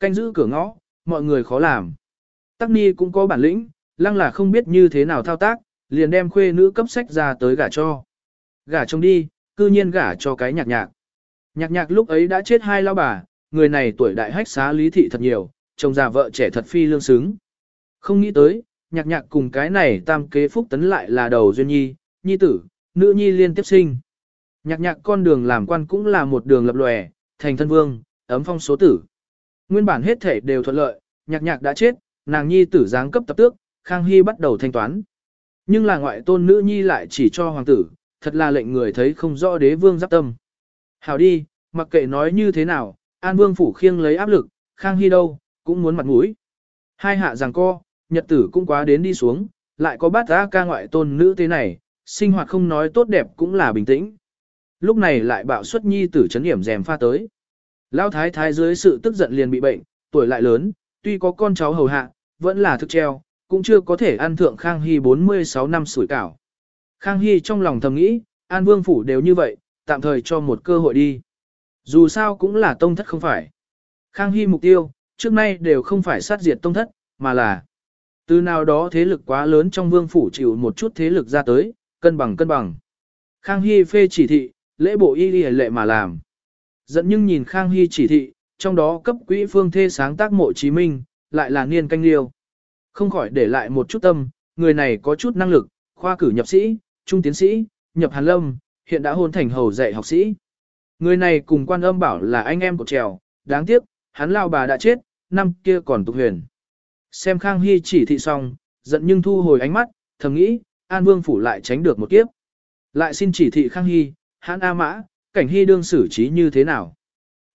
canh giữ cửa ngõ, mọi người khó làm. Tắc Ni cũng có bản lĩnh, lăng là không biết như thế nào thao tác, liền đem khuê nữ cấp sách ra tới gả cho. Gả chồng đi, cư nhiên gả cho cái nhạc nhạc. Nhạc nhạc lúc ấy đã chết hai lao bà, người này tuổi đại hách xá lý thị thật nhiều, chồng già vợ trẻ thật phi lương xứng. Không nghĩ tới, nhạc nhạc cùng cái này tam kế phúc tấn lại là đầu duyên nhi, nhi tử, nữ nhi liên tiếp sinh. Nhạc nhạc con đường làm quan cũng là một đường lập lòe, thành thân vương, ấm phong số tử. Nguyên bản hết thể đều thuận lợi, nhạc nhạc đã chết, nàng nhi tử giáng cấp tập tước, Khang Hy bắt đầu thanh toán. Nhưng là ngoại tôn nữ nhi lại chỉ cho hoàng tử, thật là lệnh người thấy không rõ đế vương giáp tâm. Hảo đi, mặc kệ nói như thế nào, An Vương phủ khiêng lấy áp lực, Khang Hy đâu, cũng muốn mặt mũi. Hai hạ rằng co, nhật tử cũng quá đến đi xuống, lại có bát ra ca ngoại tôn nữ thế này, sinh hoạt không nói tốt đẹp cũng là bình tĩnh. Lúc này lại bạo xuất nhi tử chấn điểm rèm pha tới. Lão thái thái dưới sự tức giận liền bị bệnh, tuổi lại lớn, tuy có con cháu hầu hạ, vẫn là thức treo, cũng chưa có thể ăn thượng Khang Hy 46 năm sủi cảo. Khang Hy trong lòng thầm nghĩ, An Vương Phủ đều như vậy, tạm thời cho một cơ hội đi. Dù sao cũng là tông thất không phải. Khang Hy mục tiêu, trước nay đều không phải sát diệt tông thất, mà là từ nào đó thế lực quá lớn trong Vương Phủ chịu một chút thế lực ra tới, cân bằng cân bằng. Khang Hy phê chỉ thị, lễ bộ y lệ mà làm. Dẫn nhưng nhìn Khang Hy chỉ thị, trong đó cấp quỹ phương thê sáng tác mộ chí minh, lại là niên canh liêu. Không khỏi để lại một chút tâm, người này có chút năng lực, khoa cử nhập sĩ, trung tiến sĩ, nhập hàn lâm, hiện đã hôn thành hầu dạy học sĩ. Người này cùng quan âm bảo là anh em của trèo, đáng tiếc, hắn lao bà đã chết, năm kia còn tục huyền. Xem Khang Hy chỉ thị xong, giận nhưng thu hồi ánh mắt, thầm nghĩ, An Vương phủ lại tránh được một kiếp. Lại xin chỉ thị Khang Hy, hắn A Mã, cảnh Hy đương xử trí như thế nào.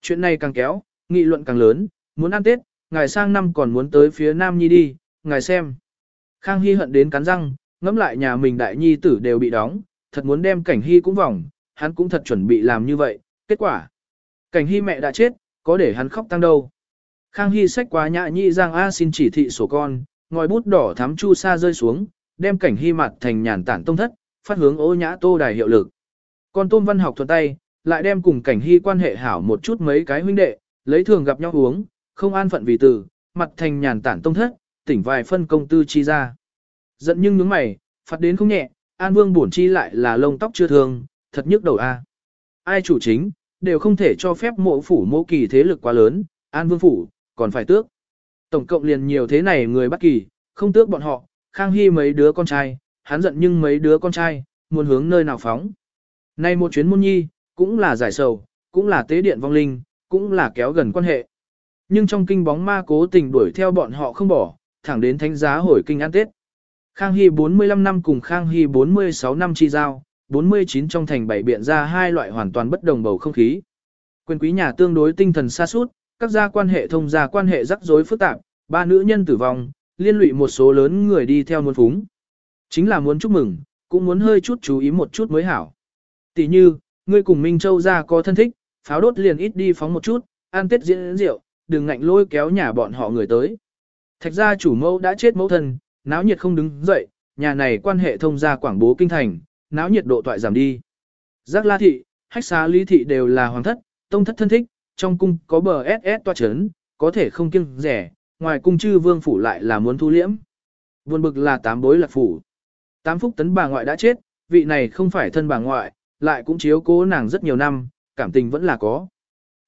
Chuyện này càng kéo, nghị luận càng lớn, muốn ăn Tết, ngài sang năm còn muốn tới phía Nam Nhi đi, ngài xem. Khang Hy hận đến cắn răng, ngẫm lại nhà mình đại nhi tử đều bị đóng, thật muốn đem cảnh Hy cũng vòng, hắn cũng thật chuẩn bị làm như vậy, kết quả. Cảnh Hy mẹ đã chết, có để hắn khóc tăng đâu. Khang Hy sách quá nhã nhi giang A xin chỉ thị sổ con, ngòi bút đỏ thắm chu sa rơi xuống, đem cảnh Hy mặt thành nhàn tản tông thất, phát hướng ô nhã tô đài hiệu lực. Con tôm văn học thuận tay, lại đem cùng cảnh Hy quan hệ hảo một chút mấy cái huynh đệ, lấy thường gặp nhau uống, không an phận vì từ, mặt thành nhàn tản tông thất, tỉnh vài phân công tư chi ra. Giận nhưng nhướng mày, phạt đến không nhẹ, An Vương bổn chi lại là lông tóc chưa thương, thật nhức đầu a. Ai chủ chính, đều không thể cho phép mộ phủ mộ kỳ thế lực quá lớn, An Vương phủ, còn phải tước. Tổng cộng liền nhiều thế này người bất kỳ, không tước bọn họ, Khang Hy mấy đứa con trai, hắn giận nhưng mấy đứa con trai, muốn hướng nơi nào phóng. Nay một chuyến môn nhi, cũng là giải sầu, cũng là tế điện vong linh, cũng là kéo gần quan hệ. Nhưng trong kinh bóng ma cố tình đuổi theo bọn họ không bỏ, thẳng đến thánh giá hồi kinh ăn Tết. Khang Hy 45 năm cùng Khang Hy 46 năm chi giao, 49 trong thành bảy biện ra hai loại hoàn toàn bất đồng bầu không khí. Quyền quý nhà tương đối tinh thần xa suốt, các gia quan hệ thông gia quan hệ rắc rối phức tạp, ba nữ nhân tử vong, liên lụy một số lớn người đi theo muốn phúng. Chính là muốn chúc mừng, cũng muốn hơi chút chú ý một chút mới hảo. Tỷ như, ngươi cùng Minh Châu gia có thân thích, pháo đốt liền ít đi phóng một chút, ăn tết diễn rượu, đừng ngạnh lôi kéo nhà bọn họ người tới. Thạch gia chủ mẫu đã chết mẫu thân, náo nhiệt không đứng dậy, nhà này quan hệ thông gia quảng bố kinh thành, náo nhiệt độ toại giảm đi. Giác la thị, hách xá lý thị đều là hoàng thất, tông thất thân thích, trong cung có bờ SS toa chấn, có thể không kiêng rẻ, ngoài cung chư vương phủ lại là muốn thu liễm. Buồn bực là tám bối lạc phủ. Tám phúc tấn bà ngoại đã chết, vị này không phải thân bà ngoại, lại cũng chiếu cố nàng rất nhiều năm, cảm tình vẫn là có.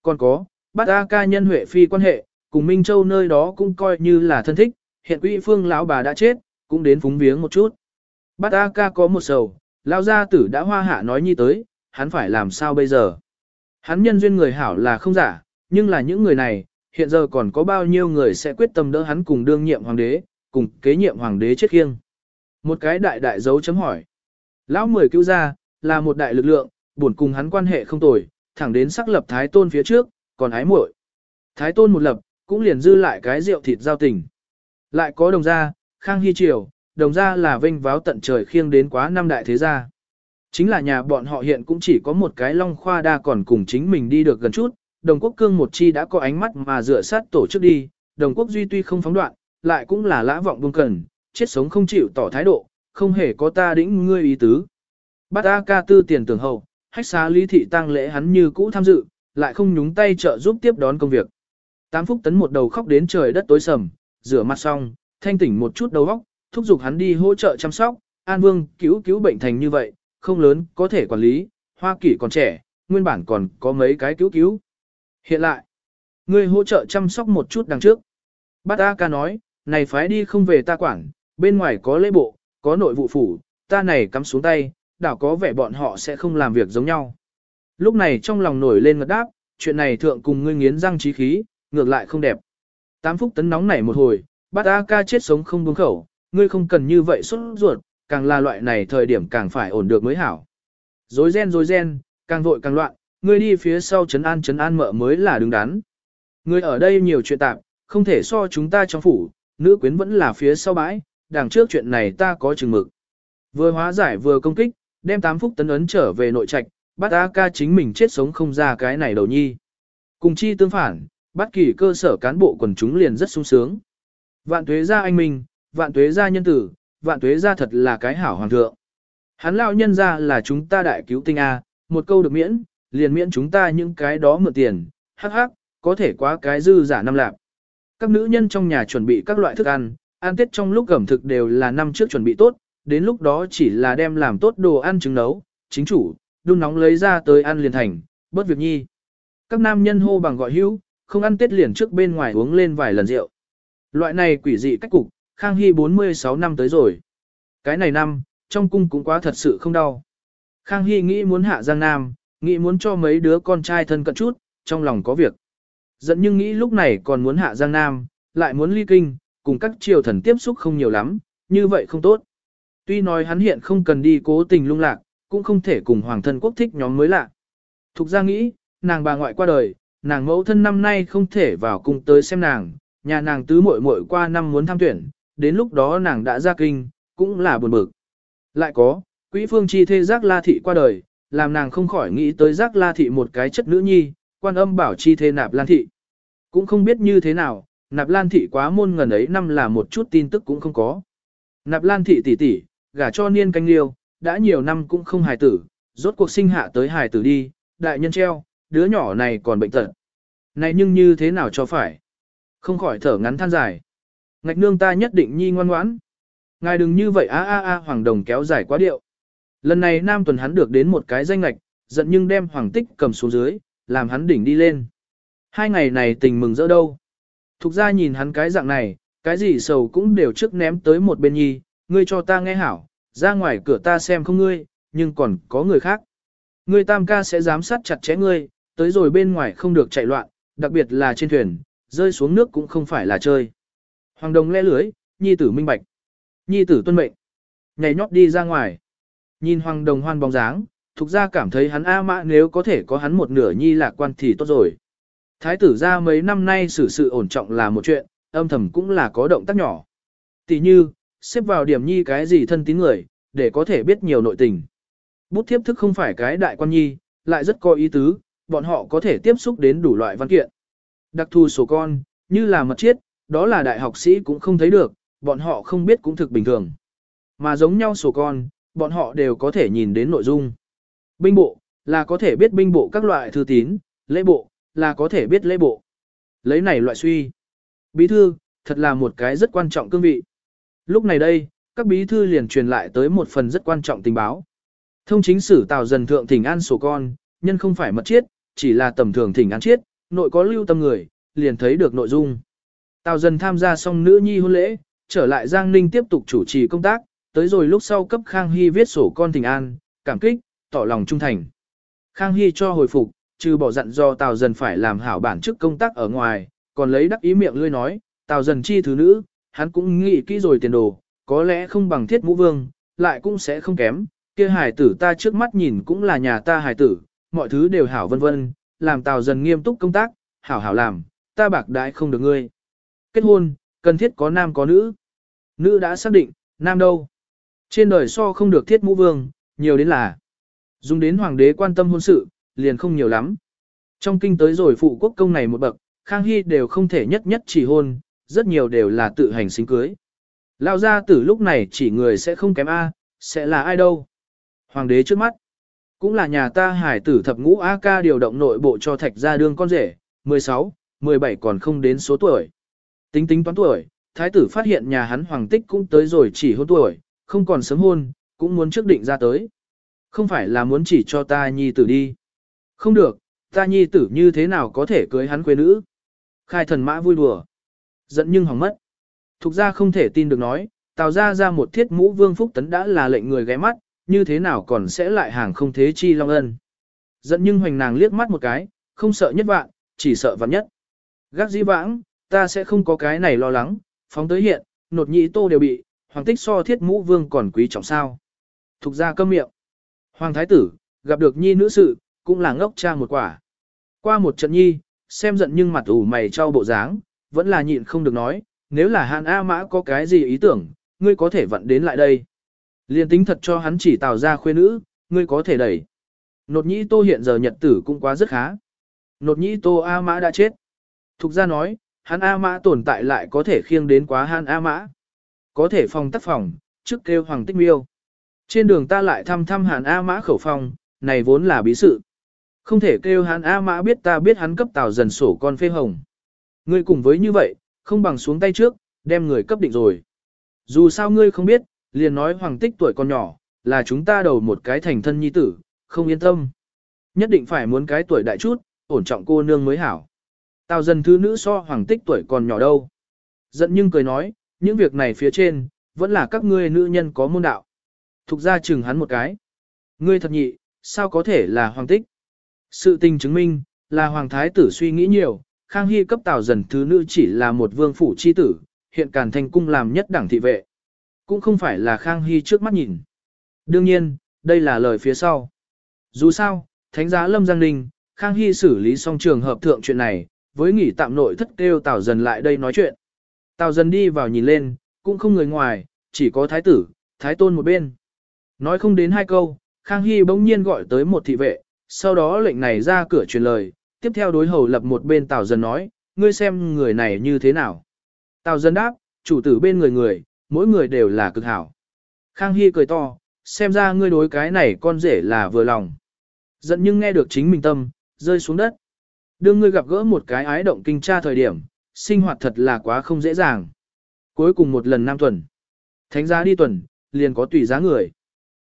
Còn có, bát A ca nhân huệ phi quan hệ, cùng Minh Châu nơi đó cũng coi như là thân thích, hiện quỹ phương lão bà đã chết, cũng đến phúng viếng một chút. Bát A ca có một sầu, lão gia tử đã hoa hạ nói như tới, hắn phải làm sao bây giờ. Hắn nhân duyên người hảo là không giả, nhưng là những người này, hiện giờ còn có bao nhiêu người sẽ quyết tâm đỡ hắn cùng đương nhiệm hoàng đế, cùng kế nhiệm hoàng đế chết khiêng. Một cái đại đại dấu chấm hỏi. Lão mười cứu ra, là một đại lực lượng, buồn cùng hắn quan hệ không tồi, thẳng đến sắc lập thái tôn phía trước, còn ái muội. Thái tôn một lập, cũng liền dư lại cái rượu thịt giao tình. Lại có đồng gia, Khang Hy Triều, đồng gia là vinh váo tận trời khiêng đến quá năm đại thế gia. Chính là nhà bọn họ hiện cũng chỉ có một cái long khoa đa còn cùng chính mình đi được gần chút, đồng quốc cương một chi đã có ánh mắt mà dựa sát tổ chức đi, đồng quốc duy tuy không phóng đoạn, lại cũng là lã vọng buông cần, chết sống không chịu tỏ thái độ, không hề có ta đĩnh ngươi ý tứ. Bát A ca tư tiền tưởng hậu, hách xá lý thị tang lễ hắn như cũ tham dự, lại không nhúng tay trợ giúp tiếp đón công việc. Tám phúc tấn một đầu khóc đến trời đất tối sầm, rửa mặt xong, thanh tỉnh một chút đầu óc, thúc giục hắn đi hỗ trợ chăm sóc, An Vương cứu cứu bệnh thành như vậy, không lớn, có thể quản lý, hoa kỷ còn trẻ, nguyên bản còn có mấy cái cứu cứu. Hiện lại, ngươi hỗ trợ chăm sóc một chút đằng trước. Bát A ca nói, này phái đi không về ta quản, bên ngoài có lễ bộ, có nội vụ phủ, ta này cắm xuống tay, đảo có vẻ bọn họ sẽ không làm việc giống nhau. Lúc này trong lòng nổi lên ngật đáp, chuyện này thượng cùng ngươi nghiến răng trí khí, ngược lại không đẹp. Tám phúc tấn nóng nảy một hồi, bát A ca chết sống không buông khẩu, ngươi không cần như vậy xuất ruột, càng là loại này thời điểm càng phải ổn được mới hảo. Dối ren dối ren, càng vội càng loạn, ngươi đi phía sau chấn an chấn an mợ mới là đứng đắn. Ngươi ở đây nhiều chuyện tạp, không thể so chúng ta trong phủ, nữ quyến vẫn là phía sau bãi, đằng trước chuyện này ta có chừng mực. Vừa hóa giải vừa công kích, đem tám phúc tấn ấn trở về nội trạch, bắt A ca chính mình chết sống không ra cái này đầu nhi. Cùng chi tương phản, bắt kỳ cơ sở cán bộ quần chúng liền rất sung sướng. Vạn tuế gia anh minh, vạn tuế gia nhân tử, vạn tuế gia thật là cái hảo hoàng thượng. Hắn lão nhân ra là chúng ta đại cứu tinh A, một câu được miễn, liền miễn chúng ta những cái đó mượn tiền, hắc hắc, có thể quá cái dư giả năm lạc. Các nữ nhân trong nhà chuẩn bị các loại thức ăn, ăn tết trong lúc gẩm thực đều là năm trước chuẩn bị tốt, đến lúc đó chỉ là đem làm tốt đồ ăn trứng nấu, chính chủ, đun nóng lấy ra tới ăn liền thành, bớt việc nhi. Các nam nhân hô bằng gọi hữu, không ăn tết liền trước bên ngoài uống lên vài lần rượu. Loại này quỷ dị cách cục, Khang Hy 46 năm tới rồi. Cái này năm, trong cung cũng quá thật sự không đau. Khang Hy nghĩ muốn hạ Giang Nam, nghĩ muốn cho mấy đứa con trai thân cận chút, trong lòng có việc. Giận nhưng nghĩ lúc này còn muốn hạ Giang Nam, lại muốn ly kinh, cùng các triều thần tiếp xúc không nhiều lắm, như vậy không tốt. Tuy nói hắn hiện không cần đi cố tình lung lạc, cũng không thể cùng hoàng thân quốc thích nhóm mới lạ. Thục ra nghĩ, nàng bà ngoại qua đời, nàng mẫu thân năm nay không thể vào cung tới xem nàng, nhà nàng tứ muội muội qua năm muốn tham tuyển, đến lúc đó nàng đã ra kinh, cũng là buồn bực. Lại có, quỹ phương chi thê giác la thị qua đời, làm nàng không khỏi nghĩ tới giác la thị một cái chất nữ nhi, quan âm bảo chi thê nạp lan thị. Cũng không biết như thế nào, nạp lan thị quá môn ngần ấy năm là một chút tin tức cũng không có. Nạp lan thị tỷ tỷ, gả cho niên canh liêu, đã nhiều năm cũng không hài tử, rốt cuộc sinh hạ tới hài tử đi, đại nhân treo, đứa nhỏ này còn bệnh tật. Này nhưng như thế nào cho phải? Không khỏi thở ngắn than dài. Ngạch nương ta nhất định nhi ngoan ngoãn. Ngài đừng như vậy a a a hoàng đồng kéo dài quá điệu. Lần này Nam Tuần hắn được đến một cái danh ngạch, giận nhưng đem hoàng tích cầm xuống dưới, làm hắn đỉnh đi lên. Hai ngày này tình mừng rỡ đâu. Thục ra nhìn hắn cái dạng này, cái gì sầu cũng đều trước ném tới một bên nhi, ngươi cho ta nghe hảo, ra ngoài cửa ta xem không ngươi, nhưng còn có người khác. Ngươi tam ca sẽ giám sát chặt chẽ ngươi, tới rồi bên ngoài không được chạy loạn, đặc biệt là trên thuyền, rơi xuống nước cũng không phải là chơi. Hoàng đồng le lưới, nhi tử minh bạch. Nhi tử tuân mệnh. Nhảy nhót đi ra ngoài. Nhìn hoàng đồng hoan bóng dáng, thuộc ra cảm thấy hắn A mã nếu có thể có hắn một nửa nhi lạc quan thì tốt rồi. Thái tử ra mấy năm nay xử sự ổn trọng là một chuyện, âm thầm cũng là có động tác nhỏ. Tỷ như, xếp vào điểm nhi cái gì thân tín người, để có thể biết nhiều nội tình. Bút thiếp thức không phải cái đại quan nhi, lại rất có ý tứ, bọn họ có thể tiếp xúc đến đủ loại văn kiện. Đặc thù sổ con, như là mật chiết, đó là đại học sĩ cũng không thấy được, bọn họ không biết cũng thực bình thường. Mà giống nhau sổ con, bọn họ đều có thể nhìn đến nội dung. Binh bộ, là có thể biết binh bộ các loại thư tín, lễ bộ, là có thể biết lễ bộ. Lấy này loại suy. Bí thư, thật là một cái rất quan trọng cương vị. Lúc này đây, các bí thư liền truyền lại tới một phần rất quan trọng tình báo. Thông chính sử tào dần thượng thỉnh an sổ con, nhân không phải mật chiết, chỉ là tầm thường thỉnh an chiết, nội có lưu tâm người, liền thấy được nội dung. Tào dần tham gia xong nữ nhi hôn lễ, trở lại Giang Ninh tiếp tục chủ trì công tác, tới rồi lúc sau cấp Khang Hy viết sổ con thỉnh an, cảm kích, tỏ lòng trung thành. Khang Hy cho hồi phục, trừ bỏ dặn do Tào dần phải làm hảo bản chức công tác ở ngoài, còn lấy đắc ý miệng lươi nói, Tào dần chi thứ nữ, hắn cũng nghĩ kỹ rồi tiền đồ, có lẽ không bằng thiết mũ vương, lại cũng sẽ không kém, kia hải tử ta trước mắt nhìn cũng là nhà ta hải tử, mọi thứ đều hảo vân vân, làm Tào dần nghiêm túc công tác, hảo hảo làm, ta bạc đãi không được ngươi. Kết hôn, cần thiết có nam có nữ. Nữ đã xác định, nam đâu. Trên đời so không được thiết mũ vương, nhiều đến là. Dùng đến hoàng đế quan tâm hôn sự, liền không nhiều lắm. Trong kinh tới rồi phụ quốc công này một bậc, Khang Hy đều không thể nhất nhất chỉ hôn, rất nhiều đều là tự hành sinh cưới. Lao ra từ lúc này chỉ người sẽ không kém A, sẽ là ai đâu. Hoàng đế trước mắt, cũng là nhà ta hải tử thập ngũ A ca điều động nội bộ cho thạch gia đương con rể, 16, 17 còn không đến số tuổi. Tính tính toán tuổi, thái tử phát hiện nhà hắn hoàng tích cũng tới rồi chỉ hôn tuổi, không còn sớm hôn, cũng muốn trước định ra tới. Không phải là muốn chỉ cho ta nhi tử đi. Không được, ta nhi tử như thế nào có thể cưới hắn quê nữ. Khai thần mã vui đùa. Giận nhưng hỏng mất. Thục ra không thể tin được nói, tào ra ra một thiết mũ vương phúc tấn đã là lệnh người ghé mắt, như thế nào còn sẽ lại hàng không thế chi long ân. Giận nhưng hoành nàng liếc mắt một cái, không sợ nhất vạn, chỉ sợ vạn nhất. Gác dĩ vãng, ta sẽ không có cái này lo lắng, phóng tới hiện, nột nhị tô đều bị, hoàng tích so thiết mũ vương còn quý trọng sao. Thục ra câm miệng. Hoàng thái tử, gặp được nhi nữ sự, cũng là ngốc cha một quả. Qua một trận nhi, xem giận nhưng mặt ủ mày trao bộ dáng, vẫn là nhịn không được nói, nếu là Hàn A Mã có cái gì ý tưởng, ngươi có thể vận đến lại đây. Liên tính thật cho hắn chỉ tạo ra khuê nữ, ngươi có thể đẩy. Nột nhĩ tô hiện giờ nhật tử cũng quá rất khá. Nột nhĩ tô A Mã đã chết. Thục ra nói, hắn A Mã tồn tại lại có thể khiêng đến quá hắn A Mã. Có thể phòng tắc phòng, trước kêu hoàng tích miêu. Trên đường ta lại thăm thăm hàn A Mã khẩu phòng này vốn là bí sự. Không thể kêu hắn A Mã biết ta biết hắn cấp tào dần sổ con phê hồng. Ngươi cùng với như vậy, không bằng xuống tay trước, đem người cấp định rồi. Dù sao ngươi không biết, liền nói hoàng tích tuổi còn nhỏ, là chúng ta đầu một cái thành thân nhi tử, không yên tâm. Nhất định phải muốn cái tuổi đại chút, ổn trọng cô nương mới hảo. Tào dần thứ nữ so hoàng tích tuổi còn nhỏ đâu. Giận nhưng cười nói, những việc này phía trên, vẫn là các ngươi nữ nhân có môn đạo. Thục ra chừng hắn một cái. Ngươi thật nhị, sao có thể là hoàng tích? Sự tình chứng minh, là hoàng thái tử suy nghĩ nhiều, Khang Hy cấp tào dần thứ nữ chỉ là một vương phủ chi tử, hiện Càn Thành cung làm nhất đẳng thị vệ. Cũng không phải là Khang Hy trước mắt nhìn. Đương nhiên, đây là lời phía sau. Dù sao, thánh giá Lâm Giang Ninh, Khang Hy xử lý xong trường hợp thượng chuyện này, với nghỉ tạm nội thất kêu tào dần lại đây nói chuyện. Tào dần đi vào nhìn lên, cũng không người ngoài, chỉ có thái tử, thái tôn một bên. Nói không đến hai câu, Khang Hy bỗng nhiên gọi tới một thị vệ, sau đó lệnh này ra cửa truyền lời, tiếp theo đối hầu lập một bên Tào Dân nói, ngươi xem người này như thế nào. Tào Dân đáp, chủ tử bên người người, mỗi người đều là cực hảo. Khang Hy cười to, xem ra ngươi đối cái này con rể là vừa lòng. Giận nhưng nghe được chính mình tâm, rơi xuống đất. Đương ngươi gặp gỡ một cái ái động kinh tra thời điểm, sinh hoạt thật là quá không dễ dàng. Cuối cùng một lần năm tuần. Thánh giá đi tuần, liền có tùy giá người.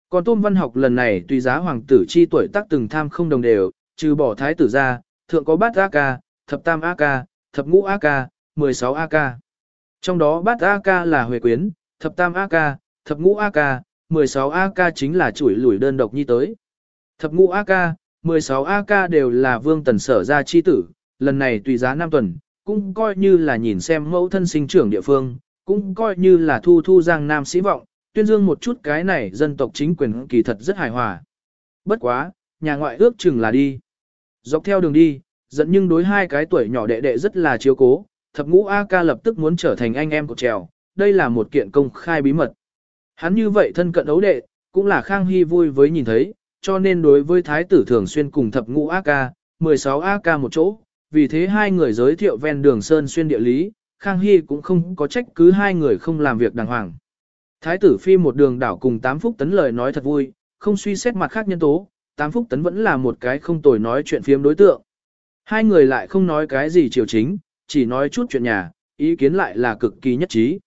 Còn Tôn Văn học lần này tùy giá hoàng tử chi tuổi tác từng tham không đồng đều, trừ bỏ thái tử ra, thượng có bát AK, thập tam AK, thập ngũ AK, 16 AK. Trong đó bát AK là Huệ Quyến, thập tam AK, thập ngũ AK, 16 AK chính là chuỗi lủi đơn độc nhi tới. Thập ngũ AK, 16 AK đều là vương tần sở ra chi tử, lần này tùy giá 5 tuần, cũng coi như là nhìn xem mẫu thân sinh trưởng địa phương, cũng coi như là thu thu giang nam sĩ vọng, tuyên dương một chút cái này dân tộc chính quyền kỳ thật rất hài hòa. Bất quá, nhà ngoại ước chừng là đi. Dọc theo đường đi, dẫn nhưng đối hai cái tuổi nhỏ đệ đệ rất là chiếu cố, thập ngũ A ca lập tức muốn trở thành anh em của trèo, đây là một kiện công khai bí mật. Hắn như vậy thân cận ấu đệ, cũng là Khang Hy vui với nhìn thấy, cho nên đối với thái tử thường xuyên cùng thập ngũ A ca, 16 A ca một chỗ, vì thế hai người giới thiệu ven đường sơn xuyên địa lý, Khang Hy cũng không có trách cứ hai người không làm việc đàng hoàng. Thái tử phi một đường đảo cùng tám phúc tấn lời nói thật vui, không suy xét mặt khác nhân tố, tám phúc tấn vẫn là một cái không tồi nói chuyện phiếm đối tượng. Hai người lại không nói cái gì chiều chính, chỉ nói chút chuyện nhà, ý kiến lại là cực kỳ nhất trí.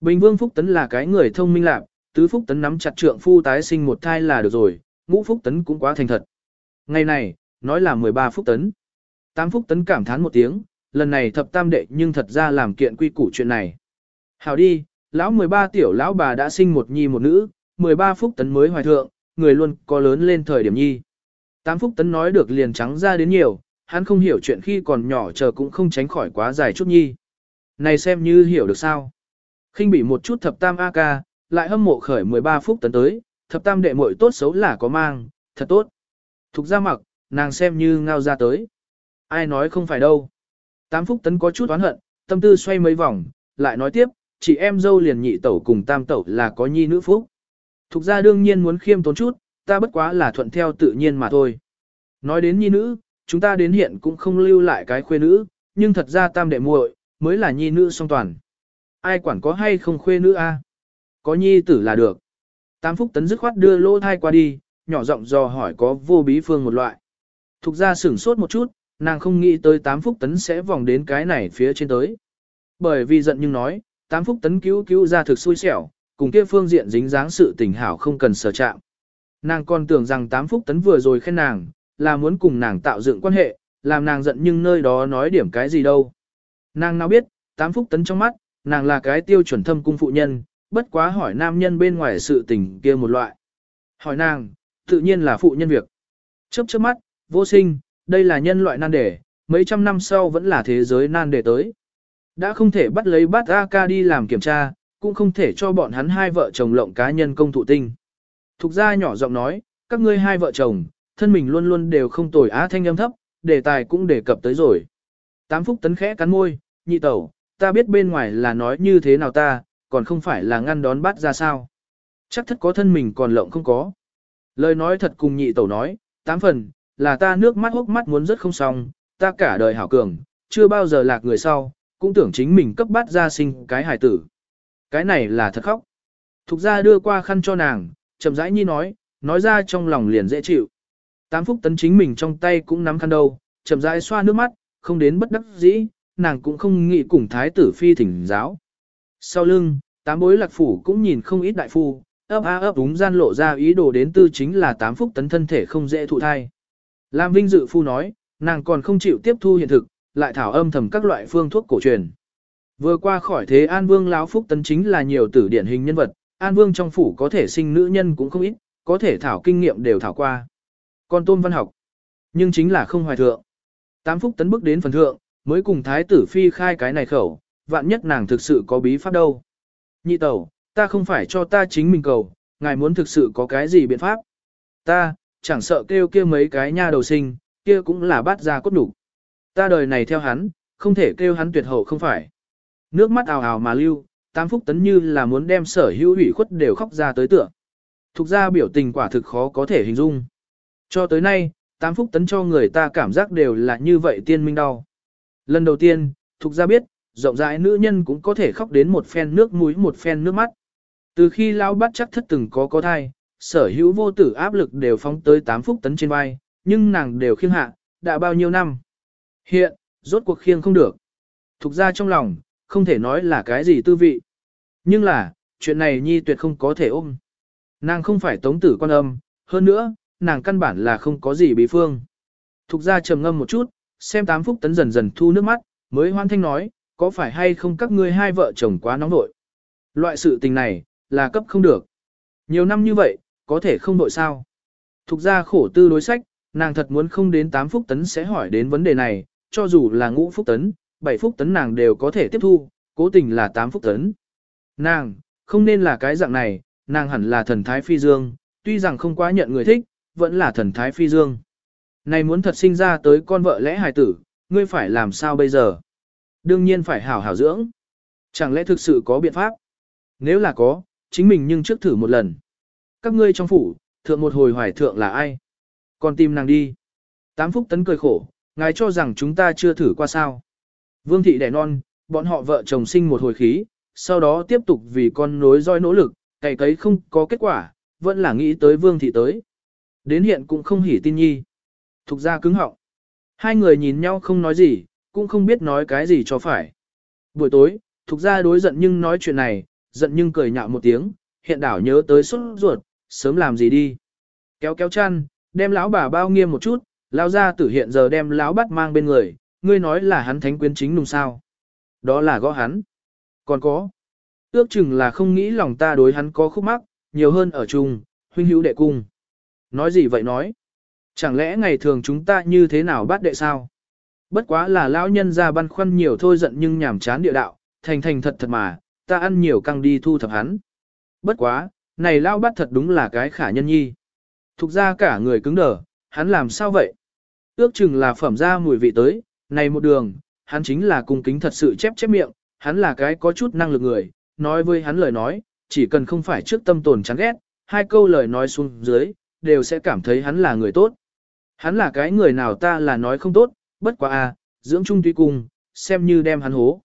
Bình Vương Phúc Tấn là cái người thông minh lạc, tứ Phúc Tấn nắm chặt trượng phu tái sinh một thai là được rồi, ngũ Phúc Tấn cũng quá thành thật. Ngày này, nói là 13 Phúc Tấn. Tám Phúc Tấn cảm thán một tiếng, lần này thập tam đệ nhưng thật ra làm kiện quy củ chuyện này. Hào đi, lão 13 tiểu lão bà đã sinh một nhi một nữ, 13 Phúc Tấn mới hoài thượng, người luôn có lớn lên thời điểm nhi. Tám Phúc Tấn nói được liền trắng ra đến nhiều, hắn không hiểu chuyện khi còn nhỏ chờ cũng không tránh khỏi quá dài chút nhi. Này xem như hiểu được sao. khinh bị một chút thập tam A ca, lại hâm mộ khởi 13 phút tấn tới, thập tam đệ muội tốt xấu là có mang, thật tốt. Thục ra mặc, nàng xem như ngao ra tới. Ai nói không phải đâu. Tám phúc tấn có chút oán hận, tâm tư xoay mấy vòng, lại nói tiếp, chị em dâu liền nhị tẩu cùng tam tẩu là có nhi nữ phúc. Thục ra đương nhiên muốn khiêm tốn chút, ta bất quá là thuận theo tự nhiên mà thôi. Nói đến nhi nữ, chúng ta đến hiện cũng không lưu lại cái khuê nữ, nhưng thật ra tam đệ muội mới là nhi nữ song toàn. Ai quản có hay không khuê nữ a? Có nhi tử là được. Tam phúc tấn dứt khoát đưa lô thai qua đi, nhỏ giọng dò hỏi có vô bí phương một loại. Thục ra sửng sốt một chút, nàng không nghĩ tới tám phúc tấn sẽ vòng đến cái này phía trên tới. Bởi vì giận nhưng nói, tám phúc tấn cứu cứu ra thực xui xẻo, cùng kia phương diện dính dáng sự tình hảo không cần sở chạm. Nàng còn tưởng rằng tám phúc tấn vừa rồi khen nàng, là muốn cùng nàng tạo dựng quan hệ, làm nàng giận nhưng nơi đó nói điểm cái gì đâu. Nàng nào biết, tám phúc tấn trong mắt, nàng là cái tiêu chuẩn thâm cung phụ nhân, bất quá hỏi nam nhân bên ngoài sự tình kia một loại. Hỏi nàng, tự nhiên là phụ nhân việc. Chớp chớp mắt, vô sinh, đây là nhân loại nan đề, mấy trăm năm sau vẫn là thế giới nan đề tới. Đã không thể bắt lấy bát A-ca đi làm kiểm tra, cũng không thể cho bọn hắn hai vợ chồng lộng cá nhân công thụ tinh. Thục gia nhỏ giọng nói, các ngươi hai vợ chồng, thân mình luôn luôn đều không tồi á thanh âm thấp, đề tài cũng đề cập tới rồi. Tám phúc tấn khẽ cắn môi, nhị tẩu, ta biết bên ngoài là nói như thế nào ta, còn không phải là ngăn đón bắt ra sao. Chắc thất có thân mình còn lộng không có. Lời nói thật cùng nhị tẩu nói, tám phần, là ta nước mắt hốc mắt muốn rất không xong, ta cả đời hảo cường, chưa bao giờ lạc người sau, cũng tưởng chính mình cấp bắt ra sinh cái hài tử. Cái này là thật khóc. Thục ra đưa qua khăn cho nàng, chậm rãi nhi nói, nói ra trong lòng liền dễ chịu. Tám phúc tấn chính mình trong tay cũng nắm khăn đâu, chậm rãi xoa nước mắt, không đến bất đắc dĩ, nàng cũng không nghĩ cùng thái tử phi thỉnh giáo. Sau lưng, tám bối lạc phủ cũng nhìn không ít đại phu, ấp a ấp đúng gian lộ ra ý đồ đến tư chính là tám phúc tấn thân thể không dễ thụ thai. Lam Vinh Dự phu nói, nàng còn không chịu tiếp thu hiện thực, lại thảo âm thầm các loại phương thuốc cổ truyền. Vừa qua khỏi thế An Vương lão Phúc Tấn chính là nhiều tử điển hình nhân vật, An Vương trong phủ có thể sinh nữ nhân cũng không ít, có thể thảo kinh nghiệm đều thảo qua. Còn tôn văn học, nhưng chính là không hoài thượng. Tám Phúc Tấn bước đến phần thượng, mới cùng Thái tử Phi khai cái này khẩu, vạn nhất nàng thực sự có bí pháp đâu. Nhị tẩu, ta không phải cho ta chính mình cầu, ngài muốn thực sự có cái gì biện pháp. Ta, chẳng sợ kêu kia mấy cái nha đầu sinh, kia cũng là bát ra cốt đủ. Ta đời này theo hắn, không thể kêu hắn tuyệt hậu không phải. Nước mắt ào ào mà lưu, tam phúc tấn như là muốn đem sở hữu ủy khuất đều khóc ra tới tựa. Thục ra biểu tình quả thực khó có thể hình dung. Cho tới nay, tam phúc tấn cho người ta cảm giác đều là như vậy tiên minh đau. Lần đầu tiên, thục ra biết, rộng rãi nữ nhân cũng có thể khóc đến một phen nước mũi một phen nước mắt. Từ khi lao bắt chắc thất từng có có thai, sở hữu vô tử áp lực đều phóng tới 8 phúc tấn trên vai, nhưng nàng đều khiêng hạ, đã bao nhiêu năm. Hiện, rốt cuộc khiêng không được. Thục ra trong lòng, không thể nói là cái gì tư vị. Nhưng là, chuyện này nhi tuyệt không có thể ôm. Nàng không phải tống tử quan âm, hơn nữa, nàng căn bản là không có gì bí phương. Thục ra trầm ngâm một chút, xem Tám phúc tấn dần dần thu nước mắt, mới hoan thanh nói, có phải hay không các ngươi hai vợ chồng quá nóng nội. Loại sự tình này, là cấp không được. Nhiều năm như vậy, có thể không nội sao. Thục ra khổ tư đối sách, nàng thật muốn không đến Tám phúc tấn sẽ hỏi đến vấn đề này, cho dù là ngũ phúc tấn, 7 phúc tấn nàng đều có thể tiếp thu, cố tình là 8 phúc tấn. Nàng, không nên là cái dạng này, nàng hẳn là thần thái phi dương, tuy rằng không quá nhận người thích, vẫn là thần thái phi dương. Này muốn thật sinh ra tới con vợ lẽ hài tử, ngươi phải làm sao bây giờ? Đương nhiên phải hảo hảo dưỡng. Chẳng lẽ thực sự có biện pháp? Nếu là có, chính mình nhưng trước thử một lần. Các ngươi trong phủ, thượng một hồi hoài thượng là ai? Còn tìm nàng đi. Tám phúc tấn cười khổ, ngài cho rằng chúng ta chưa thử qua sao. Vương thị đẻ non, bọn họ vợ chồng sinh một hồi khí, sau đó tiếp tục vì con nối roi nỗ lực, cày cấy không có kết quả, vẫn là nghĩ tới vương thị tới. Đến hiện cũng không hỉ tin nhi. Thục ra cứng họng. Hai người nhìn nhau không nói gì, cũng không biết nói cái gì cho phải. Buổi tối, thục ra đối giận nhưng nói chuyện này, giận nhưng cười nhạo một tiếng, hiện đảo nhớ tới xuất ruột, sớm làm gì đi. Kéo kéo chăn, đem lão bà bao nghiêm một chút, lao ra tử hiện giờ đem lão bắt mang bên người, ngươi nói là hắn thánh quyến chính nùng sao. Đó là gõ hắn. Còn có. Ước chừng là không nghĩ lòng ta đối hắn có khúc mắc, nhiều hơn ở chung, huynh hữu đệ cung. Nói gì vậy nói? Chẳng lẽ ngày thường chúng ta như thế nào bắt đệ sao? Bất quá là lão nhân ra băn khoăn nhiều thôi giận nhưng nhảm chán địa đạo, thành thành thật thật mà, ta ăn nhiều căng đi thu thập hắn. Bất quá, này lao bắt thật đúng là cái khả nhân nhi. Thục ra cả người cứng đờ, hắn làm sao vậy? Ước chừng là phẩm ra mùi vị tới, này một đường, hắn chính là cung kính thật sự chép chép miệng, hắn là cái có chút năng lực người, nói với hắn lời nói, chỉ cần không phải trước tâm tồn chán ghét, hai câu lời nói xuống dưới, đều sẽ cảm thấy hắn là người tốt. Hắn là cái người nào ta là nói không tốt, bất quá a, dưỡng trung tuy cùng, xem như đem hắn hố.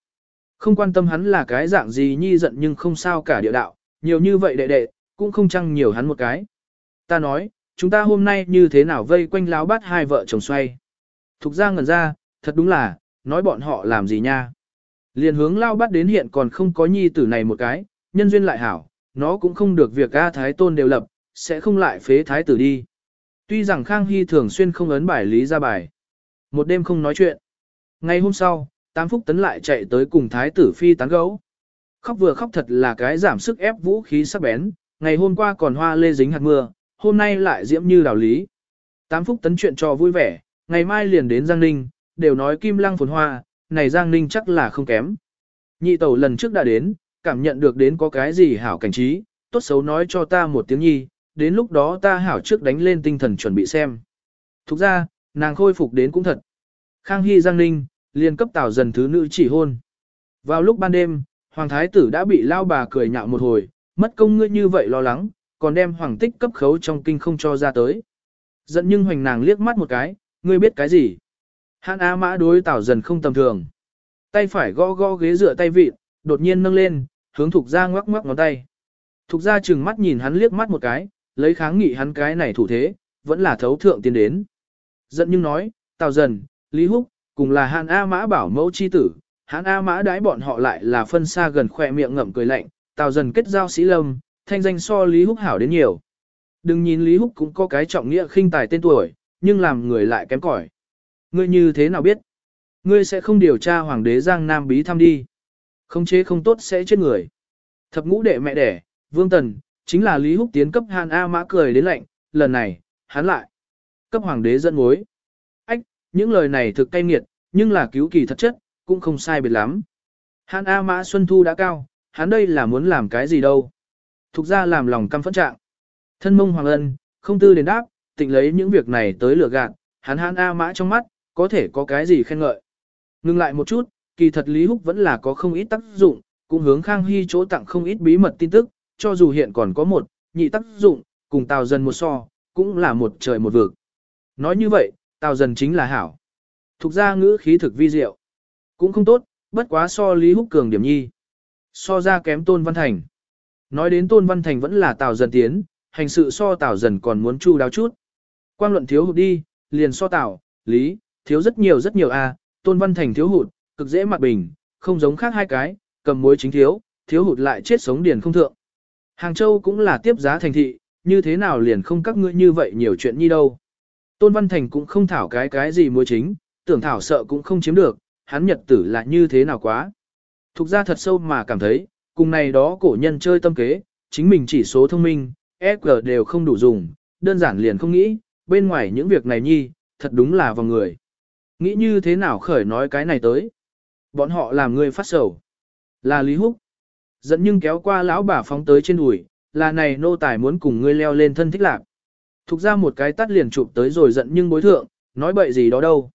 Không quan tâm hắn là cái dạng gì nhi giận nhưng không sao cả địa đạo, nhiều như vậy đệ đệ, cũng không chăng nhiều hắn một cái. Ta nói, chúng ta hôm nay như thế nào vây quanh láo bát hai vợ chồng xoay. Thục ra ngẩn ra, thật đúng là, nói bọn họ làm gì nha. Liền hướng lao bắt đến hiện còn không có nhi tử này một cái, nhân duyên lại hảo, nó cũng không được việc A Thái Tôn đều lập, sẽ không lại phế Thái tử đi. Tuy rằng Khang Hy thường xuyên không ấn bài lý ra bài. Một đêm không nói chuyện. Ngày hôm sau, Tam Phúc Tấn lại chạy tới cùng Thái tử Phi tán gấu. Khóc vừa khóc thật là cái giảm sức ép vũ khí sắc bén, ngày hôm qua còn hoa lê dính hạt mưa, hôm nay lại diễm như đào lý. Tám Phúc Tấn chuyện cho vui vẻ, ngày mai liền đến Giang Ninh, đều nói kim lăng phồn hoa, này Giang Ninh chắc là không kém. Nhị tẩu lần trước đã đến, cảm nhận được đến có cái gì hảo cảnh trí, tốt xấu nói cho ta một tiếng nhi, đến lúc đó ta hảo trước đánh lên tinh thần chuẩn bị xem. Thục ra, nàng khôi phục đến cũng thật. Khang Hy Giang Ninh, liền cấp tảo dần thứ nữ chỉ hôn. Vào lúc ban đêm, Hoàng Thái tử đã bị lao bà cười nhạo một hồi, mất công ngươi như vậy lo lắng, còn đem Hoàng tích cấp khấu trong kinh không cho ra tới. Giận nhưng hoành nàng liếc mắt một cái, ngươi biết cái gì? Hàn Á Mã đối Tào dần không tầm thường. Tay phải gõ gõ ghế dựa tay vịt, đột nhiên nâng lên, hướng Thục Gia ngoắc ngoắc ngón tay. Thục Gia chừng mắt nhìn hắn liếc mắt một cái, lấy kháng nghị hắn cái này thủ thế, vẫn là thấu thượng tiến đến. Giận nhưng nói, tào dần, Lý Húc, cùng là Hàn A Mã bảo mẫu chi tử, Hàn A Mã đái bọn họ lại là phân xa gần khỏe miệng ngậm cười lạnh, tào dần kết giao sĩ lâm, thanh danh so Lý Húc hảo đến nhiều. Đừng nhìn Lý Húc cũng có cái trọng nghĩa khinh tài tên tuổi, nhưng làm người lại kém cỏi. Ngươi như thế nào biết? Ngươi sẽ không điều tra hoàng đế Giang Nam bí thăm đi. Không chế không tốt sẽ chết người. Thập ngũ đệ mẹ đẻ, Vương Tần, chính là Lý Húc tiến cấp Hàn A Mã cười đến lạnh, lần này, hắn lại. Cấp hoàng đế dẫn mối. Ách, những lời này thực cay nghiệt, nhưng là cứu kỳ thật chất, cũng không sai biệt lắm. Hàn A Mã Xuân Thu đã cao, hắn đây là muốn làm cái gì đâu. Thục ra làm lòng căm phẫn trạng. Thân mông hoàng ân, không tư đến đáp, tịnh lấy những việc này tới lừa gạt, hắn Hàn A Mã trong mắt, có thể có cái gì khen ngợi. Ngưng lại một chút, kỳ thật Lý Húc vẫn là có không ít tác dụng, cũng hướng Khang Hy chỗ tặng không ít bí mật tin tức, cho dù hiện còn có một, nhị tác dụng, cùng Tào Dần một so, cũng là một trời một vực. Nói như vậy, Tào Dần chính là hảo. Thục ra ngữ khí thực vi diệu. Cũng không tốt, bất quá so Lý Húc cường điểm nhi. So ra kém Tôn Văn Thành. Nói đến Tôn Văn Thành vẫn là Tào Dần tiến, hành sự so Tào Dần còn muốn chu đáo chút. Quan luận thiếu hụt đi, liền so Tào, Lý, thiếu rất nhiều rất nhiều a. Tôn Văn Thành thiếu hụt, cực dễ mặt bình, không giống khác hai cái, cầm mối chính thiếu, thiếu hụt lại chết sống điền không thượng. Hàng Châu cũng là tiếp giá thành thị, như thế nào liền không các ngươi như vậy nhiều chuyện như đâu. Tôn Văn Thành cũng không thảo cái cái gì mối chính, tưởng thảo sợ cũng không chiếm được, hắn nhật tử là như thế nào quá. Thục ra thật sâu mà cảm thấy, cùng này đó cổ nhân chơi tâm kế, chính mình chỉ số thông minh, EQ đều không đủ dùng, đơn giản liền không nghĩ, bên ngoài những việc này nhi, thật đúng là vào người. Nghĩ như thế nào khởi nói cái này tới. Bọn họ làm người phát sầu. Là Lý Húc. Dẫn nhưng kéo qua lão bà phóng tới trên đùi, là này nô tài muốn cùng ngươi leo lên thân thích lạc. Thục ra một cái tắt liền chụp tới rồi giận nhưng bối thượng, nói bậy gì đó đâu.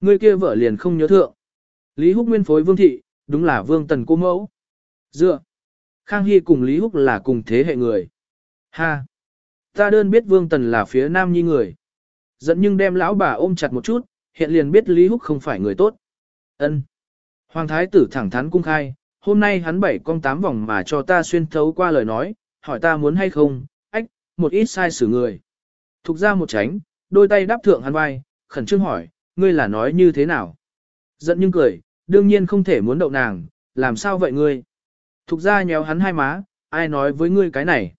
Ngươi kia vợ liền không nhớ thượng. Lý Húc nguyên phối vương thị, đúng là vương tần cô mẫu. Dựa. Khang Hy cùng Lý Húc là cùng thế hệ người. Ha. Ta đơn biết vương tần là phía nam nhi người. Giận nhưng đem lão bà ôm chặt một chút, hiện liền biết Lý Húc không phải người tốt. Ân. Hoàng thái tử thẳng thắn cung khai, hôm nay hắn bảy con tám vòng mà cho ta xuyên thấu qua lời nói, hỏi ta muốn hay không, ách, một ít sai xử người. Thục ra một tránh, đôi tay đáp thượng hắn vai, khẩn trương hỏi, ngươi là nói như thế nào? Giận nhưng cười, đương nhiên không thể muốn đậu nàng, làm sao vậy ngươi? Thục ra nhéo hắn hai má, ai nói với ngươi cái này?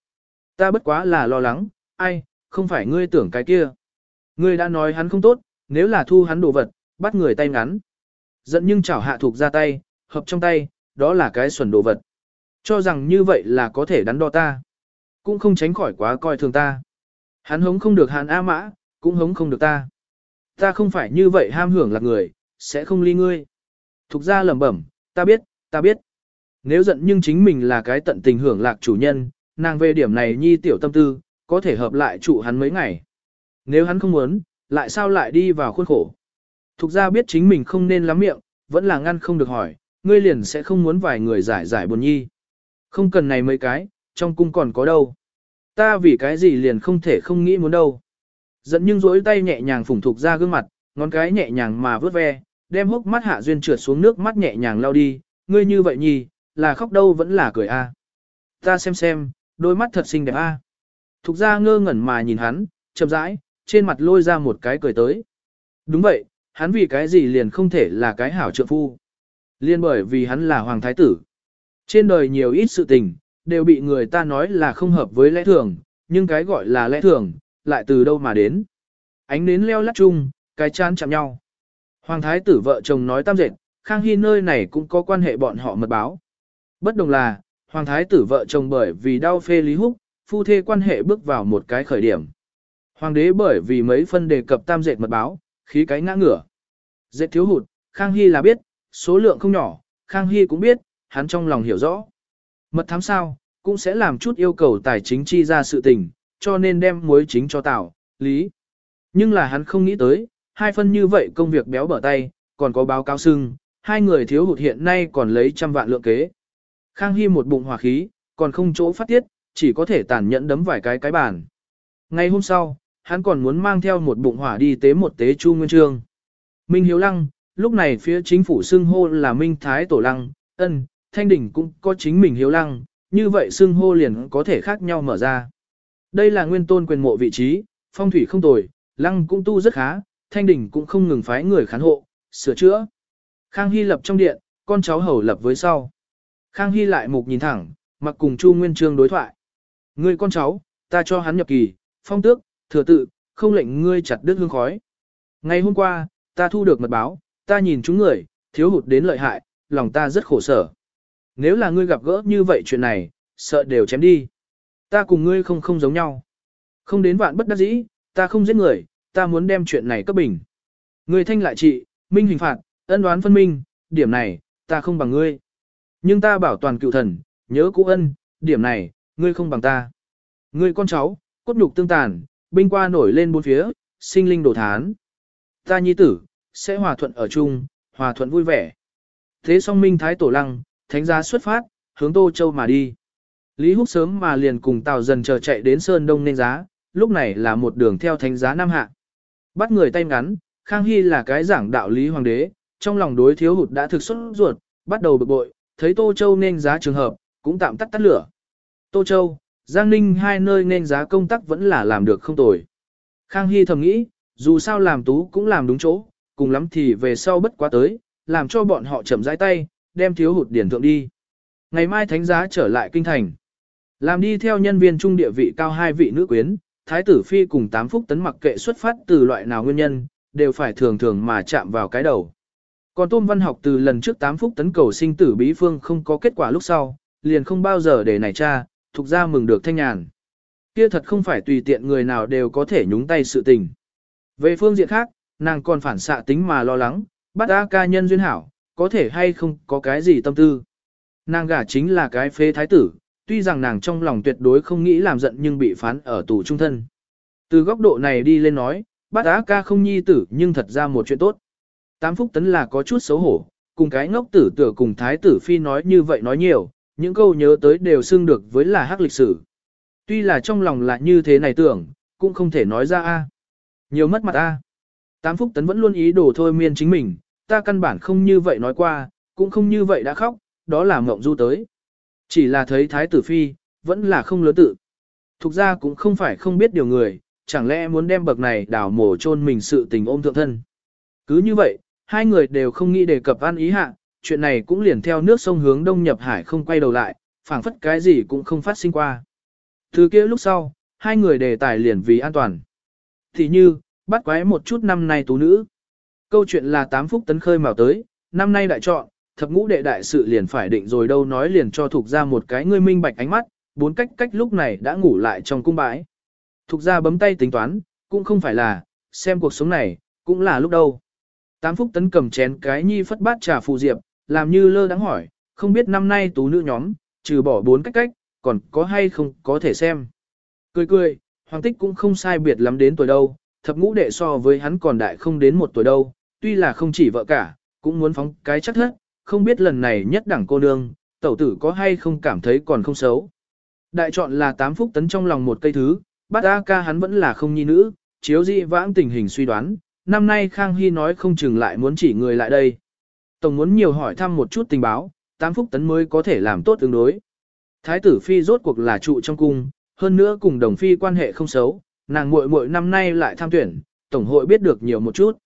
Ta bất quá là lo lắng, ai, không phải ngươi tưởng cái kia. Ngươi đã nói hắn không tốt, nếu là thu hắn đồ vật, bắt người tay ngắn. Giận nhưng chảo hạ thuộc ra tay, hợp trong tay, đó là cái xuẩn đồ vật. Cho rằng như vậy là có thể đắn đo ta. Cũng không tránh khỏi quá coi thường ta. Hắn hống không được hàn A mã, cũng hống không được ta. Ta không phải như vậy ham hưởng lạc người, sẽ không ly ngươi. Thục ra lẩm bẩm, ta biết, ta biết. Nếu giận nhưng chính mình là cái tận tình hưởng lạc chủ nhân, nàng về điểm này nhi tiểu tâm tư, có thể hợp lại trụ hắn mấy ngày. Nếu hắn không muốn, lại sao lại đi vào khuôn khổ. Thục ra biết chính mình không nên lắm miệng, vẫn là ngăn không được hỏi, ngươi liền sẽ không muốn vài người giải giải buồn nhi. Không cần này mấy cái, trong cung còn có đâu. Ta vì cái gì liền không thể không nghĩ muốn đâu. Dẫn nhưng rỗi tay nhẹ nhàng phủng thục ra gương mặt, ngón cái nhẹ nhàng mà vớt ve, đem hốc mắt hạ duyên trượt xuống nước mắt nhẹ nhàng lao đi, ngươi như vậy nhi, là khóc đâu vẫn là cười a. Ta xem xem, đôi mắt thật xinh đẹp a. Thục ra ngơ ngẩn mà nhìn hắn, chậm rãi, trên mặt lôi ra một cái cười tới. Đúng vậy, hắn vì cái gì liền không thể là cái hảo trượng phu. Liên bởi vì hắn là hoàng thái tử. Trên đời nhiều ít sự tình, đều bị người ta nói là không hợp với lẽ thường, nhưng cái gọi là lẽ thường, lại từ đâu mà đến. Ánh nến leo lắt chung, cái chán chạm nhau. Hoàng thái tử vợ chồng nói tam dệt, Khang Hy nơi này cũng có quan hệ bọn họ mật báo. Bất đồng là, Hoàng thái tử vợ chồng bởi vì đau phê Lý Húc, phu thê quan hệ bước vào một cái khởi điểm. Hoàng đế bởi vì mấy phân đề cập tam dệt mật báo, khí cái ngã ngửa. Dệt thiếu hụt, Khang Hy là biết, số lượng không nhỏ, Khang Hy cũng biết, hắn trong lòng hiểu rõ. Mật thám sao, cũng sẽ làm chút yêu cầu tài chính chi ra sự tình, cho nên đem muối chính cho Tào, Lý. Nhưng là hắn không nghĩ tới, hai phân như vậy công việc béo bở tay, còn có báo cáo sưng, hai người thiếu hụt hiện nay còn lấy trăm vạn lượng kế. Khang Hy một bụng hỏa khí, còn không chỗ phát tiết, chỉ có thể tàn nhẫn đấm vài cái cái bàn. Ngày hôm sau, hắn còn muốn mang theo một bụng hỏa đi tế một tế Chu Nguyên Trương. Minh Hiếu Lăng, lúc này phía chính phủ xưng hô là Minh Thái Tổ Lăng, ân, Thanh Đỉnh cũng có chính mình Hiếu Lăng, như vậy xưng hô liền có thể khác nhau mở ra. Đây là nguyên tôn quyền mộ vị trí, phong thủy không tồi, Lăng cũng tu rất khá, Thanh Đỉnh cũng không ngừng phái người khán hộ, sửa chữa. Khang Hy lập trong điện, con cháu hầu lập với sau. Khang Hy lại mục nhìn thẳng, mặc cùng Chu Nguyên Trương đối thoại. Ngươi con cháu, ta cho hắn nhập kỳ, phong tước, thừa tự, không lệnh ngươi chặt đứt hương khói. Ngày hôm qua, ta thu được mật báo, ta nhìn chúng người, thiếu hụt đến lợi hại, lòng ta rất khổ sở. Nếu là ngươi gặp gỡ như vậy chuyện này, sợ đều chém đi. Ta cùng ngươi không không giống nhau. Không đến vạn bất đắc dĩ, ta không giết người, ta muốn đem chuyện này cấp bình. Ngươi thanh lại trị, minh hình phạt, ân đoán phân minh, điểm này, ta không bằng ngươi. Nhưng ta bảo toàn cựu thần, nhớ cũ ân, điểm này, ngươi không bằng ta. Ngươi con cháu, cốt nhục tương tàn, binh qua nổi lên bốn phía, sinh linh đổ thán. Ta nhi tử, sẽ hòa thuận ở chung, hòa thuận vui vẻ. Thế song minh thái tổ lăng, thánh giá xuất phát, hướng Tô Châu mà đi. Lý Húc sớm mà liền cùng Tào dần chờ chạy đến Sơn Đông nên giá, lúc này là một đường theo thánh giá Nam Hạ. Bắt người tay ngắn, Khang Hy là cái giảng đạo lý hoàng đế, trong lòng đối thiếu hụt đã thực xuất ruột, bắt đầu bực bội, thấy Tô Châu nên giá trường hợp, cũng tạm tắt tắt lửa. Tô Châu, Giang Ninh hai nơi nên giá công tác vẫn là làm được không tồi. Khang Hy thầm nghĩ, dù sao làm tú cũng làm đúng chỗ, cùng lắm thì về sau bất quá tới, làm cho bọn họ chậm rãi tay, đem thiếu hụt điển thượng đi. Ngày mai thánh giá trở lại kinh thành. Làm đi theo nhân viên trung địa vị cao hai vị nữ quyến, Thái tử Phi cùng tám phúc tấn mặc kệ xuất phát từ loại nào nguyên nhân, đều phải thường thường mà chạm vào cái đầu. Còn Tôn Văn học từ lần trước Tám Phúc tấn cầu sinh tử bí phương không có kết quả lúc sau, liền không bao giờ để này cha, thuộc ra mừng được thanh nhàn. Kia thật không phải tùy tiện người nào đều có thể nhúng tay sự tình. Về phương diện khác, nàng còn phản xạ tính mà lo lắng, bắt A ca nhân duyên hảo, có thể hay không có cái gì tâm tư. Nàng gả chính là cái phế thái tử, tuy rằng nàng trong lòng tuyệt đối không nghĩ làm giận nhưng bị phán ở tù trung thân. Từ góc độ này đi lên nói, bắt A ca không nhi tử nhưng thật ra một chuyện tốt. Tám phúc tấn là có chút xấu hổ, cùng cái ngốc tử tử cùng thái tử phi nói như vậy nói nhiều, những câu nhớ tới đều xưng được với là hắc lịch sử. Tuy là trong lòng là như thế này tưởng, cũng không thể nói ra a. Nhiều mất mặt a. Tám phúc tấn vẫn luôn ý đồ thôi miên chính mình, ta căn bản không như vậy nói qua, cũng không như vậy đã khóc, đó là mộng du tới. Chỉ là thấy thái tử phi, vẫn là không lớn tự. Thục ra cũng không phải không biết điều người, chẳng lẽ muốn đem bậc này đào mổ chôn mình sự tình ôm thượng thân. Cứ như vậy, hai người đều không nghĩ đề cập ăn ý hạ, chuyện này cũng liền theo nước sông hướng đông nhập hải không quay đầu lại, phảng phất cái gì cũng không phát sinh qua. Từ kia lúc sau, hai người đề tài liền vì an toàn. Thì như, bắt quái một chút năm nay tú nữ. Câu chuyện là tám phúc tấn khơi mào tới, năm nay đại chọn, thập ngũ đệ đại sự liền phải định rồi đâu nói liền cho thuộc ra một cái ngươi minh bạch ánh mắt, bốn cách cách lúc này đã ngủ lại trong cung bãi. Thục ra bấm tay tính toán, cũng không phải là, xem cuộc sống này, cũng là lúc đâu. Tám phúc tấn cầm chén cái nhi phất bát trà phù diệp, làm như lơ đáng hỏi, không biết năm nay tú nữ nhóm, trừ bỏ bốn cách cách, còn có hay không có thể xem. Cười cười, hoàng tích cũng không sai biệt lắm đến tuổi đâu, thập ngũ đệ so với hắn còn đại không đến một tuổi đâu, tuy là không chỉ vợ cả, cũng muốn phóng cái chắc hết, không biết lần này nhất đẳng cô nương, tẩu tử có hay không cảm thấy còn không xấu. Đại chọn là tám phúc tấn trong lòng một cây thứ, bát A ca hắn vẫn là không nhi nữ, chiếu dị vãng tình hình suy đoán, năm nay Khang Hy nói không chừng lại muốn chỉ người lại đây. Tổng muốn nhiều hỏi thăm một chút tình báo, tám phúc tấn mới có thể làm tốt tương đối. Thái tử Phi rốt cuộc là trụ trong cung, hơn nữa cùng đồng Phi quan hệ không xấu, nàng muội muội năm nay lại tham tuyển, Tổng hội biết được nhiều một chút.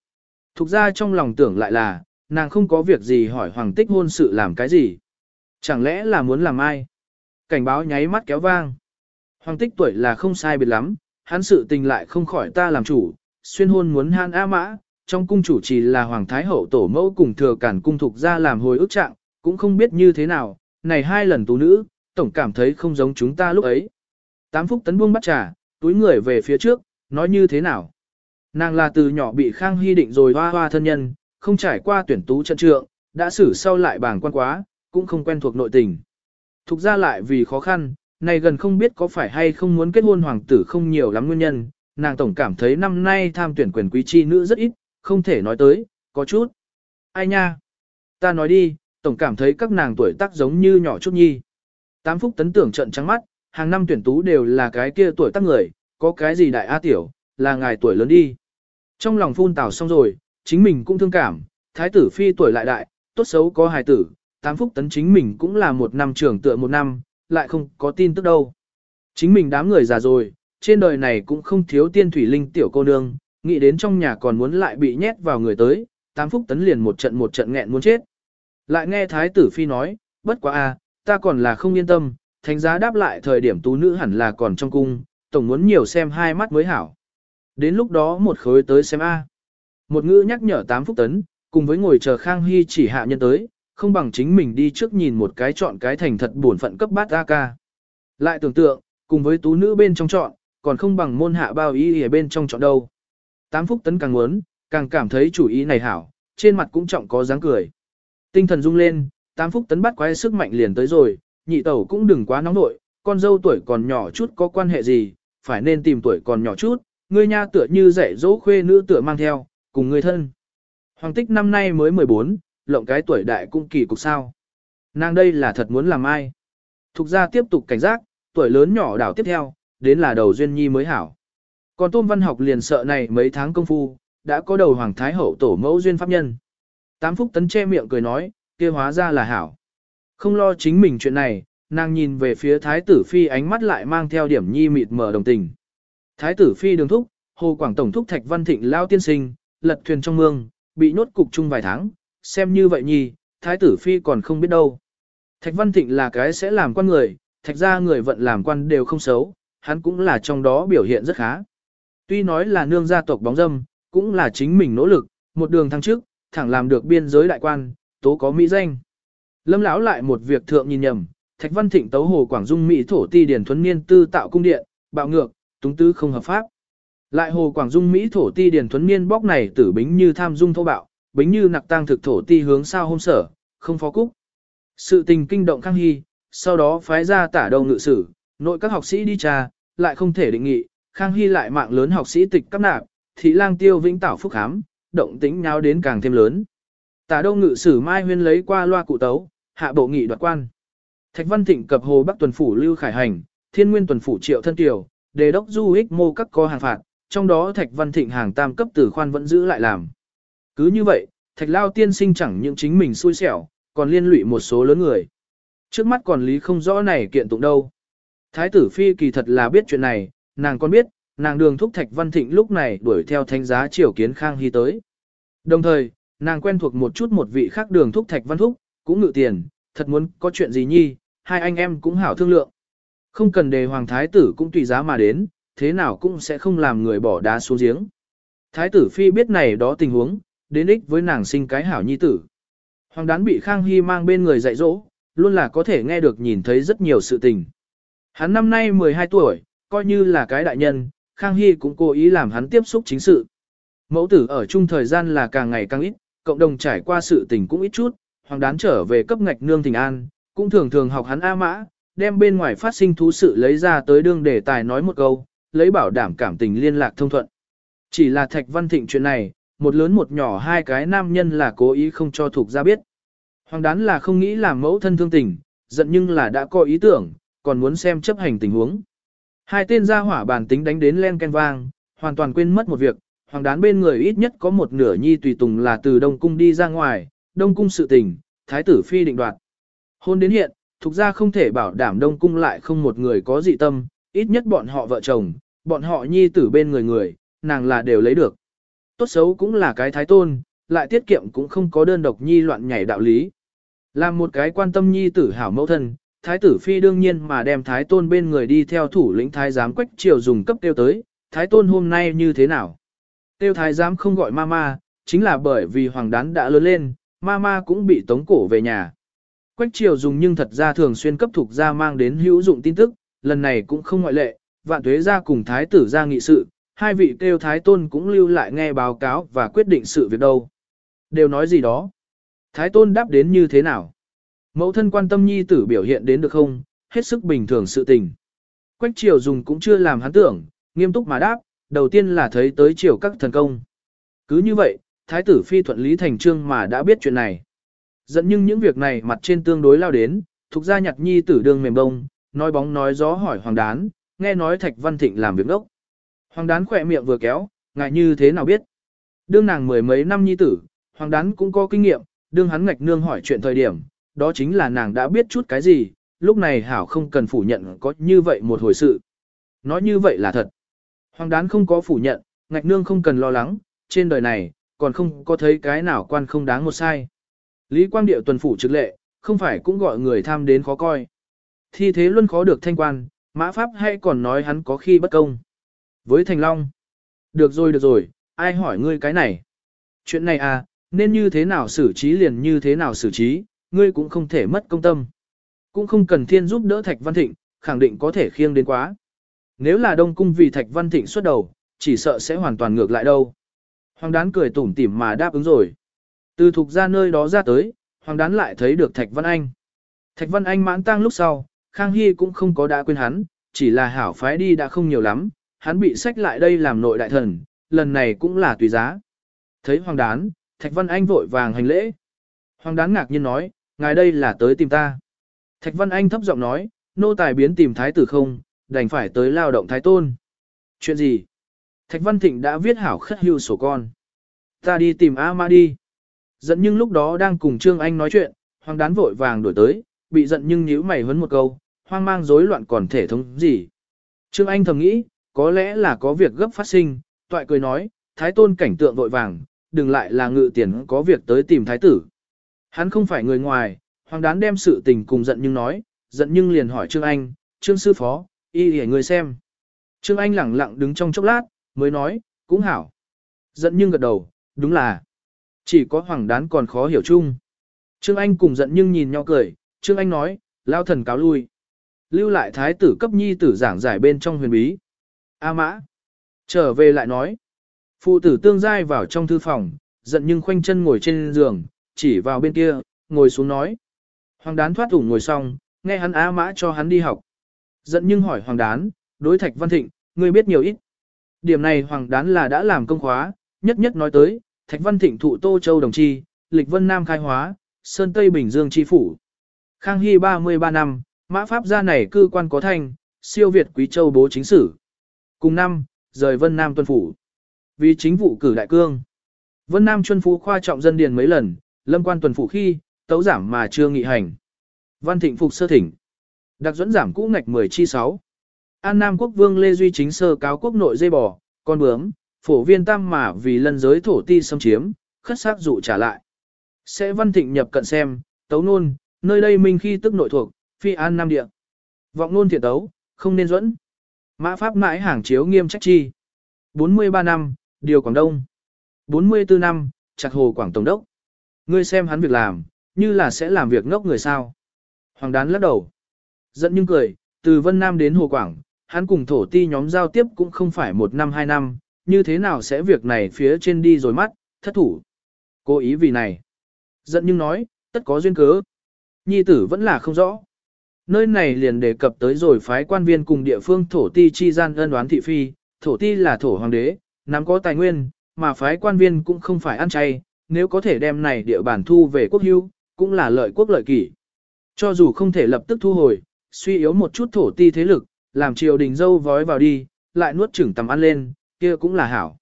Thục ra trong lòng tưởng lại là, nàng không có việc gì hỏi hoàng tích hôn sự làm cái gì. Chẳng lẽ là muốn làm ai? Cảnh báo nháy mắt kéo vang. Hoàng tích tuổi là không sai biệt lắm, hắn sự tình lại không khỏi ta làm chủ, xuyên hôn muốn han A mã, trong cung chủ chỉ là Hoàng Thái Hậu tổ mẫu cùng thừa cản cung thuộc ra làm hồi ức trạng, cũng không biết như thế nào, này hai lần tú nữ, tổng cảm thấy không giống chúng ta lúc ấy. Tám phúc tấn buông bắt trà, túi người về phía trước, nói như thế nào. Nàng là từ nhỏ bị Khang Hy định rồi hoa hoa thân nhân, không trải qua tuyển tú trận trượng, đã xử sau lại bảng quan quá, cũng không quen thuộc nội tình. Thục ra lại vì khó khăn, này gần không biết có phải hay không muốn kết hôn hoàng tử không nhiều lắm nguyên nhân, nàng tổng cảm thấy năm nay tham tuyển quyền quý chi nữ rất ít, không thể nói tới, có chút. Ai nha? Ta nói đi, tổng cảm thấy các nàng tuổi tác giống như nhỏ chút nhi. Tám phúc tấn tưởng trận trắng mắt, hàng năm tuyển tú đều là cái kia tuổi tác người, có cái gì đại A tiểu, là ngài tuổi lớn đi. Trong lòng phun tào xong rồi, chính mình cũng thương cảm, thái tử phi tuổi lại đại, tốt xấu có hài tử, tám phúc tấn chính mình cũng là một năm trưởng tựa một năm, lại không có tin tức đâu. Chính mình đám người già rồi, trên đời này cũng không thiếu tiên thủy linh tiểu cô nương, nghĩ đến trong nhà còn muốn lại bị nhét vào người tới, tám phúc tấn liền một trận một trận nghẹn muốn chết. Lại nghe thái tử phi nói, bất quá a, ta còn là không yên tâm, thánh giá đáp lại thời điểm tú nữ hẳn là còn trong cung, tổng muốn nhiều xem hai mắt mới hảo. Đến lúc đó một khối tới xem a. Một ngữ nhắc nhở tám phúc tấn, cùng với ngồi chờ Khang Hy chỉ hạ nhân tới, không bằng chính mình đi trước nhìn một cái chọn cái thành thật buồn phận cấp bát A ca. Lại tưởng tượng, cùng với tú nữ bên trong chọn, còn không bằng môn hạ bao ý ở bên trong chọn đâu. Tám phúc tấn càng muốn, càng cảm thấy chủ ý này hảo, trên mặt cũng trọng có dáng cười. Tinh thần rung lên, tám phúc tấn bắt quái sức mạnh liền tới rồi, nhị tẩu cũng đừng quá nóng nội, con dâu tuổi còn nhỏ chút có quan hệ gì, phải nên tìm tuổi còn nhỏ chút, ngươi nha tựa như dạy dỗ khuê nữ tựa mang theo, cùng người thân. Hoàng tích năm nay mới 14, lộng cái tuổi đại cũng kỳ cục sao. Nàng đây là thật muốn làm ai. Thục ra tiếp tục cảnh giác, tuổi lớn nhỏ đảo tiếp theo, đến là đầu duyên nhi mới hảo. Còn Tôn Văn học liền sợ này mấy tháng công phu, đã có đầu Hoàng Thái Hậu tổ mẫu duyên pháp nhân. Tám phúc tấn che miệng cười nói, kia hóa ra là hảo. Không lo chính mình chuyện này, nàng nhìn về phía Thái tử Phi ánh mắt lại mang theo điểm nhi mịt mở đồng tình. Thái tử Phi đường thúc, Hồ Quảng Tổng thúc Thạch Văn Thịnh lao tiên sinh, lật thuyền trong mương, bị nhốt cục chung vài tháng, xem như vậy nhi, Thái tử Phi còn không biết đâu. Thạch Văn Thịnh là cái sẽ làm quan người, thạch ra người vận làm quan đều không xấu, hắn cũng là trong đó biểu hiện rất khá. Tuy nói là nương gia tộc bóng dâm, cũng là chính mình nỗ lực, một đường thăng trước, thẳng làm được biên giới đại quan, tố có mỹ danh. Lâm lão lại một việc thượng nhìn nhầm, Thạch Văn Thịnh tấu hồ Quảng Dung Mỹ thổ ti điển thuấn niên tư tạo cung điện, bạo ngược, túng tư không hợp pháp. Lại hồ Quảng Dung Mỹ thổ ti điển thuấn niên bóc này tử bính như tham dung thô bạo, bính như nặc tang thực thổ ti hướng sao hôm sở, không phó cúc. Sự tình kinh động Khang Hy, sau đó phái ra tả đầu ngự sử, nội các học sĩ đi trà, lại không thể định nghị, Khang Hy lại mạng lớn học sĩ tịch cấp nạp, thị lang tiêu vĩnh tảo phúc khám, động tính nháo đến càng thêm lớn. Tả đông ngự sử Mai Huyên lấy qua loa cụ tấu, hạ bộ nghị đoạt quan. Thạch Văn Thịnh cập hồ Bắc tuần phủ Lưu Khải Hành, Thiên Nguyên tuần phủ Triệu Thân Tiểu, đề đốc du ích mô các có hàng phạt, trong đó Thạch Văn Thịnh hàng tam cấp tử khoan vẫn giữ lại làm. Cứ như vậy, Thạch Lao tiên sinh chẳng những chính mình xui xẻo, còn liên lụy một số lớn người. Trước mắt còn lý không rõ này kiện tụng đâu. Thái tử phi kỳ thật là biết chuyện này, nàng còn biết, nàng đường thúc Thạch Văn Thịnh lúc này đuổi theo thánh giá triều kiến Khang Hy tới. Đồng thời, nàng quen thuộc một chút một vị khác đường thúc Thạch Văn Thúc, cũng ngự tiền, thật muốn có chuyện gì nhi, hai anh em cũng hảo thương lượng. Không cần đề hoàng thái tử cũng tùy giá mà đến, thế nào cũng sẽ không làm người bỏ đá xuống giếng. Thái tử phi biết này đó tình huống, đến ích với nàng sinh cái hảo nhi tử. Hoàng đán bị Khang Hy mang bên người dạy dỗ, luôn là có thể nghe được nhìn thấy rất nhiều sự tình. Hắn năm nay 12 tuổi, coi như là cái đại nhân, Khang Hy cũng cố ý làm hắn tiếp xúc chính sự. Mẫu tử ở chung thời gian là càng ngày càng ít, cộng đồng trải qua sự tình cũng ít chút, hoàng đán trở về cấp ngạch nương thỉnh an, cũng thường thường học hắn A mã, đem bên ngoài phát sinh thú sự lấy ra tới đương đề tài nói một câu, lấy bảo đảm cảm tình liên lạc thông thuận. Chỉ là Thạch Văn Thịnh chuyện này, một lớn một nhỏ hai cái nam nhân là cố ý không cho thuộc ra biết. Hoàng đán là không nghĩ làm mẫu thân thương tình, giận nhưng là đã có ý tưởng, còn muốn xem chấp hành tình huống. Hai tên gia hỏa bản tính đánh đến len ken vang, hoàn toàn quên mất một việc, hoàng đán bên người ít nhất có một nửa nhi tùy tùng là từ Đông Cung đi ra ngoài, Đông Cung sự tình, Thái tử Phi định đoạt. Hôn đến hiện, thuộc ra không thể bảo đảm Đông Cung lại không một người có dị tâm, ít nhất bọn họ vợ chồng, bọn họ nhi tử bên người người, nàng là đều lấy được. tốt xấu cũng là cái thái tôn, lại tiết kiệm cũng không có đơn độc nhi loạn nhảy đạo lý. Làm một cái quan tâm nhi tử hảo mẫu thân, thái tử phi đương nhiên mà đem thái tôn bên người đi theo thủ lĩnh thái giám quách triều dùng cấp tiêu tới, thái tôn hôm nay như thế nào? Tiêu thái giám không gọi mama, chính là bởi vì hoàng đán đã lớn lên, mama cũng bị tống cổ về nhà. Quách triều dùng nhưng thật ra thường xuyên cấp thuộc ra mang đến hữu dụng tin tức, lần này cũng không ngoại lệ, vạn tuế ra cùng thái tử ra nghị sự, hai vị kêu thái tôn cũng lưu lại nghe báo cáo và quyết định sự việc đâu. Đều nói gì đó. Thái tôn đáp đến như thế nào? Mẫu thân quan tâm nhi tử biểu hiện đến được không, hết sức bình thường sự tình. Quách triều dùng cũng chưa làm hắn tưởng, nghiêm túc mà đáp, đầu tiên là thấy tới triều các thần công. Cứ như vậy, thái tử phi thuận lý thành trương mà đã biết chuyện này. Dẫn nhưng những việc này mặt trên tương đối lao đến, thuộc gia nhặt nhi tử đường mềm bông, nói bóng nói gió hỏi hoàng đán, nghe nói thạch văn thịnh làm việc đốc. Hoàng đán khỏe miệng vừa kéo, ngại như thế nào biết. Đương nàng mười mấy năm nhi tử, hoàng đán cũng có kinh nghiệm, đương hắn ngạch nương hỏi chuyện thời điểm, đó chính là nàng đã biết chút cái gì, lúc này hảo không cần phủ nhận có như vậy một hồi sự. Nói như vậy là thật. Hoàng đán không có phủ nhận, ngạch nương không cần lo lắng, trên đời này, còn không có thấy cái nào quan không đáng một sai. Lý Quang Điệu tuần phủ trực lệ, không phải cũng gọi người tham đến khó coi. Thi thế luôn khó được thanh quan, mã pháp hay còn nói hắn có khi bất công. Với Thành Long, được rồi được rồi, ai hỏi ngươi cái này? Chuyện này à, nên như thế nào xử trí liền như thế nào xử trí, ngươi cũng không thể mất công tâm. Cũng không cần thiên giúp đỡ Thạch Văn Thịnh, khẳng định có thể khiêng đến quá. Nếu là Đông Cung vì Thạch Văn Thịnh xuất đầu, chỉ sợ sẽ hoàn toàn ngược lại đâu. Hoàng đán cười tủm tỉm mà đáp ứng rồi. Từ thuộc ra nơi đó ra tới, Hoàng đán lại thấy được Thạch Văn Anh. Thạch Văn Anh mãn tang lúc sau, Khang Hy cũng không có đã quên hắn, chỉ là hảo phái đi đã không nhiều lắm, hắn bị sách lại đây làm nội đại thần, lần này cũng là tùy giá. Thấy Hoàng đán, Thạch Văn Anh vội vàng hành lễ. Hoàng đán ngạc nhiên nói, ngài đây là tới tìm ta. Thạch Văn Anh thấp giọng nói, nô tài biến tìm thái tử không, đành phải tới lao động thái tôn. Chuyện gì? Thạch Văn Thịnh đã viết hảo khất hưu sổ con. Ta đi tìm A Ma đi. Giận nhưng lúc đó đang cùng Trương Anh nói chuyện, hoàng đán vội vàng đổi tới, bị giận nhưng nhíu mày hấn một câu, hoang mang rối loạn còn thể thống gì. Trương Anh thầm nghĩ, có lẽ là có việc gấp phát sinh, toại cười nói, thái tôn cảnh tượng vội vàng, đừng lại là ngự tiền có việc tới tìm thái tử. Hắn không phải người ngoài, hoàng đán đem sự tình cùng giận nhưng nói, giận nhưng liền hỏi Trương Anh, Trương sư phó, y để người xem. Trương Anh lẳng lặng đứng trong chốc lát, mới nói, cũng hảo. Giận nhưng gật đầu, đúng là. Chỉ có hoàng đán còn khó hiểu chung. Trương Anh cùng giận nhưng nhìn nhau cười, Trương Anh nói, lao thần cáo lui. Lưu lại thái tử cấp nhi tử giảng giải bên trong huyền bí. A mã. Trở về lại nói. Phụ tử tương giai vào trong thư phòng, giận nhưng khoanh chân ngồi trên giường, chỉ vào bên kia, ngồi xuống nói. Hoàng đán thoát ủng ngồi xong, nghe hắn á mã cho hắn đi học. Giận nhưng hỏi hoàng đán, đối thạch văn thịnh, ngươi biết nhiều ít. Điểm này hoàng đán là đã làm công khóa, nhất nhất nói tới, thạch văn thịnh thụ Tô Châu đồng chi, lịch vân Nam khai hóa, Sơn Tây Bình Dương chi phủ. Khang Hy 33 năm, mã pháp gia này cư quan có thành, siêu Việt Quý Châu bố chính sử. Cùng năm, rời Vân Nam tuân phủ. Vì chính vụ cử đại cương. Vân Nam chuân phú khoa trọng dân điền mấy lần, lâm quan tuần phụ khi, tấu giảm mà chưa nghị hành. Văn thịnh phục sơ thỉnh. Đặc dẫn giảm cũ ngạch 10 chi 6. An Nam quốc vương Lê Duy chính sơ cáo quốc nội dây bò, con bướm, phổ viên tam mà vì lân giới thổ ti xâm chiếm, khất xác dụ trả lại. Sẽ văn thịnh nhập cận xem, tấu nôn, nơi đây minh khi tức nội thuộc, phi an nam địa. Vọng nôn thiện tấu, không nên dẫn. Mã pháp mãi hàng chiếu nghiêm trách chi. 43 năm, điều Quảng Đông. 44 năm, chặt hồ Quảng Tổng đốc. Ngươi xem hắn việc làm, như là sẽ làm việc ngốc người sao. Hoàng đán lắc đầu. Giận nhưng cười, từ Vân Nam đến Hồ Quảng, hắn cùng thổ ti nhóm giao tiếp cũng không phải một năm hai năm, như thế nào sẽ việc này phía trên đi rồi mắt, thất thủ. Cố ý vì này. Giận nhưng nói, tất có duyên cớ. Nhi tử vẫn là không rõ. Nơi này liền đề cập tới rồi phái quan viên cùng địa phương thổ ti chi gian ân đoán thị phi, thổ ti là thổ hoàng đế, nắm có tài nguyên, mà phái quan viên cũng không phải ăn chay, nếu có thể đem này địa bàn thu về quốc hưu, cũng là lợi quốc lợi kỷ. Cho dù không thể lập tức thu hồi, suy yếu một chút thổ ti thế lực, làm triều đình dâu vói vào đi, lại nuốt chửng tầm ăn lên, kia cũng là hảo.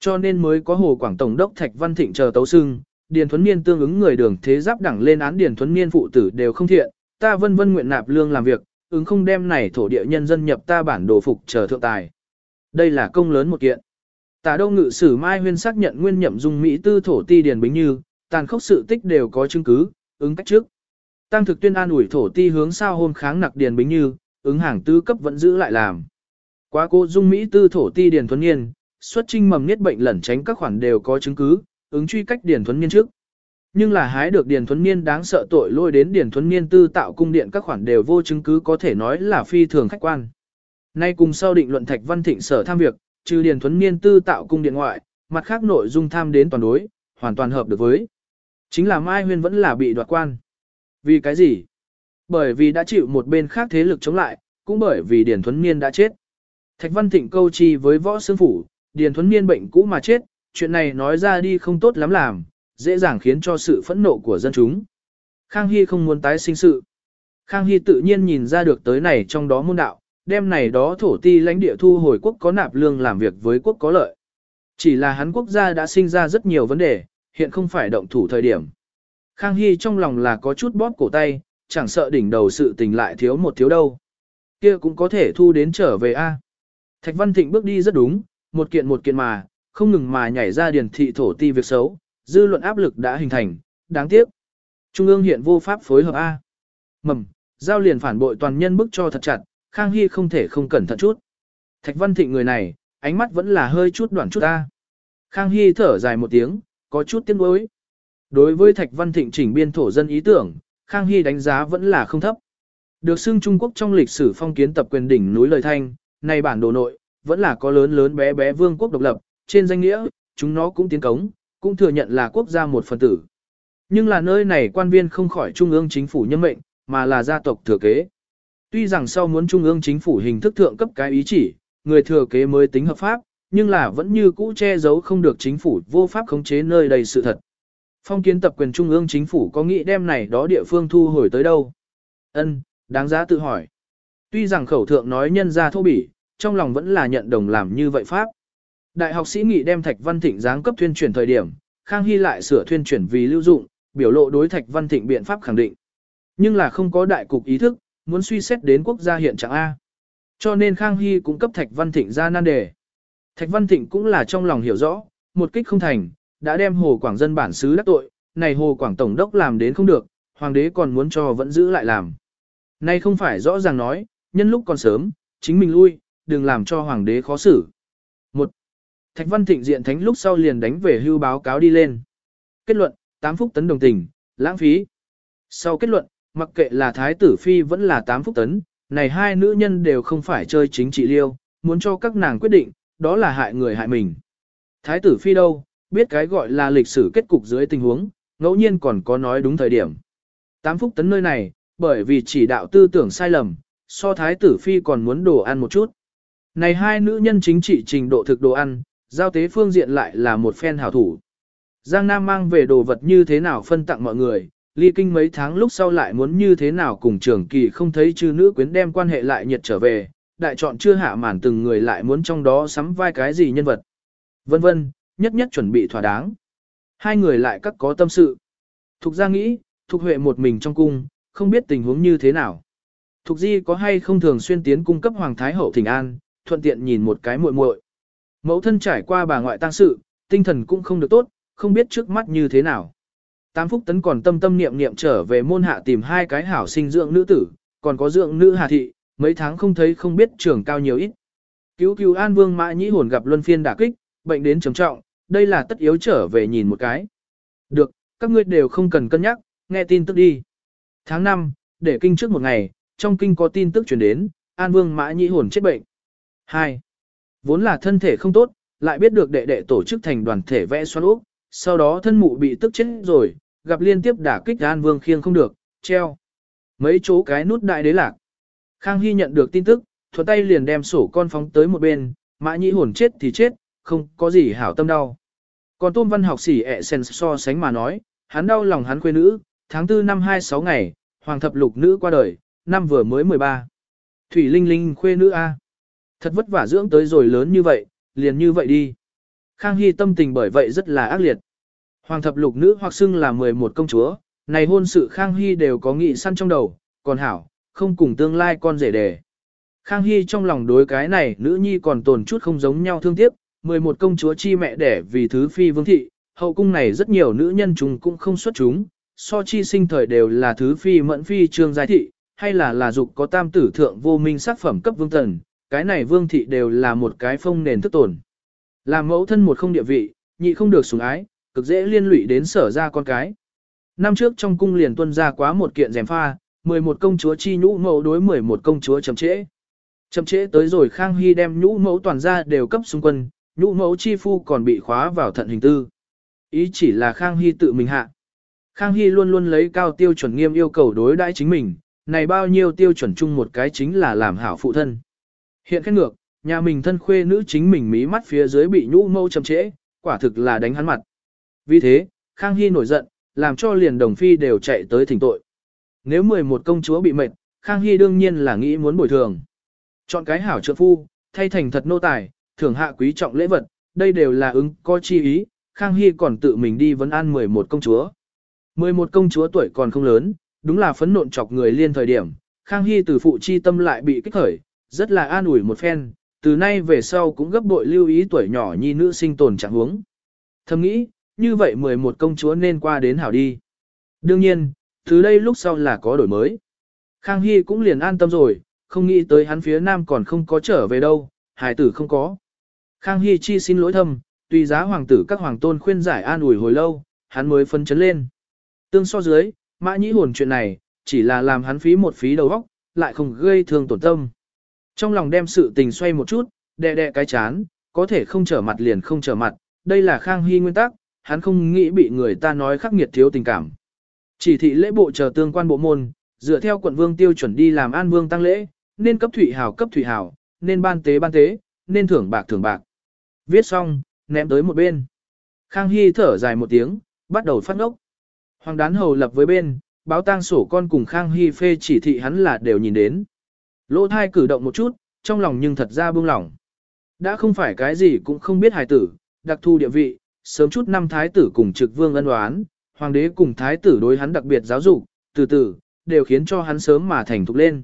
Cho nên mới có Hồ Quảng Tổng đốc Thạch Văn Thịnh chờ tấu sưng, Điền Thuấn Niên tương ứng người đường thế giáp đẳng lên án Điền Thuấn Niên phụ tử đều không thiện, ta vân vân nguyện nạp lương làm việc, ứng không đem này thổ địa nhân dân nhập ta bản đồ phục chờ thượng tài. Đây là công lớn một kiện. Tả Đông Ngự Sử Mai Huyên xác nhận nguyên nhậm dung Mỹ tư thổ ti Điền Bính Như, tàn khốc sự tích đều có chứng cứ, ứng cách trước. Tăng thực tuyên an ủi thổ ti hướng sao hôm kháng nặc Điền Bính Như, ứng hàng tư cấp vẫn giữ lại làm. Quá cô dung Mỹ tư thổ ti Điền Thuấn Niên, xuất trinh mầm niết bệnh lẩn tránh các khoản đều có chứng cứ, ứng truy cách Điền Thuấn Niên trước. Nhưng là hái được Điền Thuấn Niên đáng sợ tội lôi đến Điền Thuấn Niên tư tạo cung điện các khoản đều vô chứng cứ có thể nói là phi thường khách quan. Nay cùng sau định luận Thạch Văn Thịnh sở tham việc, trừ Điền Thuấn Niên tư tạo cung điện ngoại, mặt khác nội dung tham đến toàn đối, hoàn toàn hợp được với. Chính là Mai Huyên vẫn là bị đoạt quan. Vì cái gì? Bởi vì đã chịu một bên khác thế lực chống lại, cũng bởi vì Điền Thuấn Niên đã chết. Thạch Văn Thịnh câu chi với võ sương phủ, Điền Thuấn Niên bệnh cũ mà chết, chuyện này nói ra đi không tốt lắm làm, dễ dàng khiến cho sự phẫn nộ của dân chúng. Khang Hy không muốn tái sinh sự. Khang Hy tự nhiên nhìn ra được tới này trong đó môn đạo, đem này đó thổ ti lãnh địa thu hồi quốc có nạp lương làm việc với quốc có lợi. Chỉ là hắn quốc gia đã sinh ra rất nhiều vấn đề, hiện không phải động thủ thời điểm. Khang Hy trong lòng là có chút bóp cổ tay, chẳng sợ đỉnh đầu sự tình lại thiếu một thiếu đâu. Kia cũng có thể thu đến trở về A. Thạch Văn Thịnh bước đi rất đúng, một kiện một kiện mà, không ngừng mà nhảy ra điền thị thổ ti việc xấu, dư luận áp lực đã hình thành, đáng tiếc. Trung ương hiện vô pháp phối hợp A. Mầm, giao liền phản bội toàn nhân bức cho thật chặt, Khang Hy không thể không cẩn thận chút. Thạch Văn Thịnh người này, ánh mắt vẫn là hơi chút đoạn chút A. Khang Hy thở dài một tiếng, có chút tiếng đối. Đối với Thạch Văn Thịnh chỉnh biên thổ dân ý tưởng, Khang Hy đánh giá vẫn là không thấp. Được xưng Trung Quốc trong lịch sử phong kiến tập quyền đỉnh núi lời thanh, này bản đồ nội, vẫn là có lớn lớn bé bé vương quốc độc lập, trên danh nghĩa, chúng nó cũng tiến cống, cũng thừa nhận là quốc gia một phần tử. Nhưng là nơi này quan viên không khỏi trung ương chính phủ nhân mệnh, mà là gia tộc thừa kế. Tuy rằng sau muốn trung ương chính phủ hình thức thượng cấp cái ý chỉ, người thừa kế mới tính hợp pháp, nhưng là vẫn như cũ che giấu không được chính phủ vô pháp khống chế nơi đầy sự thật. Phong kiến tập quyền trung ương chính phủ có nghĩ đem này đó địa phương thu hồi tới đâu? Ân, đáng giá tự hỏi. Tuy rằng khẩu thượng nói nhân ra thô bỉ, trong lòng vẫn là nhận đồng làm như vậy pháp. Đại học sĩ nghị đem Thạch Văn Thịnh giáng cấp thuyên chuyển thời điểm, Khang Hy lại sửa thuyên chuyển vì lưu dụng, biểu lộ đối Thạch Văn Thịnh biện pháp khẳng định. Nhưng là không có đại cục ý thức, muốn suy xét đến quốc gia hiện trạng A. Cho nên Khang Hy cũng cấp Thạch Văn Thịnh ra nan đề. Thạch Văn Thịnh cũng là trong lòng hiểu rõ, một kích không thành, đã đem Hồ Quảng dân bản xứ đắc tội, này Hồ Quảng Tổng đốc làm đến không được, Hoàng đế còn muốn cho vẫn giữ lại làm. Nay không phải rõ ràng nói, nhân lúc còn sớm, chính mình lui, đừng làm cho Hoàng đế khó xử. Một, Thạch Văn Thịnh diện thánh lúc sau liền đánh về hưu báo cáo đi lên. Kết luận, 8 phút tấn đồng tình, lãng phí. Sau kết luận, mặc kệ là Thái tử Phi vẫn là tám phúc tấn, này hai nữ nhân đều không phải chơi chính trị liêu, muốn cho các nàng quyết định, đó là hại người hại mình. Thái tử Phi đâu, biết cái gọi là lịch sử kết cục dưới tình huống, ngẫu nhiên còn có nói đúng thời điểm. tám phúc tấn nơi này, bởi vì chỉ đạo tư tưởng sai lầm, so Thái tử Phi còn muốn đồ ăn một chút. Này hai nữ nhân chính trị trình độ thực đồ ăn, giao tế phương diện lại là một phen hảo thủ. Giang Nam mang về đồ vật như thế nào phân tặng mọi người, ly kinh mấy tháng lúc sau lại muốn như thế nào cùng trường kỳ không thấy chư nữ quyến đem quan hệ lại nhiệt trở về, đại chọn chưa hạ màn từng người lại muốn trong đó sắm vai cái gì nhân vật. Vân vân, nhất nhất chuẩn bị thỏa đáng. Hai người lại các có tâm sự. Thục ra nghĩ, Thục Huệ một mình trong cung, không biết tình huống như thế nào. Thục Di có hay không thường xuyên tiến cung cấp Hoàng Thái Hậu Thịnh An, thuận tiện nhìn một cái muội muội. Mẫu thân trải qua bà ngoại tang sự, tinh thần cũng không được tốt, không biết trước mắt như thế nào. Tám phúc tấn còn tâm tâm niệm niệm trở về môn hạ tìm hai cái hảo sinh dưỡng nữ tử, còn có dưỡng nữ hà thị, mấy tháng không thấy không biết trưởng cao nhiều ít. Cứu cứu an vương mã nhĩ hồn gặp luân phiên đả kích, bệnh đến trầm trọng, đây là tất yếu trở về nhìn một cái. Được, các ngươi đều không cần cân nhắc, nghe tin tức đi. Tháng 5, để kinh trước một ngày, trong kinh có tin tức truyền đến, an vương mã nhĩ hồn chết bệnh. 2. Vốn là thân thể không tốt, lại biết được đệ đệ tổ chức thành đoàn thể vẽ xoắn úp, sau đó thân mụ bị tức chết rồi, gặp liên tiếp đả kích An Vương khiêng không được, treo. Mấy chỗ cái nút đại đế lạc. Khang Hy nhận được tin tức, thuận tay liền đem sổ con phóng tới một bên, mã nhĩ hồn chết thì chết, không có gì hảo tâm đau. Còn tôn văn học sĩ ẹ sen so sánh mà nói, hắn đau lòng hắn quê nữ, tháng 4 năm 26 ngày, hoàng thập lục nữ qua đời, năm vừa mới 13. Thủy Linh Linh khuê nữ A. Thật vất vả dưỡng tới rồi lớn như vậy, liền như vậy đi. Khang Hy tâm tình bởi vậy rất là ác liệt. Hoàng thập lục nữ hoặc xưng là 11 công chúa, này hôn sự Khang Hy đều có nghị săn trong đầu, còn hảo, không cùng tương lai con rể đề. Khang Hy trong lòng đối cái này nữ nhi còn tồn chút không giống nhau thương tiếc, 11 công chúa chi mẹ đẻ vì thứ phi vương thị, hậu cung này rất nhiều nữ nhân chúng cũng không xuất chúng, so chi sinh thời đều là thứ phi mẫn phi trương giai thị, hay là là dục có tam tử thượng vô minh sắc phẩm cấp vương tần, cái này vương thị đều là một cái phong nền thức tổn. Làm mẫu thân một không địa vị, nhị không được sủng ái, cực dễ liên lụy đến sở ra con cái. Năm trước trong cung liền tuân ra quá một kiện rèm pha, 11 công chúa chi nhũ mẫu đối 11 công chúa chậm trễ. Chậm trễ tới rồi Khang Hy đem nhũ mẫu toàn ra đều cấp xung quân, nhũ mẫu chi phu còn bị khóa vào thận hình tư. Ý chỉ là Khang Hy tự mình hạ. Khang Hy luôn luôn lấy cao tiêu chuẩn nghiêm yêu cầu đối đãi chính mình, này bao nhiêu tiêu chuẩn chung một cái chính là làm hảo phụ thân. Hiện khét ngược, nhà mình thân khuê nữ chính mình mí mắt phía dưới bị nhũ mẫu chậm trễ, quả thực là đánh hắn mặt. Vì thế, Khang Hy nổi giận, làm cho liền đồng phi đều chạy tới thỉnh tội. Nếu 11 công chúa bị mệt, Khang Hy đương nhiên là nghĩ muốn bồi thường. Chọn cái hảo trợ phu, thay thành thật nô tài, thưởng hạ quý trọng lễ vật, đây đều là ứng có chi ý, Khang Hy còn tự mình đi vấn an 11 công chúa. 11 công chúa tuổi còn không lớn, đúng là phấn nộn chọc người liên thời điểm, Khang Hy từ phụ chi tâm lại bị kích khởi, rất là an ủi một phen, từ nay về sau cũng gấp bội lưu ý tuổi nhỏ nhi nữ sinh tồn trạng huống. Thầm nghĩ, như vậy 11 công chúa nên qua đến hảo đi. Đương nhiên, từ đây lúc sau là có đổi mới. Khang Hy cũng liền an tâm rồi, không nghĩ tới hắn phía nam còn không có trở về đâu, hải tử không có. Khang Hy chi xin lỗi thầm, tùy giá hoàng tử các hoàng tôn khuyên giải an ủi hồi lâu, hắn mới phân chấn lên. Tương so dưới, mã nhĩ hồn chuyện này, chỉ là làm hắn phí một phí đầu óc, lại không gây thương tổn tâm. Trong lòng đem sự tình xoay một chút, đè đè cái chán, có thể không trở mặt liền không trở mặt, đây là Khang Hy nguyên tắc, hắn không nghĩ bị người ta nói khắc nghiệt thiếu tình cảm. Chỉ thị lễ bộ chờ tương quan bộ môn, dựa theo quận vương tiêu chuẩn đi làm an vương tăng lễ, nên cấp thủy hào cấp thủy hào, nên ban tế ban tế, nên thưởng bạc thưởng bạc. Viết xong, ném tới một bên. Khang Hy thở dài một tiếng, bắt đầu phát ngốc. Hoàng đán hầu lập với bên, báo tang sổ con cùng Khang Hy phê chỉ thị hắn là đều nhìn đến. Lỗ thai cử động một chút, trong lòng nhưng thật ra buông lỏng. Đã không phải cái gì cũng không biết hài tử, đặc thu địa vị, sớm chút năm thái tử cùng trực vương ân đoán, hoàng đế cùng thái tử đối hắn đặc biệt giáo dục, từ từ, đều khiến cho hắn sớm mà thành thục lên.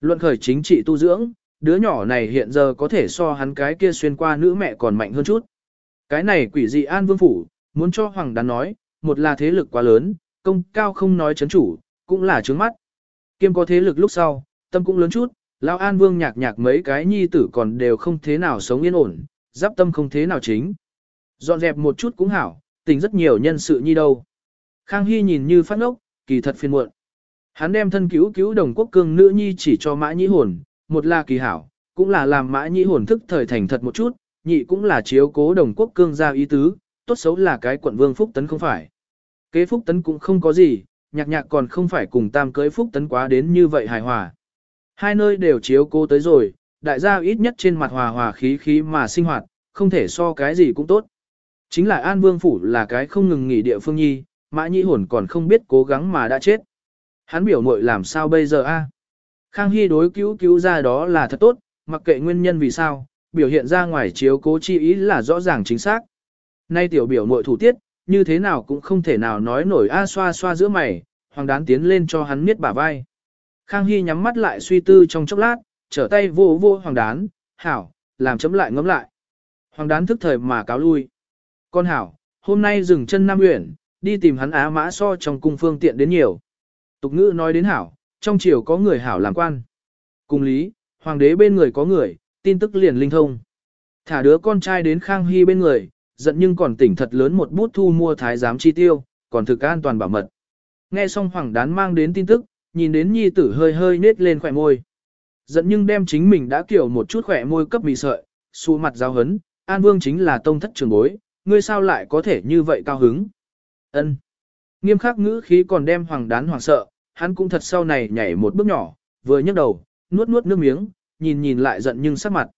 Luận khởi chính trị tu dưỡng, đứa nhỏ này hiện giờ có thể so hắn cái kia xuyên qua nữ mẹ còn mạnh hơn chút. Cái này quỷ dị an vương phủ, muốn cho hoàng đán nói, một là thế lực quá lớn, công cao không nói chấn chủ, cũng là trướng mắt. Kiêm có thế lực lúc sau, tâm cũng lớn chút, lão an vương nhạc nhạc mấy cái nhi tử còn đều không thế nào sống yên ổn, giáp tâm không thế nào chính. Dọn dẹp một chút cũng hảo, tình rất nhiều nhân sự nhi đâu. Khang Hy nhìn như phát ngốc, kỳ thật phiền muộn. Hắn đem thân cứu cứu đồng quốc cương nữ nhi chỉ cho mã nhĩ hồn, một là kỳ hảo, cũng là làm mã nhĩ hồn thức thời thành thật một chút, nhị cũng là chiếu cố đồng quốc cương ra ý tứ, tốt xấu là cái quận vương phúc tấn không phải. Kế phúc tấn cũng không có gì, nhạc nhạc còn không phải cùng tam cưới phúc tấn quá đến như vậy hài hòa. Hai nơi đều chiếu cố tới rồi, đại gia ít nhất trên mặt hòa hòa khí khí mà sinh hoạt, không thể so cái gì cũng tốt. Chính là An Vương Phủ là cái không ngừng nghỉ địa phương nhi, mã nhĩ hồn còn không biết cố gắng mà đã chết. Hắn biểu mội làm sao bây giờ a? Khang Hy đối cứu cứu ra đó là thật tốt, mặc kệ nguyên nhân vì sao, biểu hiện ra ngoài chiếu cố chi ý là rõ ràng chính xác. Nay tiểu biểu mội thủ tiết, như thế nào cũng không thể nào nói nổi a xoa xoa giữa mày, hoàng đán tiến lên cho hắn miết bả vai. Khang Hy nhắm mắt lại suy tư trong chốc lát, trở tay vô vô hoàng đán, hảo, làm chấm lại ngấm lại. Hoàng đán thức thời mà cáo lui. Con hảo, hôm nay dừng chân Nam Uyển, đi tìm hắn á mã so trong cung phương tiện đến nhiều. Tục ngữ nói đến hảo, trong triều có người hảo làm quan. Cùng lý, hoàng đế bên người có người, tin tức liền linh thông. Thả đứa con trai đến Khang Hy bên người, giận nhưng còn tỉnh thật lớn một bút thu mua thái giám chi tiêu, còn thực an toàn bảo mật. Nghe xong hoàng đán mang đến tin tức, nhìn đến nhi tử hơi hơi nết lên khỏe môi. Giận nhưng đem chính mình đã kiểu một chút khỏe môi cấp mì sợi, xu mặt giao hấn, An Vương chính là tông thất trường bối, ngươi sao lại có thể như vậy cao hứng. ân Nghiêm khắc ngữ khí còn đem hoàng đán hoàng sợ, hắn cũng thật sau này nhảy một bước nhỏ, vừa nhấc đầu, nuốt nuốt nước miếng, nhìn nhìn lại giận nhưng sắc mặt.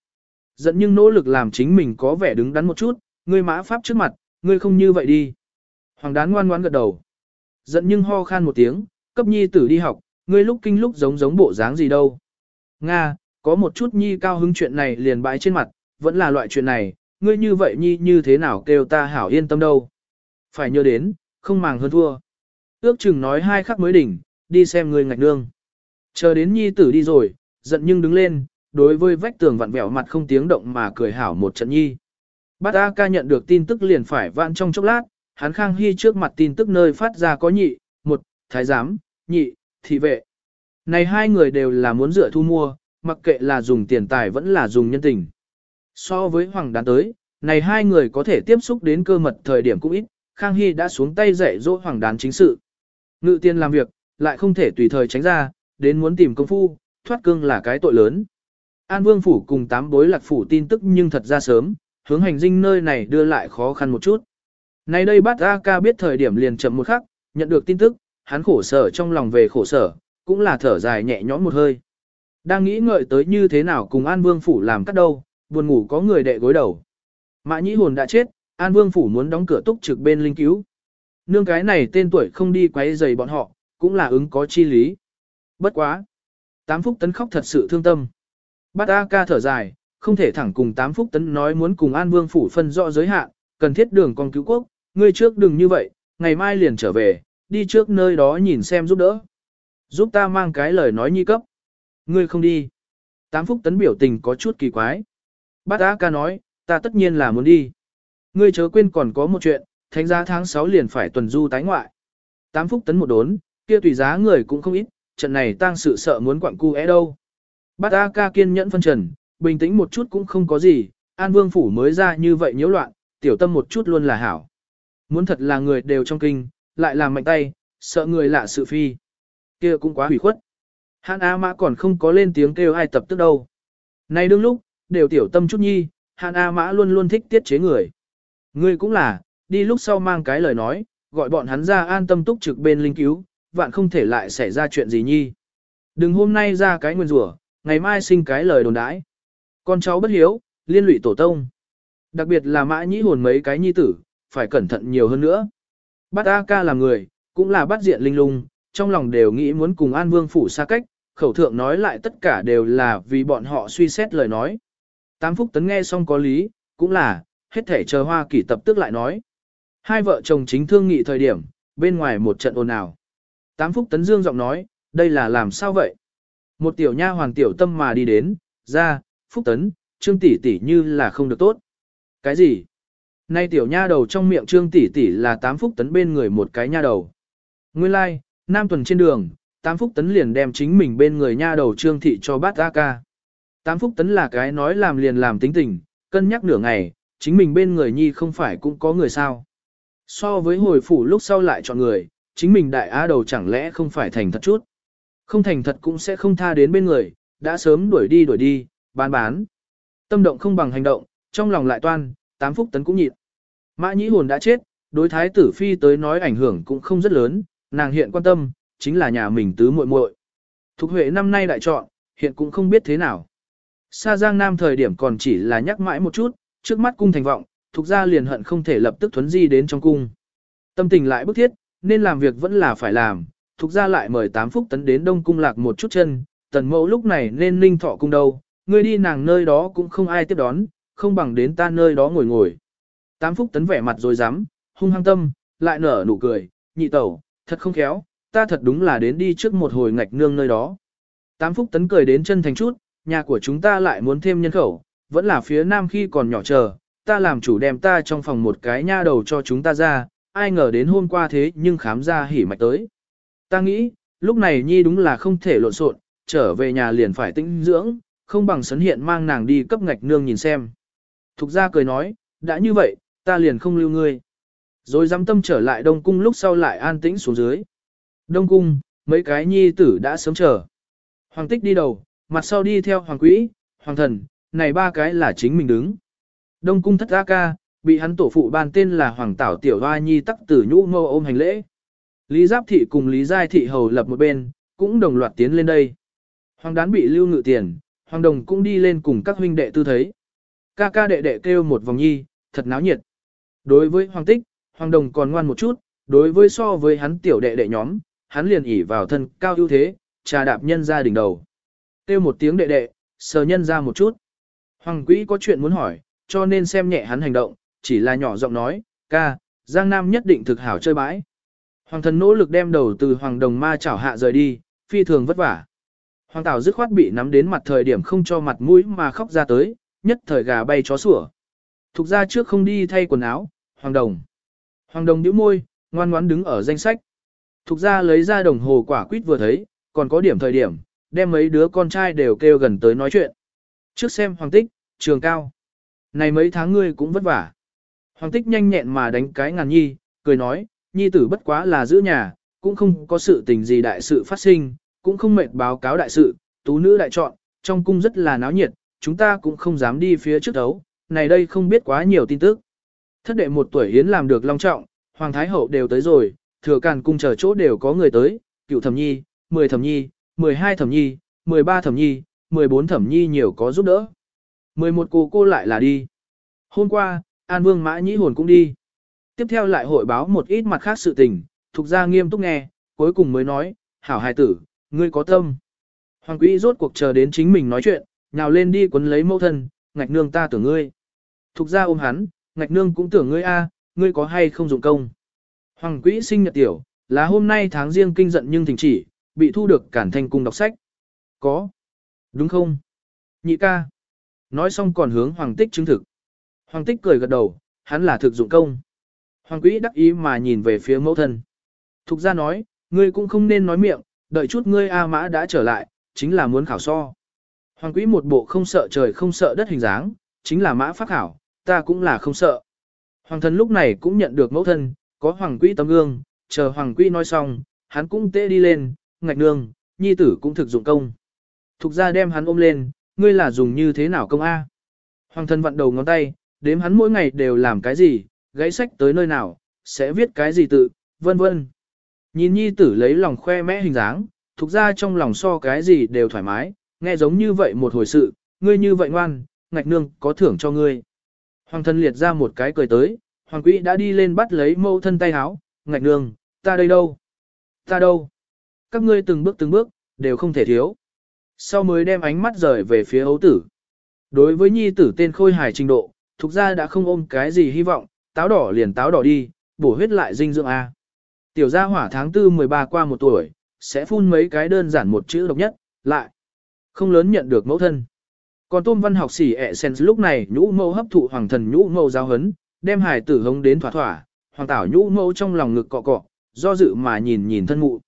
Giận nhưng nỗ lực làm chính mình có vẻ đứng đắn một chút, ngươi mã pháp trước mặt, ngươi không như vậy đi. Hoàng đán ngoan ngoãn gật đầu. Giận nhưng ho khan một tiếng, cấp nhi tử đi học, ngươi lúc kinh lúc giống giống bộ dáng gì đâu. Nga, có một chút nhi cao hứng chuyện này liền bãi trên mặt, vẫn là loại chuyện này, ngươi như vậy nhi như thế nào kêu ta hảo yên tâm đâu. Phải nhớ đến, không màng hơn thua. Ước chừng nói hai khắc mới đỉnh, đi xem ngươi ngạch nương. Chờ đến nhi tử đi rồi, giận nhưng đứng lên, đối với vách tường vặn vẹo mặt không tiếng động mà cười hảo một trận nhi. Bát A ca nhận được tin tức liền phải vạn trong chốc lát, hắn Khang Hy trước mặt tin tức nơi phát ra có nhị, một, thái giám, nhị, thị vệ. Này hai người đều là muốn dựa thu mua, mặc kệ là dùng tiền tài vẫn là dùng nhân tình. So với Hoàng Đán tới, này hai người có thể tiếp xúc đến cơ mật thời điểm cũng ít, Khang Hy đã xuống tay dạy dỗ Hoàng Đán chính sự. Ngự tiên làm việc, lại không thể tùy thời tránh ra, đến muốn tìm công phu, thoát cương là cái tội lớn. An Vương Phủ cùng tám bối lạc phủ tin tức nhưng thật ra sớm, hướng hành dinh nơi này đưa lại khó khăn một chút. Nay đây bát A ca biết thời điểm liền chậm một khắc, nhận được tin tức, hắn khổ sở trong lòng về khổ sở, cũng là thở dài nhẹ nhõm một hơi. Đang nghĩ ngợi tới như thế nào cùng An Vương Phủ làm cắt đâu, buồn ngủ có người đệ gối đầu. Mã nhĩ hồn đã chết, An Vương Phủ muốn đóng cửa túc trực bên linh cứu. Nương cái này tên tuổi không đi quấy rầy bọn họ, cũng là ứng có chi lý. Bất quá. Tám phúc tấn khóc thật sự thương tâm. Bát A ca thở dài, không thể thẳng cùng tám phúc tấn nói muốn cùng An Vương Phủ phân rõ giới hạn, cần thiết đường con cứu quốc, ngươi trước đừng như vậy, ngày mai liền trở về, đi trước nơi đó nhìn xem giúp đỡ. Giúp ta mang cái lời nói nhi cấp. Ngươi không đi. Tám phúc tấn biểu tình có chút kỳ quái. Bát A ca nói, ta tất nhiên là muốn đi. Ngươi chớ quên còn có một chuyện, thánh giá tháng 6 liền phải tuần du tái ngoại. Tám phúc tấn một đốn, kia tùy giá người cũng không ít, trận này tăng sự sợ muốn quặng cu é đâu. Bát A ca kiên nhẫn phân trần, bình tĩnh một chút cũng không có gì, An Vương Phủ mới ra như vậy nhiễu loạn, tiểu tâm một chút luôn là hảo. Muốn thật là người đều trong kinh, lại làm mạnh tay, sợ người lạ sự phi. kia cũng quá hủy khuất. Hàn A Mã còn không có lên tiếng kêu ai tập tức đâu. Nay đương lúc, đều tiểu tâm chút nhi, Hàn A Mã luôn luôn thích tiết chế người. Ngươi cũng là, đi lúc sau mang cái lời nói, gọi bọn hắn ra an tâm túc trực bên linh cứu, vạn không thể lại xảy ra chuyện gì nhi. Đừng hôm nay ra cái nguyên rủa, ngày mai sinh cái lời đồn đãi. Con cháu bất hiếu, liên lụy tổ tông. Đặc biệt là mã nhĩ hồn mấy cái nhi tử, phải cẩn thận nhiều hơn nữa. Bát A ca làm người, cũng là bắt diện linh lung, trong lòng đều nghĩ muốn cùng An Vương phủ xa cách, khẩu thượng nói lại tất cả đều là vì bọn họ suy xét lời nói. Tám Phúc Tấn nghe xong có lý, cũng là, hết thể chờ Hoa kỷ tập tức lại nói. Hai vợ chồng chính thương nghị thời điểm, bên ngoài một trận ồn ào. Tám Phúc Tấn Dương giọng nói, đây là làm sao vậy? Một tiểu nha hoàng tiểu tâm mà đi đến, ra, Phúc Tấn, Trương tỷ tỷ như là không được tốt. Cái gì? Nay tiểu nha đầu trong miệng Trương tỷ tỷ là tám Phúc Tấn bên người một cái nha đầu. Nguyên lai, like, nam tuần trên đường, tám Phúc Tấn liền đem chính mình bên người nha đầu Trương thị cho bát A ca. Tám Phúc Tấn là cái nói làm liền làm tính tình, cân nhắc nửa ngày, chính mình bên người nhi không phải cũng có người sao. So với hồi phủ lúc sau lại chọn người, chính mình đại á đầu chẳng lẽ không phải thành thật chút. Không thành thật cũng sẽ không tha đến bên người, đã sớm đuổi đi đuổi đi, bán bán. Tâm động không bằng hành động, trong lòng lại toan, tám phúc tấn cũng nhịn. Mã nhĩ hồn đã chết, đối thái tử phi tới nói ảnh hưởng cũng không rất lớn, nàng hiện quan tâm, chính là nhà mình tứ muội muội. Thục Huệ năm nay đại chọn, hiện cũng không biết thế nào. Sa Giang Nam thời điểm còn chỉ là nhắc mãi một chút, trước mắt cung thành vọng, thuộc ra liền hận không thể lập tức thuấn di đến trong cung. Tâm tình lại bức thiết, nên làm việc vẫn là phải làm, thuộc ra lại mời tám phúc tấn đến đông cung lạc một chút chân, tần mẫu lúc này nên ninh thọ cung đâu, ngươi đi nàng nơi đó cũng không ai tiếp đón, không bằng đến ta nơi đó ngồi ngồi. Tám phúc tấn vẻ mặt rồi dám, hung hăng tâm, lại nở nụ cười, nhị tẩu, thật không khéo, ta thật đúng là đến đi trước một hồi ngạch nương nơi đó. Tám phúc tấn cười đến chân thành chút, nhà của chúng ta lại muốn thêm nhân khẩu, vẫn là phía nam khi còn nhỏ chờ, ta làm chủ đem ta trong phòng một cái nha đầu cho chúng ta ra, ai ngờ đến hôm qua thế nhưng khám ra hỉ mạch tới. Ta nghĩ, lúc này nhi đúng là không thể lộn xộn, trở về nhà liền phải tĩnh dưỡng, không bằng sấn hiện mang nàng đi cấp ngạch nương nhìn xem. Thục ra cười nói, đã như vậy, ta liền không lưu ngươi. Rồi dám tâm trở lại Đông Cung lúc sau lại an tĩnh xuống dưới. Đông Cung, mấy cái nhi tử đã sớm chờ. Hoàng tích đi đầu, mặt sau đi theo Hoàng Quỹ, Hoàng Thần, này ba cái là chính mình đứng. Đông Cung thất A ca, bị hắn tổ phụ ban tên là Hoàng Tảo Tiểu Hoa Nhi tắc tử nhũ ngô ôm hành lễ. Lý Giáp Thị cùng Lý Giai Thị hầu lập một bên, cũng đồng loạt tiến lên đây. Hoàng đán bị lưu ngự tiền, Hoàng Đồng cũng đi lên cùng các huynh đệ tư thấy. Ca ca đệ đệ kêu một vòng nhi, thật náo nhiệt. Đối với Hoàng Tích, Hoàng Đồng còn ngoan một chút, đối với so với hắn tiểu đệ đệ nhóm, hắn liền ỉ vào thân cao ưu thế, trà đạp nhân ra đỉnh đầu. Kêu một tiếng đệ đệ, sờ nhân ra một chút. Hoàng Quỹ có chuyện muốn hỏi, cho nên xem nhẹ hắn hành động, chỉ là nhỏ giọng nói, ca, Giang Nam nhất định thực hảo chơi bãi. Hoàng thần nỗ lực đem đầu từ Hoàng Đồng ma chảo hạ rời đi, phi thường vất vả. Hoàng Tảo dứt khoát bị nắm đến mặt thời điểm không cho mặt mũi mà khóc ra tới, nhất thời gà bay chó sủa. Thục ra trước không đi thay quần áo, Hoàng Đồng. Hoàng Đồng nhíu môi, ngoan ngoãn đứng ở danh sách. Thục ra lấy ra đồng hồ quả quýt vừa thấy, còn có điểm thời điểm, đem mấy đứa con trai đều kêu gần tới nói chuyện. Trước xem Hoàng Tích, trường cao. Này mấy tháng ngươi cũng vất vả. Hoàng Tích nhanh nhẹn mà đánh cái ngàn nhi, cười nói, nhi tử bất quá là giữ nhà, cũng không có sự tình gì đại sự phát sinh, cũng không mệt báo cáo đại sự, tú nữ đại chọn, trong cung rất là náo nhiệt, chúng ta cũng không dám đi phía trước đấu, này đây không biết quá nhiều tin tức. Thất đệ một tuổi hiến làm được long trọng, hoàng thái hậu đều tới rồi, thừa càn cung chờ chỗ đều có người tới, cựu thẩm nhi, mười thẩm nhi, mười hai thẩm nhi, mười ba thẩm nhi, mười bốn thẩm nhi nhiều có giúp đỡ. mười một cô cô lại là đi. Hôm qua, An Vương Mã Nhĩ Hồn cũng đi. Tiếp theo lại hội báo một ít mặt khác sự tình, thuộc ra nghiêm túc nghe, cuối cùng mới nói, hảo hài tử, ngươi có tâm. Hoàng quý rốt cuộc chờ đến chính mình nói chuyện, nhào lên đi quấn lấy mẫu thân, ngạch nương ta tưởng ngươi. Thục ra ôm hắn, ngạch nương cũng tưởng ngươi a, ngươi có hay không dụng công. Hoàng quỹ sinh nhật tiểu, là hôm nay tháng riêng kinh giận nhưng thỉnh chỉ, bị thu được cản thanh cung đọc sách. Có. Đúng không? Nhị ca. Nói xong còn hướng hoàng tích chứng thực. Hoàng tích cười gật đầu, hắn là thực dụng công. Hoàng quỹ đắc ý mà nhìn về phía mẫu thân. Thục ra nói, ngươi cũng không nên nói miệng, đợi chút ngươi A mã đã trở lại, chính là muốn khảo so. Hoàng quỹ một bộ không sợ trời không sợ đất hình dáng, chính là mã phát khảo, ta cũng là không sợ. Hoàng thần lúc này cũng nhận được mẫu thân, có hoàng quỹ tấm gương, chờ hoàng quỹ nói xong, hắn cũng tê đi lên, ngạch nương, nhi tử cũng thực dụng công. Thục ra đem hắn ôm lên, ngươi là dùng như thế nào công A. Hoàng thần vặn đầu ngón tay, đếm hắn mỗi ngày đều làm cái gì, gãy sách tới nơi nào, sẽ viết cái gì tự, vân vân. Nhìn nhi tử lấy lòng khoe mẽ hình dáng, thục ra trong lòng so cái gì đều thoải mái, nghe giống như vậy một hồi sự, ngươi như vậy ngoan, ngạch nương có thưởng cho ngươi. Hoàng thân liệt ra một cái cười tới, hoàng quỹ đã đi lên bắt lấy mâu thân tay háo, ngạch nương, ta đây đâu? Ta đâu? Các ngươi từng bước từng bước, đều không thể thiếu. Sau mới đem ánh mắt rời về phía ấu tử. Đối với nhi tử tên khôi hài trình độ, thuộc ra đã không ôm cái gì hy vọng, táo đỏ liền táo đỏ đi, bổ huyết lại dinh dưỡng A. Tiểu gia hỏa tháng 4 13 qua một tuổi, sẽ phun mấy cái đơn giản một chữ độc nhất, lại. Không lớn nhận được mẫu thân. Còn tôm văn học sĩ ẹ sen lúc này nhũ mâu hấp thụ hoàng thần nhũ mâu giáo hấn, đem hải tử hống đến thỏa thỏa, hoàng tảo nhũ mâu trong lòng ngực cọ cọ, do dự mà nhìn nhìn thân mụ.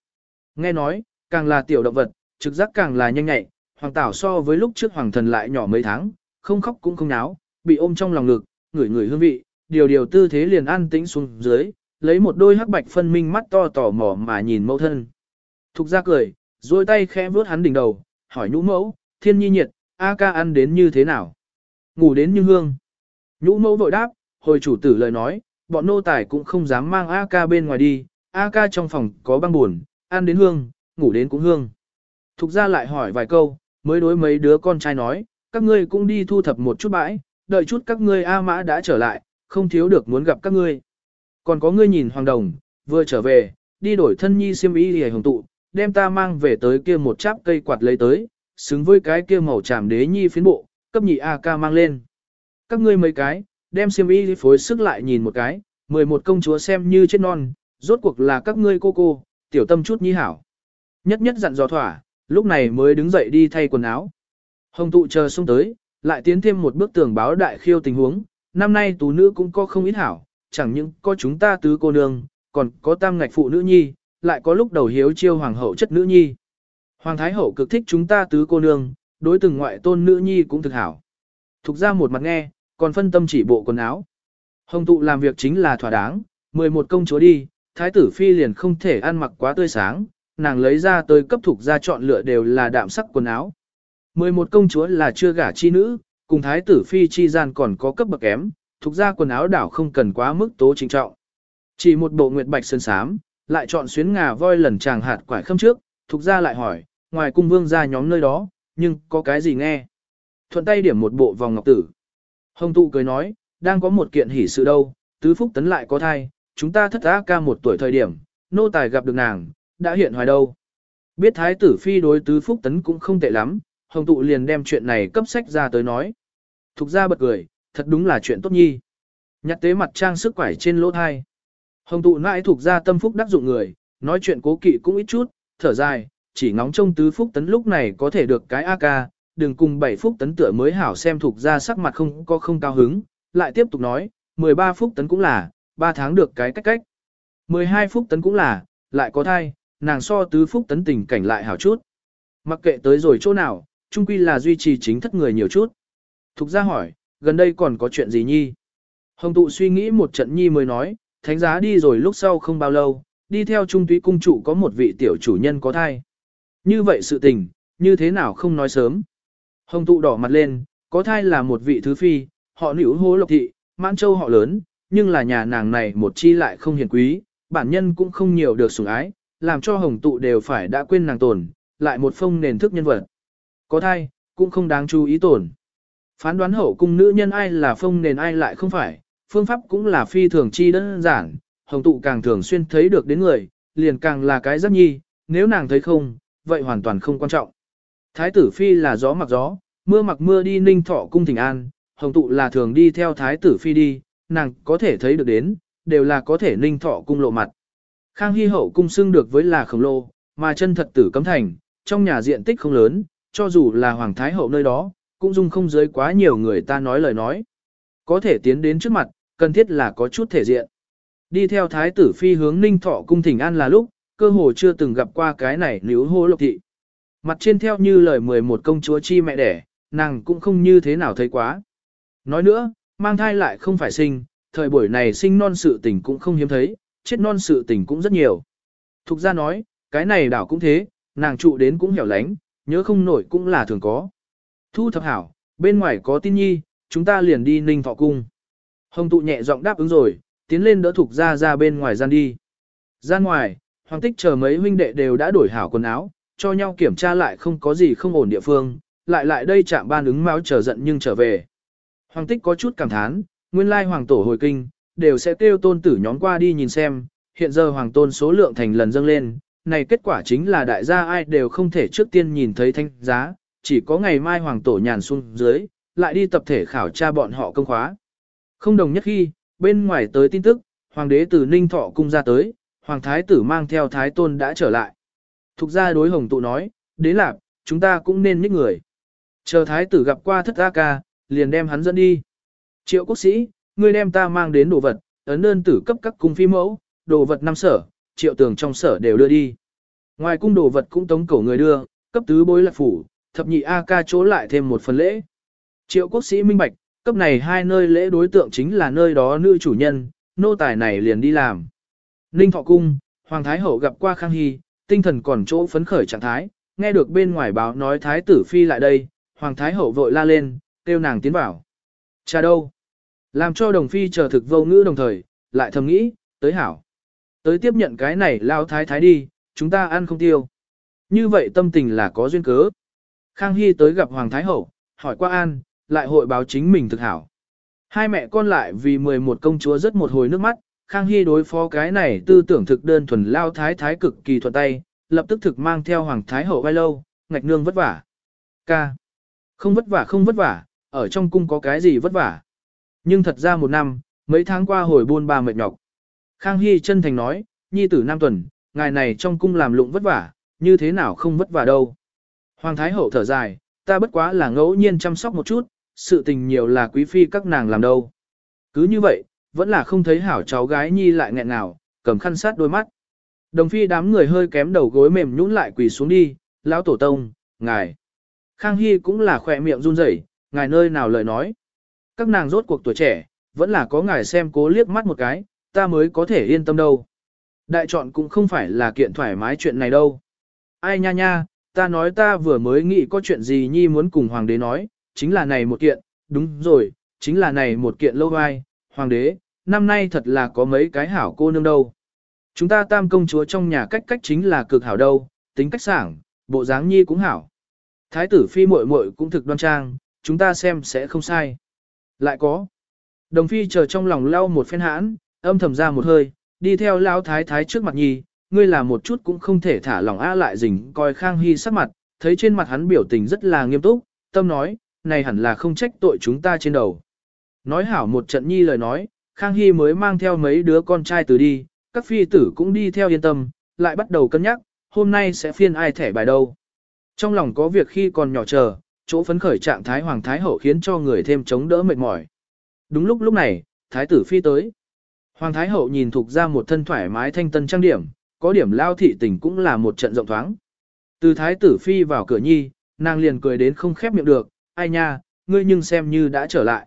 Nghe nói, càng là tiểu động vật, trực giác càng là nhanh nhạy, hoàng tảo so với lúc trước hoàng thần lại nhỏ mấy tháng, không khóc cũng không náo, bị ôm trong lòng ngực, ngửi ngửi hương vị, điều điều tư thế liền an tĩnh xuống dưới, lấy một đôi hắc bạch phân minh mắt to tò mò mà nhìn mẫu thân. Thục ra cười, duỗi tay khẽ vuốt hắn đỉnh đầu, hỏi nhũ mẫu, thiên nhi nhiệt, A ca ăn đến như thế nào? Ngủ đến như hương. Nhũ mẫu vội đáp, hồi chủ tử lời nói, bọn nô tài cũng không dám mang A ca bên ngoài đi, A ca trong phòng có băng buồn, ăn đến hương, ngủ đến cũng hương. Thục ra lại hỏi vài câu, mới đối mấy đứa con trai nói, các ngươi cũng đi thu thập một chút bãi, đợi chút các ngươi A mã đã trở lại, không thiếu được muốn gặp các ngươi. Còn có ngươi nhìn hoàng đồng, vừa trở về, đi đổi thân nhi xiêm y hề hồng tụ, đem ta mang về tới kia một cháp cây quạt lấy tới, xứng với cái kia màu tràm đế nhi phiến bộ, cấp nhị A ca mang lên. Các ngươi mấy cái, đem xiêm y phối sức lại nhìn một cái, mười một công chúa xem như chết non, rốt cuộc là các ngươi cô cô, tiểu tâm chút nhi hảo. Nhất nhất dặn dò thỏa, lúc này mới đứng dậy đi thay quần áo. Hồng tụ chờ xuống tới, lại tiến thêm một bước tường báo đại khiêu tình huống, năm nay tú nữ cũng có không ít hảo, chẳng những có chúng ta tứ cô nương, còn có tam ngạch phụ nữ nhi, lại có lúc đầu hiếu chiêu hoàng hậu chất nữ nhi. Hoàng thái hậu cực thích chúng ta tứ cô nương, đối từng ngoại tôn nữ nhi cũng thực hảo. Thục ra một mặt nghe, còn phân tâm chỉ bộ quần áo. Hồng tụ làm việc chính là thỏa đáng, 11 công chúa đi, thái tử phi liền không thể ăn mặc quá tươi sáng, nàng lấy ra tới cấp thục ra chọn lựa đều là đạm sắc quần áo. 11 công chúa là chưa gả chi nữ, cùng thái tử phi chi gian còn có cấp bậc kém, thuộc ra quần áo đảo không cần quá mức tố chính trọng. Chỉ một bộ nguyệt bạch sơn sám, lại chọn xuyến ngà voi lần chàng hạt quải khâm trước, thuộc ra lại hỏi, ngoài cung vương ra nhóm nơi đó, nhưng có cái gì nghe? Thuận tay điểm một bộ vòng ngọc tử. Hồng tụ cười nói, đang có một kiện hỷ sự đâu, tứ phúc tấn lại có thai, chúng ta thất á ca một tuổi thời điểm, nô tài gặp được nàng, đã hiện hoài đâu. Biết thái tử phi đối tứ phúc tấn cũng không tệ lắm, hồng tụ liền đem chuyện này cấp sách ra tới nói. Thục ra bật cười, thật đúng là chuyện tốt nhi. Nhặt tế mặt trang sức quải trên lỗ thai. Hồng tụ nãi thuộc ra tâm phúc đắc dụng người, nói chuyện cố kỵ cũng ít chút, thở dài, chỉ ngóng trông tứ phúc tấn lúc này có thể được cái A ca, đừng cùng bảy phúc tấn tựa mới hảo xem thuộc ra sắc mặt không có không cao hứng, lại tiếp tục nói, 13 phúc tấn cũng là, 3 tháng được cái cách cách. 12 phúc tấn cũng là, lại có thai, nàng so tứ phúc tấn tình cảnh lại hảo chút. Mặc kệ tới rồi chỗ nào, chung quy là duy trì chính thất người nhiều chút. Thục ra hỏi, gần đây còn có chuyện gì nhi? Hồng tụ suy nghĩ một trận nhi mới nói, thánh giá đi rồi lúc sau không bao lâu, đi theo trung túy cung trụ có một vị tiểu chủ nhân có thai. Như vậy sự tình, như thế nào không nói sớm. Hồng tụ đỏ mặt lên, có thai là một vị thứ phi, họ nữ hố lộc thị, mãn châu họ lớn, nhưng là nhà nàng này một chi lại không hiền quý, bản nhân cũng không nhiều được sủng ái, làm cho hồng tụ đều phải đã quên nàng tồn, lại một phong nền thức nhân vật. Có thai, cũng không đáng chú ý tổn. Phán đoán hậu cung nữ nhân ai là phong nền ai lại không phải, phương pháp cũng là phi thường chi đơn giản, hồng tụ càng thường xuyên thấy được đến người, liền càng là cái giác nhi, nếu nàng thấy không, vậy hoàn toàn không quan trọng. Thái tử phi là gió mặc gió, mưa mặc mưa đi ninh thọ cung thỉnh an, hồng tụ là thường đi theo thái tử phi đi, nàng có thể thấy được đến, đều là có thể ninh thọ cung lộ mặt. Khang Hy hậu cung xưng được với là khổng lồ, mà chân thật tử cấm thành, trong nhà diện tích không lớn, cho dù là hoàng thái hậu nơi đó, cũng dung không dưới quá nhiều người ta nói lời nói. Có thể tiến đến trước mặt, cần thiết là có chút thể diện. Đi theo thái tử phi hướng ninh thọ cung thỉnh an là lúc, cơ hồ chưa từng gặp qua cái này nếu hô lộc thị. Mặt trên theo như lời 11 công chúa chi mẹ đẻ, nàng cũng không như thế nào thấy quá. Nói nữa, mang thai lại không phải sinh, thời buổi này sinh non sự tình cũng không hiếm thấy, chết non sự tình cũng rất nhiều. Thục ra nói, cái này đảo cũng thế, nàng trụ đến cũng hẻo lánh, nhớ không nổi cũng là thường có. Thu thập hảo, bên ngoài có tin nhi, chúng ta liền đi ninh thọ cung. Hồng tụ nhẹ giọng đáp ứng rồi, tiến lên đỡ thục ra ra bên ngoài gian đi. Gian ngoài, hoàng tích chờ mấy huynh đệ đều đã đổi hảo quần áo, cho nhau kiểm tra lại không có gì không ổn địa phương, lại lại đây chạm ban ứng máu chờ giận nhưng trở về. Hoàng tích có chút cảm thán, nguyên lai hoàng tổ hồi kinh, đều sẽ kêu tôn tử nhóm qua đi nhìn xem, hiện giờ hoàng tôn số lượng thành lần dâng lên, này kết quả chính là đại gia ai đều không thể trước tiên nhìn thấy thanh giá, chỉ có ngày mai hoàng tổ nhàn xuống dưới, lại đi tập thể khảo tra bọn họ công khóa. Không đồng nhất khi, bên ngoài tới tin tức, hoàng đế từ Ninh Thọ cung ra tới, hoàng thái tử mang theo thái tôn đã trở lại. Thục ra đối hồng tụ nói, đế lạc, chúng ta cũng nên nhích người. Chờ thái tử gặp qua thất A ca, liền đem hắn dẫn đi. Triệu quốc sĩ, ngươi đem ta mang đến đồ vật, ấn đơn tử cấp các cung phi mẫu, đồ vật năm sở, triệu tường trong sở đều đưa đi. Ngoài cung đồ vật cũng tống cổ người đưa, cấp tứ bối lạc phủ, thập nhị A ca chỗ lại thêm một phần lễ. Triệu quốc sĩ minh bạch, cấp này hai nơi lễ đối tượng chính là nơi đó nữ chủ nhân, nô tài này liền đi làm. Ninh thọ cung, Hoàng Thái Hậu gặp qua Khang Hy, tinh thần còn chỗ phấn khởi trạng thái, nghe được bên ngoài báo nói Thái tử Phi lại đây, Hoàng Thái Hậu vội la lên, kêu nàng tiến vào. Cha đâu? Làm cho đồng phi chờ thực vô ngữ đồng thời, lại thầm nghĩ, tới hảo. Tới tiếp nhận cái này lao thái thái đi, chúng ta ăn không tiêu. Như vậy tâm tình là có duyên cớ. Khang Hy tới gặp Hoàng Thái Hậu, hỏi qua an, lại hội báo chính mình thực hảo. Hai mẹ con lại vì 11 công chúa rất một hồi nước mắt, Khang Hy đối phó cái này tư tưởng thực đơn thuần lao thái thái cực kỳ thuận tay, lập tức thực mang theo Hoàng Thái Hậu vai lâu, ngạch nương vất vả. Ca. Không vất vả không vất vả, ở trong cung có cái gì vất vả. Nhưng thật ra một năm, mấy tháng qua hồi buôn ba mệt nhọc. Khang Hy chân thành nói, nhi tử Nam Tuần, ngài này trong cung làm lụng vất vả, như thế nào không vất vả đâu. Hoàng Thái Hậu thở dài, ta bất quá là ngẫu nhiên chăm sóc một chút, sự tình nhiều là quý phi các nàng làm đâu. Cứ như vậy, vẫn là không thấy hảo cháu gái nhi lại nghẹn nào, cầm khăn sát đôi mắt. Đồng phi đám người hơi kém đầu gối mềm nhũn lại quỳ xuống đi, lão tổ tông, ngài. Khang Hy cũng là khỏe miệng run rẩy, ngài nơi nào lời nói. Các nàng rốt cuộc tuổi trẻ, vẫn là có ngài xem cố liếc mắt một cái, ta mới có thể yên tâm đâu. Đại chọn cũng không phải là kiện thoải mái chuyện này đâu. Ai nha nha, ta nói ta vừa mới nghĩ có chuyện gì nhi muốn cùng hoàng đế nói, chính là này một kiện, đúng rồi, chính là này một kiện lâu ai hoàng đế, năm nay thật là có mấy cái hảo cô nương đâu. Chúng ta tam công chúa trong nhà cách cách chính là cực hảo đâu, tính cách sảng, bộ dáng nhi cũng hảo. Thái tử phi muội muội cũng thực đoan trang, chúng ta xem sẽ không sai. Lại có. Đồng phi chờ trong lòng lau một phen hãn, âm thầm ra một hơi, đi theo lão thái thái trước mặt nhi, ngươi là một chút cũng không thể thả lòng a lại rình coi Khang Hy sắc mặt, thấy trên mặt hắn biểu tình rất là nghiêm túc, tâm nói, này hẳn là không trách tội chúng ta trên đầu. Nói hảo một trận nhi lời nói, Khang Hy mới mang theo mấy đứa con trai từ đi, các phi tử cũng đi theo yên tâm, lại bắt đầu cân nhắc, hôm nay sẽ phiên ai thẻ bài đâu. Trong lòng có việc khi còn nhỏ chờ, chỗ phấn khởi trạng thái hoàng thái hậu khiến cho người thêm chống đỡ mệt mỏi. Đúng lúc lúc này, thái tử phi tới. Hoàng thái hậu nhìn thuộc ra một thân thoải mái thanh tân trang điểm, có điểm lao thị tình cũng là một trận rộng thoáng. Từ thái tử phi vào cửa nhi, nàng liền cười đến không khép miệng được, ai nha, ngươi nhưng xem như đã trở lại.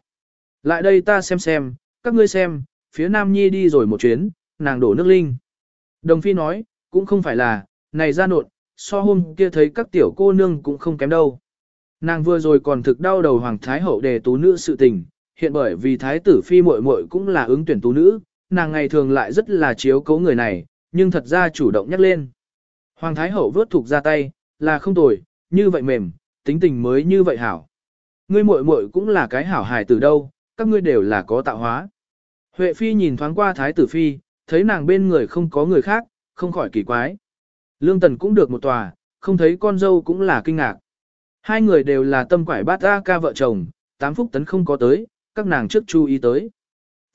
Lại đây ta xem xem, các ngươi xem, phía nam nhi đi rồi một chuyến, nàng đổ nước linh. Đồng phi nói, cũng không phải là, này ra nộn, so hôm kia thấy các tiểu cô nương cũng không kém đâu. Nàng vừa rồi còn thực đau đầu hoàng thái hậu đề tú nữ sự tình, hiện bởi vì thái tử phi muội muội cũng là ứng tuyển tú nữ, nàng ngày thường lại rất là chiếu cố người này, nhưng thật ra chủ động nhắc lên. Hoàng thái hậu vớt thục ra tay, là không tồi, như vậy mềm, tính tình mới như vậy hảo. Ngươi muội muội cũng là cái hảo hài từ đâu, các ngươi đều là có tạo hóa. Huệ phi nhìn thoáng qua thái tử phi, thấy nàng bên người không có người khác, không khỏi kỳ quái. Lương tần cũng được một tòa, không thấy con dâu cũng là kinh ngạc. Hai người đều là tâm quải bát A ca vợ chồng, tám phúc tấn không có tới, các nàng trước chú ý tới.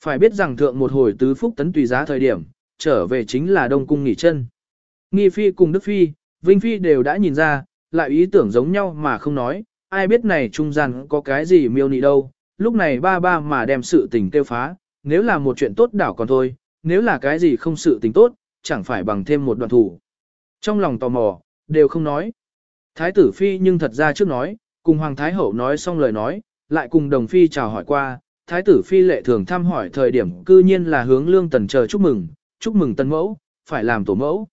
Phải biết rằng thượng một hồi tứ phúc tấn tùy giá thời điểm, trở về chính là đông cung nghỉ chân. Nghi phi cùng đức phi, vinh phi đều đã nhìn ra, lại ý tưởng giống nhau mà không nói, ai biết này trung gian có cái gì miêu nị đâu, lúc này ba ba mà đem sự tình tiêu phá, nếu là một chuyện tốt đảo còn thôi, nếu là cái gì không sự tình tốt, chẳng phải bằng thêm một đoạn thủ. Trong lòng tò mò, đều không nói. Thái tử phi nhưng thật ra trước nói, cùng Hoàng Thái Hậu nói xong lời nói, lại cùng đồng phi chào hỏi qua, Thái tử phi lệ thường thăm hỏi thời điểm cư nhiên là hướng lương tần chờ chúc mừng, chúc mừng tân mẫu, phải làm tổ mẫu.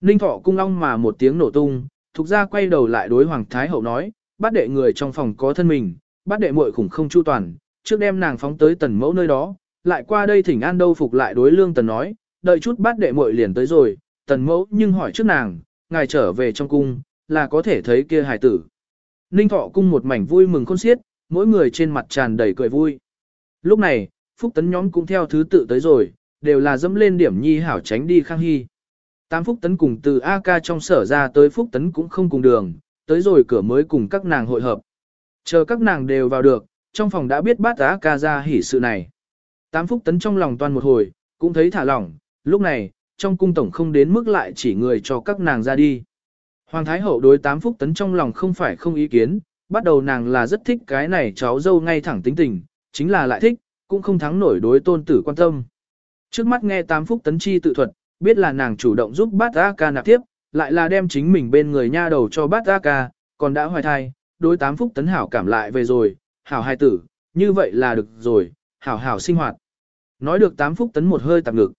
Ninh thọ cung long mà một tiếng nổ tung, thục ra quay đầu lại đối Hoàng Thái Hậu nói, bắt đệ người trong phòng có thân mình, bắt đệ muội khủng không chu toàn, trước đem nàng phóng tới tần mẫu nơi đó, lại qua đây thỉnh an đâu phục lại đối lương tần nói, đợi chút bắt đệ muội liền tới rồi, tần mẫu nhưng hỏi trước nàng, ngài trở về trong cung, là có thể thấy kia hài tử. Ninh thọ cung một mảnh vui mừng khôn xiết, mỗi người trên mặt tràn đầy cười vui. Lúc này, phúc tấn nhóm cũng theo thứ tự tới rồi, đều là dẫm lên điểm nhi hảo tránh đi khang hy. Tám phúc tấn cùng từ a ca trong sở ra tới phúc tấn cũng không cùng đường, tới rồi cửa mới cùng các nàng hội hợp. Chờ các nàng đều vào được, trong phòng đã biết bát AK ra hỉ sự này. Tám phúc tấn trong lòng toàn một hồi, cũng thấy thả lỏng, lúc này, trong cung tổng không đến mức lại chỉ người cho các nàng ra đi. Hoàng Thái Hậu đối tám phúc tấn trong lòng không phải không ý kiến, bắt đầu nàng là rất thích cái này cháu dâu ngay thẳng tính tình, chính là lại thích, cũng không thắng nổi đối tôn tử quan tâm. Trước mắt nghe tám phúc tấn chi tự thuật, biết là nàng chủ động giúp bát A ca nạp tiếp, lại là đem chính mình bên người nha đầu cho bát A ca, còn đã hoài thai, đối tám phúc tấn hảo cảm lại về rồi, hảo hai tử, như vậy là được rồi, hảo hảo sinh hoạt. Nói được tám phúc tấn một hơi tạm ngực.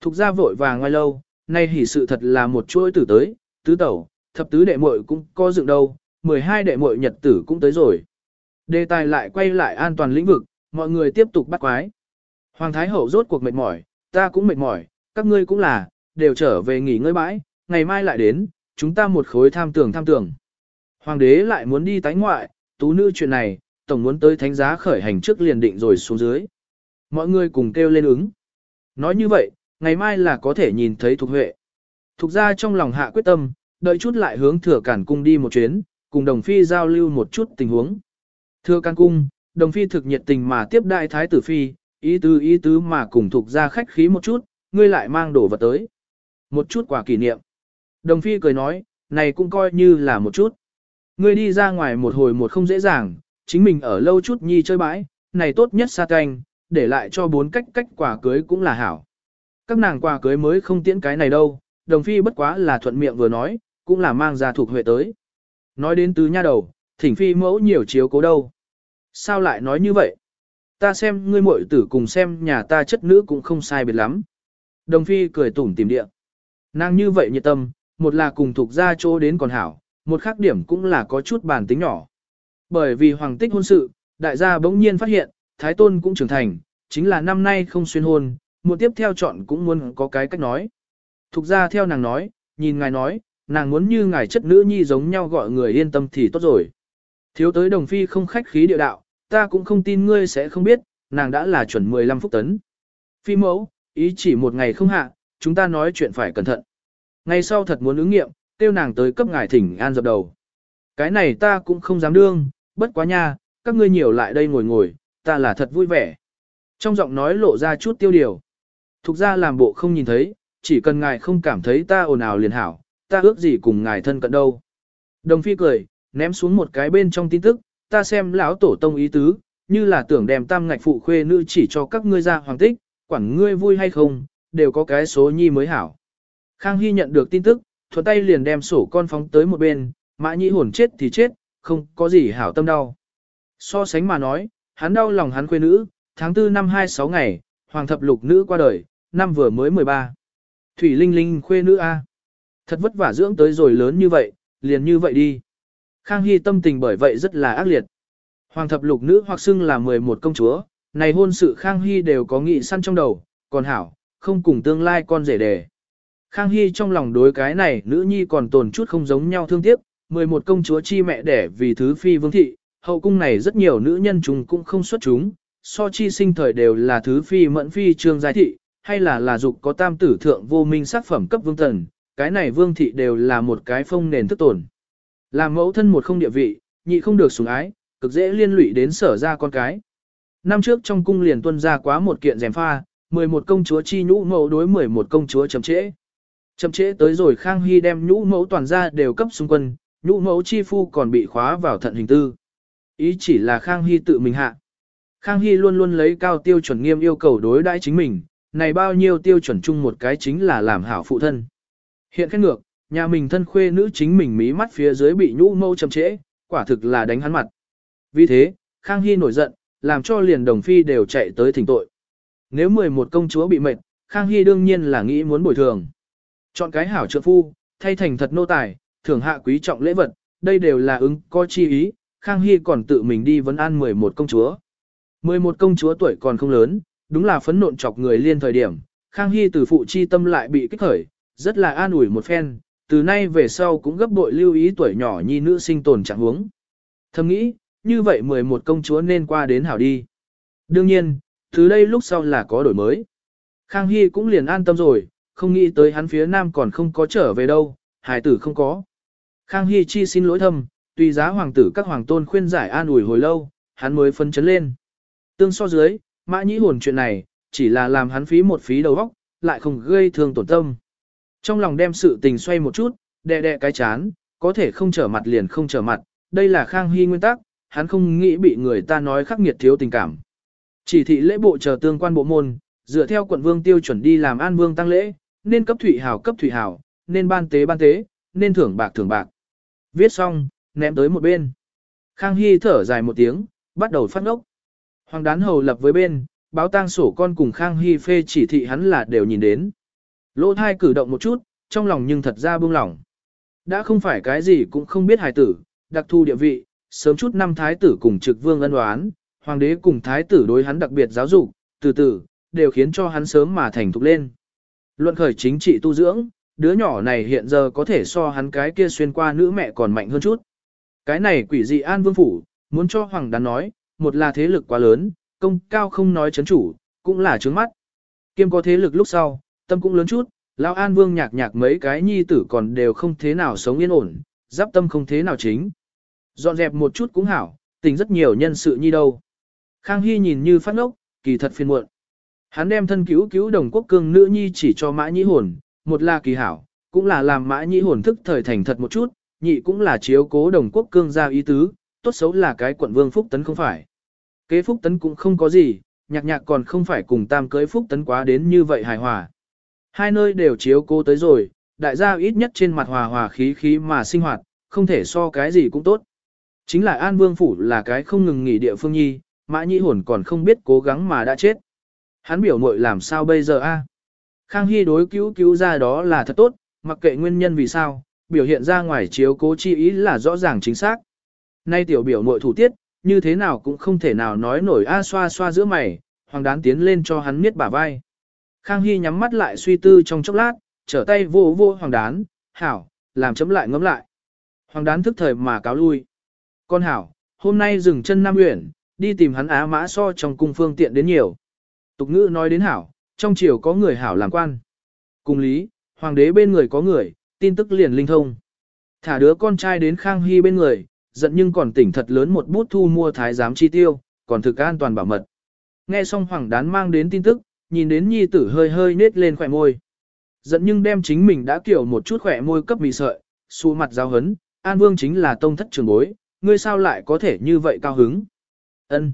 Thục ra vội vàng ngoài lâu, nay hỉ sự thật là một chuỗi tử tới, tứ tẩu, thập tứ đệ muội cũng có dựng đâu, 12 đệ muội nhật tử cũng tới rồi. Đề tài lại quay lại an toàn lĩnh vực, mọi người tiếp tục bắt quái. Hoàng Thái Hậu rốt cuộc mệt mỏi, ta cũng mệt mỏi, các ngươi cũng là, đều trở về nghỉ ngơi bãi, ngày mai lại đến, chúng ta một khối tham tưởng tham tưởng. Hoàng đế lại muốn đi tái ngoại, tú nữ chuyện này, tổng muốn tới thánh giá khởi hành trước liền định rồi xuống dưới. Mọi người cùng kêu lên ứng. Nói như vậy, ngày mai là có thể nhìn thấy Thục Huệ. Thục ra trong lòng hạ quyết tâm, đợi chút lại hướng thừa cản cung đi một chuyến, cùng đồng phi giao lưu một chút tình huống. Thừa cản cung, đồng phi thực nhiệt tình mà tiếp đại thái tử phi, ý tứ ý tứ mà cùng thục ra khách khí một chút, ngươi lại mang đồ vật tới. Một chút quà kỷ niệm. Đồng phi cười nói, này cũng coi như là một chút. Ngươi đi ra ngoài một hồi một không dễ dàng, chính mình ở lâu chút nhi chơi bãi, này tốt nhất xa canh, để lại cho bốn cách cách quả cưới cũng là hảo. Các nàng quà cưới mới không tiễn cái này đâu, đồng phi bất quá là thuận miệng vừa nói, cũng là mang ra thuộc huệ tới. Nói đến tứ nha đầu, thỉnh phi mẫu nhiều chiếu cố đâu. Sao lại nói như vậy? Ta xem ngươi muội tử cùng xem nhà ta chất nữ cũng không sai biệt lắm. Đồng phi cười tủm tìm địa. Nàng như vậy nhiệt tâm, một là cùng thuộc ra chỗ đến còn hảo, một khác điểm cũng là có chút bản tính nhỏ. Bởi vì hoàng tích hôn sự, đại gia bỗng nhiên phát hiện, thái tôn cũng trưởng thành, chính là năm nay không xuyên hôn, một tiếp theo chọn cũng muốn có cái cách nói. Thục ra theo nàng nói, nhìn ngài nói, nàng muốn như ngài chất nữ nhi giống nhau gọi người yên tâm thì tốt rồi. Thiếu tới đồng phi không khách khí địa đạo, ta cũng không tin ngươi sẽ không biết, nàng đã là chuẩn 15 phút tấn. Phi mẫu, ý chỉ một ngày không hạ, chúng ta nói chuyện phải cẩn thận. Ngày sau thật muốn ứng nghiệm, tiêu nàng tới cấp ngài thỉnh an dập đầu. Cái này ta cũng không dám đương, bất quá nha, các ngươi nhiều lại đây ngồi ngồi, ta là thật vui vẻ. Trong giọng nói lộ ra chút tiêu điều. Thục ra làm bộ không nhìn thấy, chỉ cần ngài không cảm thấy ta ồn ào liền hảo, ta ước gì cùng ngài thân cận đâu. Đồng phi cười, ném xuống một cái bên trong tin tức, ta xem lão tổ tông ý tứ, như là tưởng đem tam ngạch phụ khuê nữ chỉ cho các ngươi ra hoàng tích, quản ngươi vui hay không, đều có cái số nhi mới hảo. Khang Hy nhận được tin tức, thuận tay liền đem sổ con phóng tới một bên, mã nhĩ hồn chết thì chết, không có gì hảo tâm đau. So sánh mà nói, hắn đau lòng hắn quê nữ, tháng 4 năm 26 ngày, hoàng thập lục nữ qua đời, năm vừa mới 13. Thủy Linh Linh khuê nữ A. Thật vất vả dưỡng tới rồi lớn như vậy, liền như vậy đi. Khang Hy tâm tình bởi vậy rất là ác liệt. Hoàng thập lục nữ hoặc xưng là 11 công chúa, này hôn sự Khang Hy đều có nghị săn trong đầu, còn hảo, không cùng tương lai con rể đề. Khang Hy trong lòng đối cái này nữ nhi còn tồn chút không giống nhau thương tiếc, 11 công chúa chi mẹ đẻ vì thứ phi vương thị, hậu cung này rất nhiều nữ nhân chúng cũng không xuất chúng, so chi sinh thời đều là thứ phi mẫn phi trương giai thị, hay là là dục có tam tử thượng vô minh sắc phẩm cấp vương tần, cái này vương thị đều là một cái phong nền thức tổn. Làm mẫu thân một không địa vị, nhị không được sủng ái, cực dễ liên lụy đến sở ra con cái. Năm trước trong cung liền tuân ra quá một kiện rèm pha, 11 công chúa chi nhũ mẫu đối 11 công chúa chậm trễ. Chậm trễ tới rồi Khang Hy đem nhũ mẫu toàn ra đều cấp xung quân, nhũ mẫu chi phu còn bị khóa vào thận hình tư. Ý chỉ là Khang Hy tự mình hạ. Khang Hy luôn luôn lấy cao tiêu chuẩn nghiêm yêu cầu đối đãi chính mình, này bao nhiêu tiêu chuẩn chung một cái chính là làm hảo phụ thân. Hiện khét ngược, nhà mình thân khuê nữ chính mình mí mắt phía dưới bị nhũ mẫu chậm trễ, quả thực là đánh hắn mặt. Vì thế, Khang Hy nổi giận, làm cho liền đồng phi đều chạy tới thỉnh tội. Nếu 11 công chúa bị mệt, Khang Hy đương nhiên là nghĩ muốn bồi thường. Chọn cái hảo trợ phu, thay thành thật nô tài, thưởng hạ quý trọng lễ vật, đây đều là ứng có chi ý, Khang Hy còn tự mình đi vấn an 11 công chúa. 11 công chúa tuổi còn không lớn, đúng là phấn nộn chọc người liên thời điểm, Khang Hy từ phụ chi tâm lại bị kích khởi, rất là an ủi một phen, từ nay về sau cũng gấp bội lưu ý tuổi nhỏ nhi nữ sinh tồn trạng huống. Thầm nghĩ, như vậy 11 công chúa nên qua đến hảo đi. Đương nhiên, từ đây lúc sau là có đổi mới. Khang Hy cũng liền an tâm rồi, không nghĩ tới hắn phía nam còn không có trở về đâu, hải tử không có. Khang Hy chi xin lỗi thầm, tùy giá hoàng tử các hoàng tôn khuyên giải an ủi hồi lâu, hắn mới phân chấn lên. Tương so dưới, mã nhĩ hồn chuyện này, chỉ là làm hắn phí một phí đầu óc, lại không gây thương tổn tâm. Trong lòng đem sự tình xoay một chút, đè đè cái chán, có thể không trở mặt liền không trở mặt, đây là Khang Hy nguyên tắc, hắn không nghĩ bị người ta nói khắc nghiệt thiếu tình cảm. Chỉ thị lễ bộ chờ tương quan bộ môn, dựa theo quận vương tiêu chuẩn đi làm an vương tăng lễ, nên cấp thủy hào cấp thủy hào, nên ban tế ban tế, nên thưởng bạc thưởng bạc. Viết xong, ném tới một bên. Khang Hy thở dài một tiếng, bắt đầu phát ngốc. Hoàng đán hầu lập với bên, báo tang sổ con cùng Khang Hy phê chỉ thị hắn là đều nhìn đến. Lỗ thai cử động một chút, trong lòng nhưng thật ra buông lỏng. Đã không phải cái gì cũng không biết hài tử, đặc thu địa vị, sớm chút năm thái tử cùng trực vương ân đoán, hoàng đế cùng thái tử đối hắn đặc biệt giáo dục, từ từ, đều khiến cho hắn sớm mà thành thục lên. Luận khởi chính trị tu dưỡng, đứa nhỏ này hiện giờ có thể so hắn cái kia xuyên qua nữ mẹ còn mạnh hơn chút. Cái này quỷ dị an vương phủ, muốn cho hoàng đán nói, một là thế lực quá lớn, công cao không nói chấn chủ, cũng là trướng mắt. Kiêm có thế lực lúc sau, tâm cũng lớn chút, lão an vương nhạc nhạc mấy cái nhi tử còn đều không thế nào sống yên ổn, giáp tâm không thế nào chính. Dọn dẹp một chút cũng hảo, tình rất nhiều nhân sự nhi đâu. Khang Hy nhìn như phát ngốc, kỳ thật phiền muộn. Hắn đem thân cứu cứu đồng quốc cương nữ nhi chỉ cho mã nhĩ hồn, một là kỳ hảo, cũng là làm mã nhĩ hồn thức thời thành thật một chút, nhị cũng là chiếu cố đồng quốc cương ra ý tứ, tốt xấu là cái quận vương phúc tấn không phải. Kế phúc tấn cũng không có gì, nhạc nhạc còn không phải cùng tam cưới phúc tấn quá đến như vậy hài hòa. Hai nơi đều chiếu cố tới rồi, đại gia ít nhất trên mặt hòa hòa khí khí mà sinh hoạt, không thể so cái gì cũng tốt. Chính là An Vương Phủ là cái không ngừng nghỉ địa phương nhi, mã nhĩ hồn còn không biết cố gắng mà đã chết. Hắn biểu muội làm sao bây giờ a? Khang Hy đối cứu cứu ra đó là thật tốt, mặc kệ nguyên nhân vì sao, biểu hiện ra ngoài chiếu cố chi ý là rõ ràng chính xác. Nay tiểu biểu muội thủ tiết, như thế nào cũng không thể nào nói nổi a xoa xoa giữa mày, hoàng đán tiến lên cho hắn miết bả vai. Khang Hy nhắm mắt lại suy tư trong chốc lát, trở tay vô vô hoàng đán, hảo, làm chấm lại ngấm lại. Hoàng đán thức thời mà cáo lui. Con hảo, hôm nay dừng chân Nam Uyển, đi tìm hắn á mã so trong cung phương tiện đến nhiều. Tục ngữ nói đến hảo, trong triều có người hảo làm quan. Cùng lý, hoàng đế bên người có người, tin tức liền linh thông. Thả đứa con trai đến Khang Hy bên người, giận nhưng còn tỉnh thật lớn một bút thu mua thái giám chi tiêu, còn thực an toàn bảo mật. Nghe xong hoàng đán mang đến tin tức, nhìn đến nhi tử hơi hơi nết lên khỏe môi. Giận nhưng đem chính mình đã kiểu một chút khỏe môi cấp mì sợi, xu mặt giáo hấn, An Vương chính là tông thất trường bối, ngươi sao lại có thể như vậy cao hứng? Ân.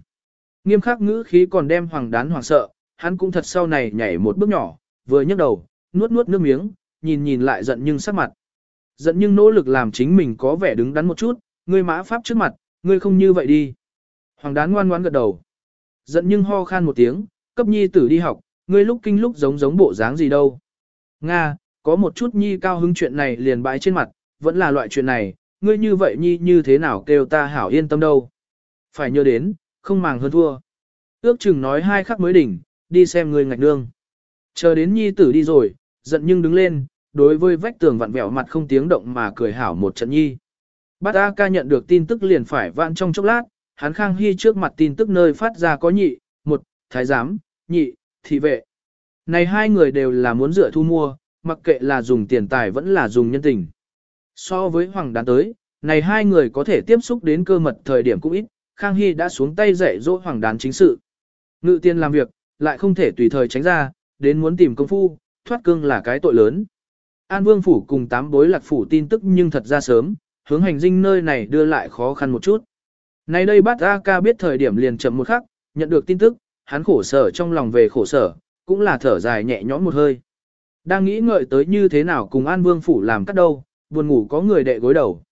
Nghiêm khắc ngữ khí còn đem hoàng đán hoàng sợ, hắn cũng thật sau này nhảy một bước nhỏ, vừa nhấc đầu, nuốt nuốt nước miếng, nhìn nhìn lại giận nhưng sắc mặt. Giận nhưng nỗ lực làm chính mình có vẻ đứng đắn một chút, ngươi mã pháp trước mặt, ngươi không như vậy đi. Hoàng đán ngoan ngoãn gật đầu. Giận nhưng ho khan một tiếng, cấp nhi tử đi học, ngươi lúc kinh lúc giống giống bộ dáng gì đâu. Nga, có một chút nhi cao hứng chuyện này liền bãi trên mặt, vẫn là loại chuyện này, ngươi như vậy nhi như thế nào kêu ta hảo yên tâm đâu. Phải nhớ đến, không màng hơn thua. Ước chừng nói hai khắc mới đỉnh, đi xem người ngạch nương. Chờ đến nhi tử đi rồi, giận nhưng đứng lên, đối với vách tường vặn vẹo mặt không tiếng động mà cười hảo một trận nhi. Bát A ca nhận được tin tức liền phải vạn trong chốc lát, hắn khang hy trước mặt tin tức nơi phát ra có nhị, một, thái giám, nhị, thị vệ. Này hai người đều là muốn dựa thu mua, mặc kệ là dùng tiền tài vẫn là dùng nhân tình. So với Hoàng Đán tới, này hai người có thể tiếp xúc đến cơ mật thời điểm cũng ít, Khang Hy đã xuống tay dạy dỗ Hoàng Đán chính sự. Ngự tiên làm việc, lại không thể tùy thời tránh ra, đến muốn tìm công phu, thoát cương là cái tội lớn. An Vương Phủ cùng tám bối lạc phủ tin tức nhưng thật ra sớm, hướng hành dinh nơi này đưa lại khó khăn một chút. Nay đây Bát A ca biết thời điểm liền chậm một khắc, nhận được tin tức, hắn khổ sở trong lòng về khổ sở, cũng là thở dài nhẹ nhõm một hơi. Đang nghĩ ngợi tới như thế nào cùng An Vương Phủ làm cắt đâu, buồn ngủ có người đệ gối đầu.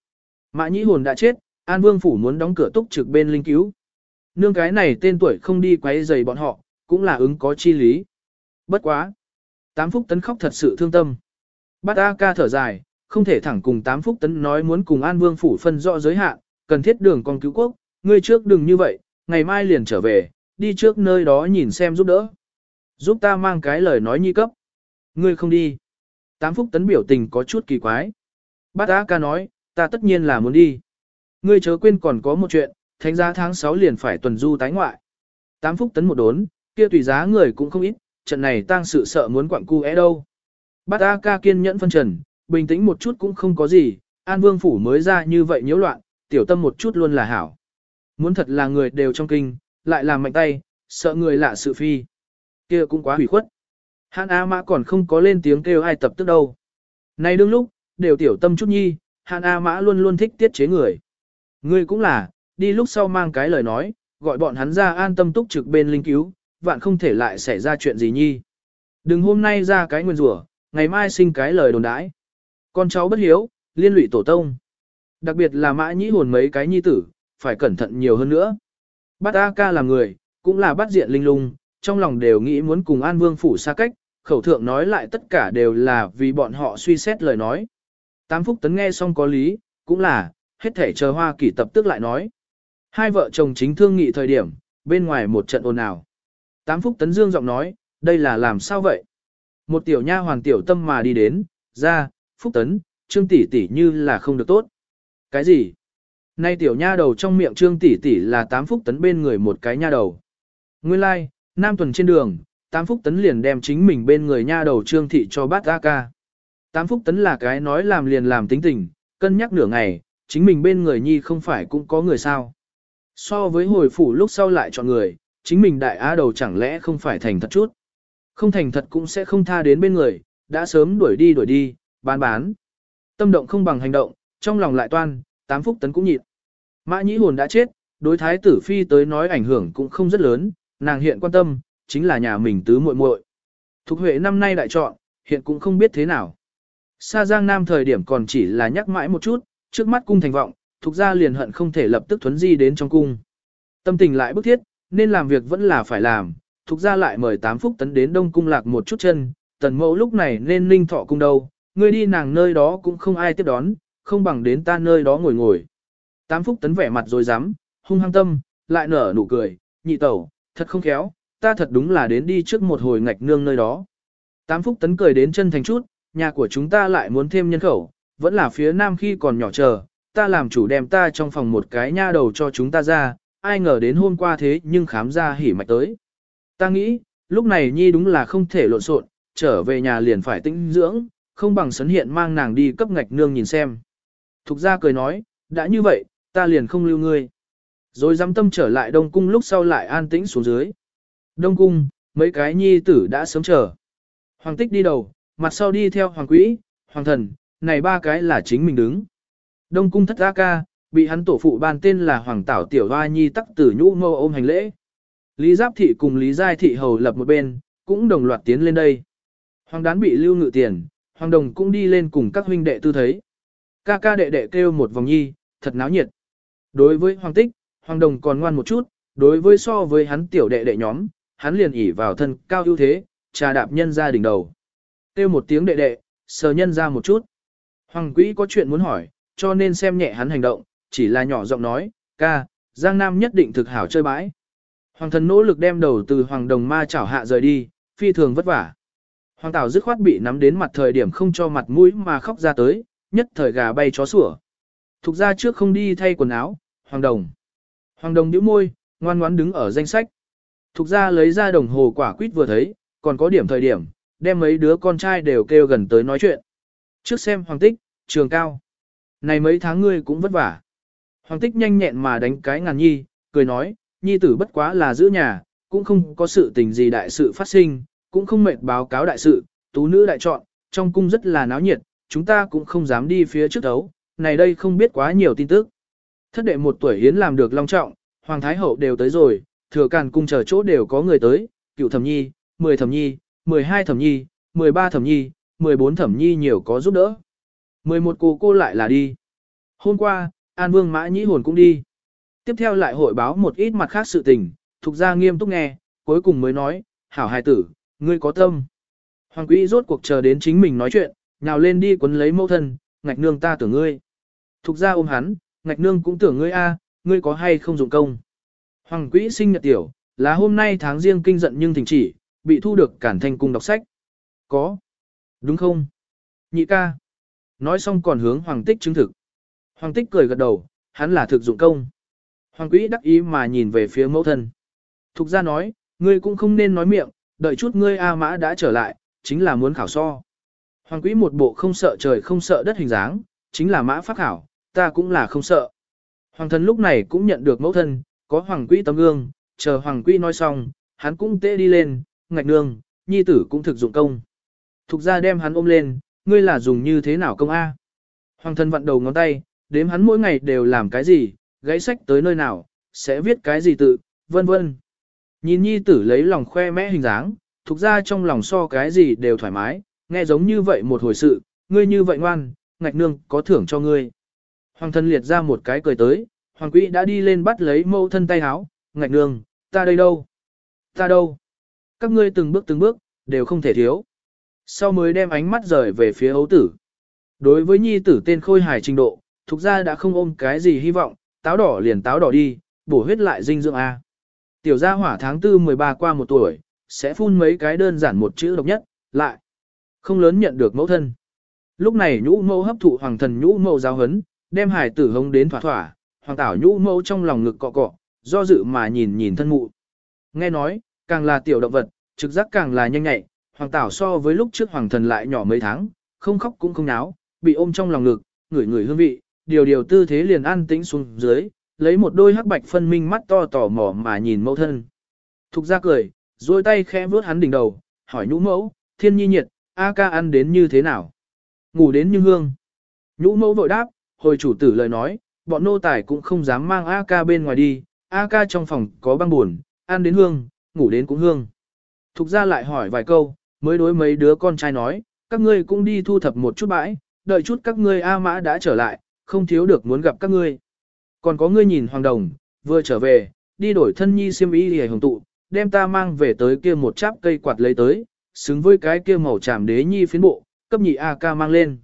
Mã nhĩ hồn đã chết, An Vương Phủ muốn đóng cửa túc trực bên linh cứu. Nương cái này tên tuổi không đi quấy rầy bọn họ, cũng là ứng có chi lý. Bất quá. Tám phúc tấn khóc thật sự thương tâm. Bát A ca thở dài, không thể thẳng cùng tám phúc tấn nói muốn cùng An Vương Phủ phân rõ giới hạn, cần thiết đường con cứu quốc, ngươi trước đừng như vậy, ngày mai liền trở về, đi trước nơi đó nhìn xem giúp đỡ. Giúp ta mang cái lời nói nhi cấp. Ngươi không đi. Tám phúc tấn biểu tình có chút kỳ quái. Bát A ca nói, ta tất nhiên là muốn đi. Ngươi chớ quên còn có một chuyện, thánh giá tháng 6 liền phải tuần du tái ngoại. Tám phúc tấn một đốn, kia tùy giá người cũng không ít, trận này tăng sự sợ muốn quặng cu é đâu. Bát A ca kiên nhẫn phân trần, bình tĩnh một chút cũng không có gì, An Vương Phủ mới ra như vậy nhiễu loạn, tiểu tâm một chút luôn là hảo. Muốn thật là người đều trong kinh, lại làm mạnh tay, sợ người lạ sự phi. kia cũng quá hủy khuất. Hàn A Mã còn không có lên tiếng kêu ai tập tức đâu. Nay đương lúc, đều tiểu tâm chút nhi, Hàn A Mã luôn luôn thích tiết chế người. Ngươi cũng là, đi lúc sau mang cái lời nói, gọi bọn hắn ra an tâm túc trực bên linh cứu, vạn không thể lại xảy ra chuyện gì nhi. Đừng hôm nay ra cái nguyên rủa, ngày mai sinh cái lời đồn đãi. Con cháu bất hiếu, liên lụy tổ tông. Đặc biệt là mã nhĩ hồn mấy cái nhi tử, phải cẩn thận nhiều hơn nữa. Bát A ca là người, cũng là bắt diện linh lung, trong lòng đều nghĩ muốn cùng An Vương phủ xa cách, khẩu thượng nói lại tất cả đều là vì bọn họ suy xét lời nói. Tám Phúc Tấn nghe xong có lý, cũng là, hết thể chờ Hoa Kỳ tập tức lại nói. Hai vợ chồng chính thương nghị thời điểm, bên ngoài một trận ồn ào. Tám Phúc Tấn Dương giọng nói, đây là làm sao vậy? Một tiểu nha hoàng tiểu tâm mà đi đến, ra, Phúc Tấn, Trương tỷ tỷ như là không được tốt. Cái gì? Nay tiểu nha đầu trong miệng Trương tỷ tỷ là tám Phúc Tấn bên người một cái nha đầu. Nguyên lai, like, Nam tuần trên đường, Tám Phúc Tấn liền đem chính mình bên người nha đầu Trương Thị cho bát A ca. Tám Phúc Tấn là cái nói làm liền làm tính tình, cân nhắc nửa ngày, chính mình bên người nhi không phải cũng có người sao. So với hồi phủ lúc sau lại chọn người, chính mình đại á đầu chẳng lẽ không phải thành thật chút. Không thành thật cũng sẽ không tha đến bên người, đã sớm đuổi đi đuổi đi, bán bán. Tâm động không bằng hành động, trong lòng lại toan, tám phúc tấn cũng nhịn. Mã nhĩ hồn đã chết, đối thái tử phi tới nói ảnh hưởng cũng không rất lớn, nàng hiện quan tâm, chính là nhà mình tứ muội muội. Thục Huệ năm nay đại chọn, hiện cũng không biết thế nào. Sa Giang Nam thời điểm còn chỉ là nhắc mãi một chút, trước mắt cung thành vọng, thuộc ra liền hận không thể lập tức thuấn di đến trong cung. Tâm tình lại bức thiết, nên làm việc vẫn là phải làm, thuộc ra lại mời tám phúc tấn đến đông cung lạc một chút chân, tần mẫu lúc này nên ninh thọ cung đâu, ngươi đi nàng nơi đó cũng không ai tiếp đón, không bằng đến ta nơi đó ngồi ngồi. Tám phúc tấn vẻ mặt rồi dám, hung hăng tâm, lại nở nụ cười, nhị tẩu, thật không khéo, ta thật đúng là đến đi trước một hồi ngạch nương nơi đó. Tám phúc tấn cười đến chân thành chút, nhà của chúng ta lại muốn thêm nhân khẩu, vẫn là phía nam khi còn nhỏ chờ, ta làm chủ đem ta trong phòng một cái nha đầu cho chúng ta ra, ai ngờ đến hôm qua thế nhưng khám ra hỉ mạch tới. Ta nghĩ, lúc này nhi đúng là không thể lộn xộn, trở về nhà liền phải tĩnh dưỡng, không bằng sấn hiện mang nàng đi cấp ngạch nương nhìn xem. Thục ra cười nói, đã như vậy, ta liền không lưu ngươi. Rồi dám tâm trở lại Đông Cung lúc sau lại an tĩnh xuống dưới. Đông Cung, mấy cái nhi tử đã sớm chờ. Hoàng tích đi đầu, mặt sau đi theo Hoàng Quỹ, Hoàng Thần, này ba cái là chính mình đứng. Đông Cung thất A ca, bị hắn tổ phụ ban tên là Hoàng Tảo Tiểu Hoa Nhi tắc tử nhũ Ngô ôm hành lễ. Lý Giáp Thị cùng Lý Giai Thị hầu lập một bên, cũng đồng loạt tiến lên đây. Hoàng đán bị lưu ngự tiền, Hoàng đồng cũng đi lên cùng các huynh đệ tư thấy. Ca ca đệ đệ kêu một vòng nhi, thật náo nhiệt. Đối với Hoàng tích, Hoàng đồng còn ngoan một chút, đối với so với hắn tiểu đệ đệ nhóm, hắn liền ỉ vào thân cao ưu thế, trà đạp nhân ra đỉnh đầu. Kêu một tiếng đệ đệ, sờ nhân ra một chút. Hoàng quỹ có chuyện muốn hỏi, cho nên xem nhẹ hắn hành động, chỉ là nhỏ giọng nói, ca, Giang Nam nhất định thực hảo chơi bãi. Hoàng thần nỗ lực đem đầu từ hoàng đồng ma chảo hạ rời đi, phi thường vất vả. Hoàng tảo dứt khoát bị nắm đến mặt thời điểm không cho mặt mũi mà khóc ra tới, nhất thời gà bay chó sủa. Thục ra trước không đi thay quần áo, hoàng đồng. Hoàng đồng nhíu môi, ngoan ngoãn đứng ở danh sách. Thục ra lấy ra đồng hồ quả quýt vừa thấy, còn có điểm thời điểm, đem mấy đứa con trai đều kêu gần tới nói chuyện. Trước xem hoàng tích, trường cao. Này mấy tháng ngươi cũng vất vả. Hoàng tích nhanh nhẹn mà đánh cái ngàn nhi, cười nói, nhi tử bất quá là giữ nhà, cũng không có sự tình gì đại sự phát sinh, cũng không mệt báo cáo đại sự, tú nữ đại chọn, trong cung rất là náo nhiệt, chúng ta cũng không dám đi phía trước đấu, này đây không biết quá nhiều tin tức. Thất đệ một tuổi hiến làm được long trọng, hoàng thái hậu đều tới rồi, thừa càn cung chờ chỗ đều có người tới, cựu thẩm nhi, mười thẩm nhi, mười hai thẩm nhi, mười ba thẩm nhi, mười bốn thẩm nhi nhiều có giúp đỡ. mười một cô cô lại là đi. Hôm qua, An Vương Mã Nhĩ Hồn cũng đi. Tiếp theo lại hội báo một ít mặt khác sự tình, thuộc ra nghiêm túc nghe, cuối cùng mới nói, hảo hài tử, ngươi có tâm. Hoàng quý rốt cuộc chờ đến chính mình nói chuyện, nhào lên đi quấn lấy mẫu thân, ngạch nương ta tưởng ngươi. Thục ra ôm hắn, ngạch nương cũng tưởng ngươi a, ngươi có hay không dụng công. Hoàng quý sinh nhật tiểu, là hôm nay tháng riêng kinh giận nhưng thỉnh chỉ, bị thu được cản thành cung đọc sách. Có. Đúng không? Nhị ca. Nói xong còn hướng hoàng tích chứng thực. Hoàng tích cười gật đầu, hắn là thực dụng công. Hoàng quý đắc ý mà nhìn về phía mẫu thân. Thục ra nói, ngươi cũng không nên nói miệng, đợi chút ngươi A mã đã trở lại, chính là muốn khảo so. Hoàng quý một bộ không sợ trời không sợ đất hình dáng, chính là mã phát khảo, ta cũng là không sợ. Hoàng thân lúc này cũng nhận được mẫu thân, có hoàng quý tấm gương, chờ hoàng quý nói xong, hắn cũng tê đi lên, ngạch nương, nhi tử cũng thực dụng công. Thục ra đem hắn ôm lên, ngươi là dùng như thế nào công A. Hoàng thân vặn đầu ngón tay, đếm hắn mỗi ngày đều làm cái gì, gãy sách tới nơi nào, sẽ viết cái gì tự, vân vân. Nhìn nhi tử lấy lòng khoe mẽ hình dáng, thục ra trong lòng so cái gì đều thoải mái, nghe giống như vậy một hồi sự, ngươi như vậy ngoan, ngạch nương có thưởng cho ngươi. Hoàng thân liệt ra một cái cười tới, hoàng quỹ đã đi lên bắt lấy mâu thân tay háo, ngạch nương, ta đây đâu? Ta đâu? Các ngươi từng bước từng bước, đều không thể thiếu. Sau mới đem ánh mắt rời về phía ấu tử. Đối với nhi tử tên khôi hài trình độ, thuộc ra đã không ôm cái gì hy vọng, táo đỏ liền táo đỏ đi, bổ huyết lại dinh dưỡng A. Tiểu gia hỏa tháng 4 13 qua một tuổi, sẽ phun mấy cái đơn giản một chữ độc nhất, lại. Không lớn nhận được mẫu thân. Lúc này nhũ mẫu hấp thụ hoàng thần nhũ mẫu giáo hấn, đem hải tử hống đến thỏa thỏa, hoàng tảo nhũ mẫu trong lòng ngực cọ cọ, do dự mà nhìn nhìn thân mụ. Nghe nói, càng là tiểu động vật, trực giác càng là nhanh nhạy, hoàng tảo so với lúc trước hoàng thần lại nhỏ mấy tháng, không khóc cũng không náo, bị ôm trong lòng ngực, ngửi ngửi hương vị, điều điều tư thế liền an tĩnh xuống dưới, lấy một đôi hắc bạch phân minh mắt to tỏ mỏ mà nhìn mẫu thân. Thục ra cười, duỗi tay khẽ vuốt hắn đỉnh đầu, hỏi nhũ mẫu, thiên nhi nhiệt, A ca ăn đến như thế nào? Ngủ đến như hương. Nhũ mẫu vội đáp, hồi chủ tử lời nói, bọn nô tài cũng không dám mang A ca bên ngoài đi, A ca trong phòng có băng buồn, ăn đến hương, ngủ đến cũng hương. Thục ra lại hỏi vài câu, mới đối mấy đứa con trai nói, các ngươi cũng đi thu thập một chút bãi, đợi chút các ngươi A mã đã trở lại, không thiếu được muốn gặp các ngươi. Còn có ngươi nhìn hoàng đồng, vừa trở về, đi đổi thân nhi xiêm y hề hồng tụ, đem ta mang về tới kia một cháp cây quạt lấy tới, xứng với cái kia màu tràm đế nhi phiến bộ, cấp nhị A ca mang lên.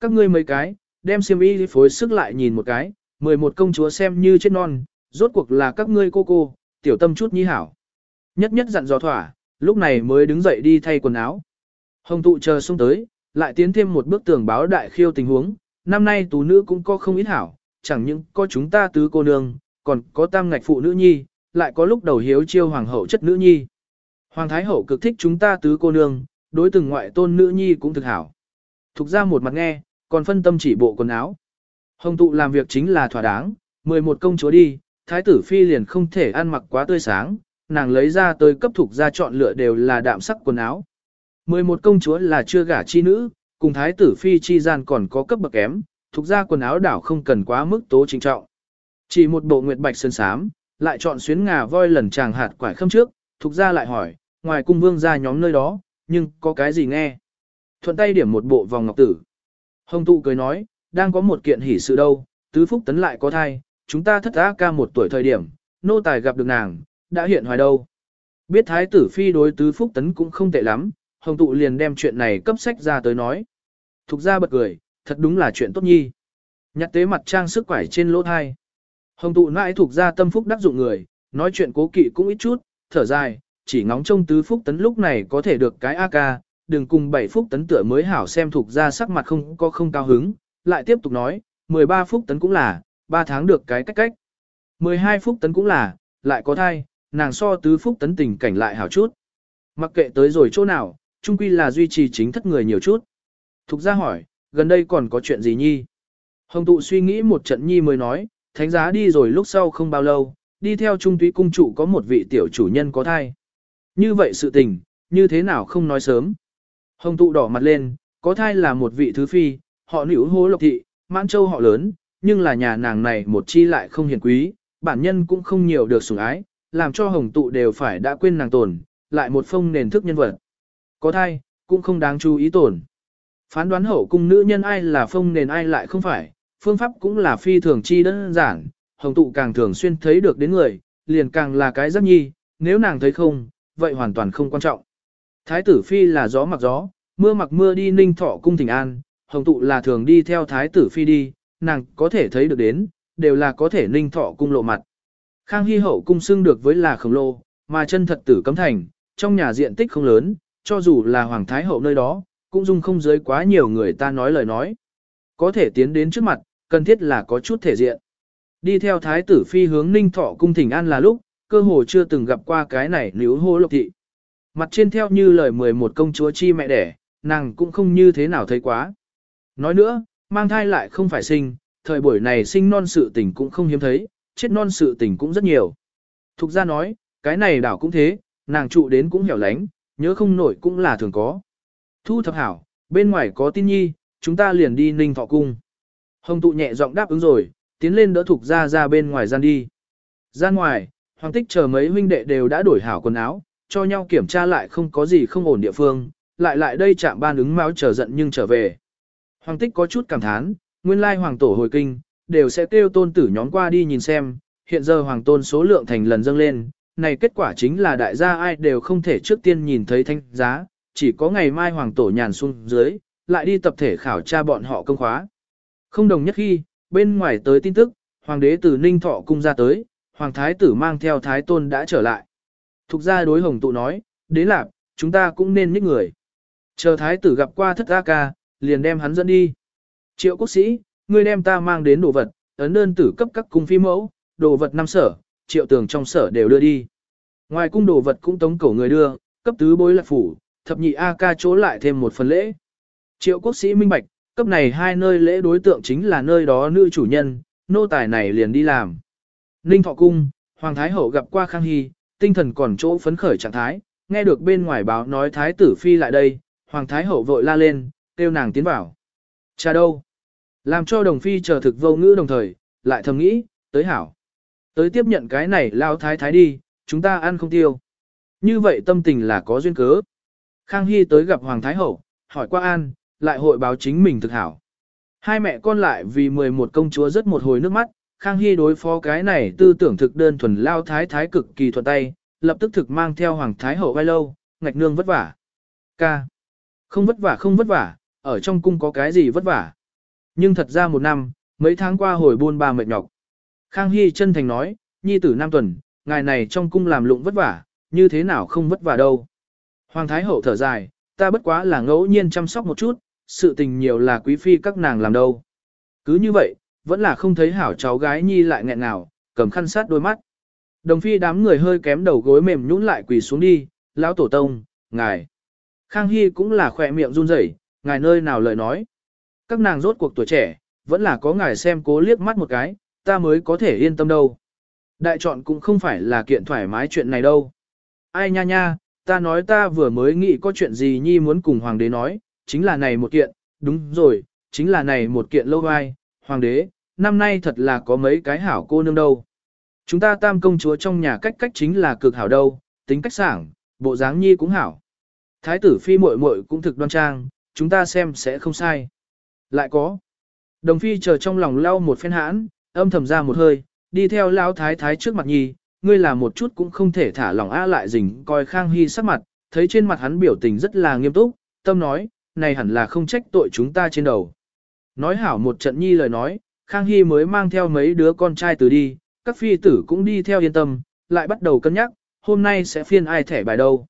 Các ngươi mấy cái, đem xiêm y phối sức lại nhìn một cái, mười một công chúa xem như chết non, rốt cuộc là các ngươi cô cô, tiểu tâm chút nhi hảo. Nhất nhất dặn dò thỏa, lúc này mới đứng dậy đi thay quần áo. Hồng tụ chờ xuống tới, lại tiến thêm một bước tường báo đại khiêu tình huống, năm nay tú nữ cũng có không ít hảo, chẳng những có chúng ta tứ cô nương, còn có tam ngạch phụ nữ nhi, lại có lúc đầu hiếu chiêu hoàng hậu chất nữ nhi. Hoàng thái hậu cực thích chúng ta tứ cô nương, đối từng ngoại tôn nữ nhi cũng thực hảo. Thục ra một mặt nghe, còn phân tâm chỉ bộ quần áo. Hồng tụ làm việc chính là thỏa đáng, 11 công chúa đi, thái tử phi liền không thể ăn mặc quá tươi sáng, nàng lấy ra tới cấp thuộc ra chọn lựa đều là đạm sắc quần áo. 11 công chúa là chưa gả chi nữ, cùng thái tử phi chi gian còn có cấp bậc kém, thuộc ra quần áo đảo không cần quá mức tố chính trọng. Chỉ một bộ nguyệt bạch sơn sám, lại chọn xuyến ngà voi lần chàng hạt quải khâm trước, thuộc ra lại hỏi, ngoài cung vương ra nhóm nơi đó, nhưng có cái gì nghe? Thuận tay điểm một bộ vòng ngọc tử. Hồng tụ cười nói, đang có một kiện hỷ sự đâu, tứ phúc tấn lại có thai, chúng ta thất á ca một tuổi thời điểm, nô tài gặp được nàng, đã hiện hoài đâu. Biết thái tử phi đối tứ phúc tấn cũng không tệ lắm, hồng tụ liền đem chuyện này cấp sách ra tới nói. Thục ra bật cười, thật đúng là chuyện tốt nhi. Nhặt tế mặt trang sức quải trên lỗ thai. Hồng tụ nãi thuộc ra tâm phúc đắc dụng người, nói chuyện cố kỵ cũng ít chút, thở dài, chỉ ngóng trông tứ phúc tấn lúc này có thể được cái AK, đừng cùng bảy phúc tấn tựa mới hảo xem thuộc ra sắc mặt không có không cao hứng, lại tiếp tục nói, 13 phúc tấn cũng là, 3 tháng được cái cách cách. 12 phúc tấn cũng là, lại có thai, nàng so tứ phúc tấn tình cảnh lại hảo chút. Mặc kệ tới rồi chỗ nào, chung quy là duy trì chính thất người nhiều chút. Thục ra hỏi, gần đây còn có chuyện gì nhi? Hồng tụ suy nghĩ một trận nhi mới nói, thánh giá đi rồi lúc sau không bao lâu, đi theo trung túy cung chủ có một vị tiểu chủ nhân có thai. Như vậy sự tình, như thế nào không nói sớm. Hồng tụ đỏ mặt lên, có thai là một vị thứ phi, họ nữ hố lộc thị, mãn châu họ lớn, nhưng là nhà nàng này một chi lại không hiền quý, bản nhân cũng không nhiều được sủng ái, làm cho hồng tụ đều phải đã quên nàng tồn, lại một phong nền thức nhân vật. Có thai, cũng không đáng chú ý tổn. Phán đoán hậu cung nữ nhân ai là phong nền ai lại không phải, phương pháp cũng là phi thường chi đơn giản, hồng tụ càng thường xuyên thấy được đến người, liền càng là cái giác nhi, nếu nàng thấy không, vậy hoàn toàn không quan trọng. Thái tử phi là gió mặc gió, mưa mặc mưa đi ninh thọ cung thỉnh an, hồng tụ là thường đi theo thái tử phi đi, nàng có thể thấy được đến, đều là có thể ninh thọ cung lộ mặt. Khang hy hậu cung xưng được với là khổng lồ, mà chân thật tử cấm thành, trong nhà diện tích không lớn, cho dù là hoàng thái hậu nơi đó, cũng dung không dưới quá nhiều người ta nói lời nói. Có thể tiến đến trước mặt, cần thiết là có chút thể diện. Đi theo thái tử phi hướng ninh thọ cung thỉnh an là lúc, cơ hồ chưa từng gặp qua cái này nếu hô lộc thị. Mặt trên theo như lời 11 công chúa chi mẹ đẻ, nàng cũng không như thế nào thấy quá. Nói nữa, mang thai lại không phải sinh, thời buổi này sinh non sự tình cũng không hiếm thấy, chết non sự tình cũng rất nhiều. Thục ra nói, cái này đảo cũng thế, nàng trụ đến cũng hẻo lánh, nhớ không nổi cũng là thường có. Thu thập hảo, bên ngoài có tin nhi, chúng ta liền đi ninh thọ cung. Hồng tụ nhẹ giọng đáp ứng rồi, tiến lên đỡ thục ra ra bên ngoài gian đi. Gian ngoài, hoàng tích chờ mấy huynh đệ đều đã đổi hảo quần áo, cho nhau kiểm tra lại không có gì không ổn địa phương, lại lại đây chạm ban ứng máu chờ giận nhưng trở về. Hoàng tích có chút cảm thán, nguyên lai hoàng tổ hồi kinh, đều sẽ kêu tôn tử nhóm qua đi nhìn xem, hiện giờ hoàng tôn số lượng thành lần dâng lên, này kết quả chính là đại gia ai đều không thể trước tiên nhìn thấy thanh giá, chỉ có ngày mai hoàng tổ nhàn xuống dưới, lại đi tập thể khảo tra bọn họ công khóa. Không đồng nhất khi, bên ngoài tới tin tức, hoàng đế từ Ninh Thọ cung ra tới, hoàng thái tử mang theo thái tôn đã trở lại. Thục ra đối hồng tụ nói, đế lạp, chúng ta cũng nên nhích người. Chờ thái tử gặp qua thất A ca, liền đem hắn dẫn đi. Triệu quốc sĩ, ngươi đem ta mang đến đồ vật, ấn đơn tử cấp các cung phi mẫu, đồ vật năm sở, triệu tường trong sở đều đưa đi. Ngoài cung đồ vật cũng tống cổ người đưa, cấp tứ bối lạc phủ, thập nhị A ca chỗ lại thêm một phần lễ. Triệu quốc sĩ minh bạch, cấp này hai nơi lễ đối tượng chính là nơi đó nữ chủ nhân, nô tài này liền đi làm. Ninh thọ cung, Hoàng Thái Hậu gặp qua Khang Hy, tinh thần còn chỗ phấn khởi trạng thái, nghe được bên ngoài báo nói Thái tử Phi lại đây, Hoàng Thái Hậu vội la lên, kêu nàng tiến vào. Cha đâu? Làm cho đồng phi chờ thực vô ngữ đồng thời, lại thầm nghĩ, tới hảo. Tới tiếp nhận cái này lao thái thái đi, chúng ta ăn không tiêu. Như vậy tâm tình là có duyên cớ. Khang Hy tới gặp Hoàng Thái Hậu, hỏi qua an, lại hội báo chính mình thực hảo. Hai mẹ con lại vì 11 công chúa rất một hồi nước mắt, Khang Hy đối phó cái này tư tưởng thực đơn thuần lao thái thái cực kỳ thuận tay, lập tức thực mang theo Hoàng Thái Hậu vai lâu, ngạch nương vất vả. Ca. Không vất vả không vất vả, ở trong cung có cái gì vất vả. Nhưng thật ra một năm, mấy tháng qua hồi buôn ba mệt nhọc. Khang Hy chân thành nói, nhi tử Nam Tuần, ngài này trong cung làm lụng vất vả, như thế nào không vất vả đâu. Hoàng Thái Hậu thở dài, ta bất quá là ngẫu nhiên chăm sóc một chút, sự tình nhiều là quý phi các nàng làm đâu. Cứ như vậy, vẫn là không thấy hảo cháu gái nhi lại nghẹn nào, cầm khăn sát đôi mắt. Đồng phi đám người hơi kém đầu gối mềm nhũn lại quỳ xuống đi, lão tổ tông, ngài. Khang Hy cũng là khỏe miệng run rẩy, ngài nơi nào lời nói. Các nàng rốt cuộc tuổi trẻ, vẫn là có ngài xem cố liếc mắt một cái, ta mới có thể yên tâm đâu. Đại chọn cũng không phải là kiện thoải mái chuyện này đâu. Ai nha nha, ta nói ta vừa mới nghĩ có chuyện gì nhi muốn cùng hoàng đế nói, chính là này một kiện, đúng rồi, chính là này một kiện lâu ai hoàng đế, năm nay thật là có mấy cái hảo cô nương đâu. Chúng ta tam công chúa trong nhà cách cách chính là cực hảo đâu, tính cách sảng, bộ dáng nhi cũng hảo. Thái tử phi muội muội cũng thực đoan trang, chúng ta xem sẽ không sai. Lại có. Đồng phi chờ trong lòng lau một phen hãn, âm thầm ra một hơi, đi theo lão thái thái trước mặt nhi, ngươi là một chút cũng không thể thả lòng a lại rình coi Khang Hy sắc mặt, thấy trên mặt hắn biểu tình rất là nghiêm túc, tâm nói, này hẳn là không trách tội chúng ta trên đầu. Nói hảo một trận nhi lời nói, Khang Hy mới mang theo mấy đứa con trai từ đi, các phi tử cũng đi theo yên tâm, lại bắt đầu cân nhắc, hôm nay sẽ phiên ai thẻ bài đâu.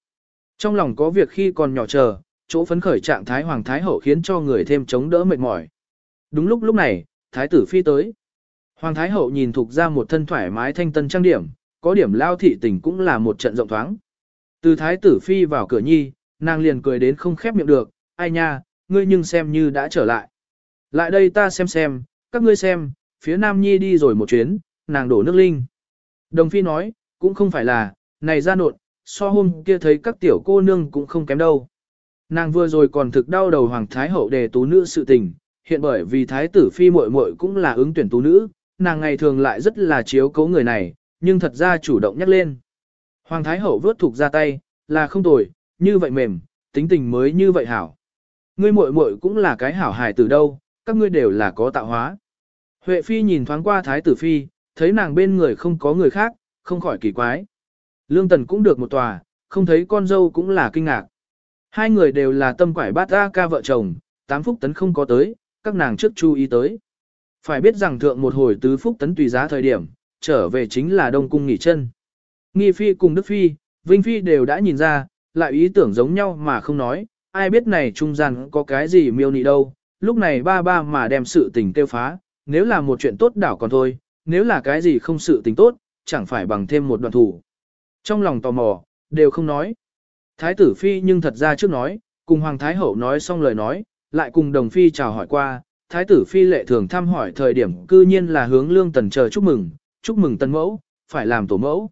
Trong lòng có việc khi còn nhỏ chờ, chỗ phấn khởi trạng thái hoàng thái hậu khiến cho người thêm chống đỡ mệt mỏi. Đúng lúc lúc này, thái tử phi tới. Hoàng thái hậu nhìn thuộc ra một thân thoải mái thanh tân trang điểm, có điểm lao thị tình cũng là một trận rộng thoáng. Từ thái tử phi vào cửa nhi, nàng liền cười đến không khép miệng được, ai nha, ngươi nhưng xem như đã trở lại. Lại đây ta xem xem, các ngươi xem, phía nam nhi đi rồi một chuyến, nàng đổ nước linh. Đồng phi nói, cũng không phải là, này ra nột, so hôm kia thấy các tiểu cô nương cũng không kém đâu. Nàng vừa rồi còn thực đau đầu hoàng thái hậu đề tú nữ sự tình, hiện bởi vì thái tử phi muội muội cũng là ứng tuyển tú nữ, nàng ngày thường lại rất là chiếu cố người này, nhưng thật ra chủ động nhắc lên. Hoàng thái hậu vớt thuộc ra tay, là không tồi, như vậy mềm, tính tình mới như vậy hảo. Ngươi muội muội cũng là cái hảo hài từ đâu, các ngươi đều là có tạo hóa. Huệ phi nhìn thoáng qua thái tử phi, thấy nàng bên người không có người khác, không khỏi kỳ quái. Lương Tần cũng được một tòa, không thấy con dâu cũng là kinh ngạc. Hai người đều là tâm quải bát ra ca vợ chồng, tám phúc tấn không có tới, các nàng trước chú ý tới. Phải biết rằng thượng một hồi tứ phúc tấn tùy giá thời điểm, trở về chính là Đông Cung nghỉ chân. Nghi Phi cùng Đức Phi, Vinh Phi đều đã nhìn ra, lại ý tưởng giống nhau mà không nói, ai biết này trung gian có cái gì miêu nị đâu, lúc này ba ba mà đem sự tình tiêu phá, nếu là một chuyện tốt đảo còn thôi, nếu là cái gì không sự tình tốt, chẳng phải bằng thêm một đoạn thủ. Trong lòng tò mò, đều không nói. Thái tử Phi nhưng thật ra trước nói, cùng Hoàng Thái Hậu nói xong lời nói, lại cùng Đồng Phi chào hỏi qua, Thái tử Phi lệ thường thăm hỏi thời điểm cư nhiên là hướng lương tần chờ chúc mừng, chúc mừng tân mẫu, phải làm tổ mẫu.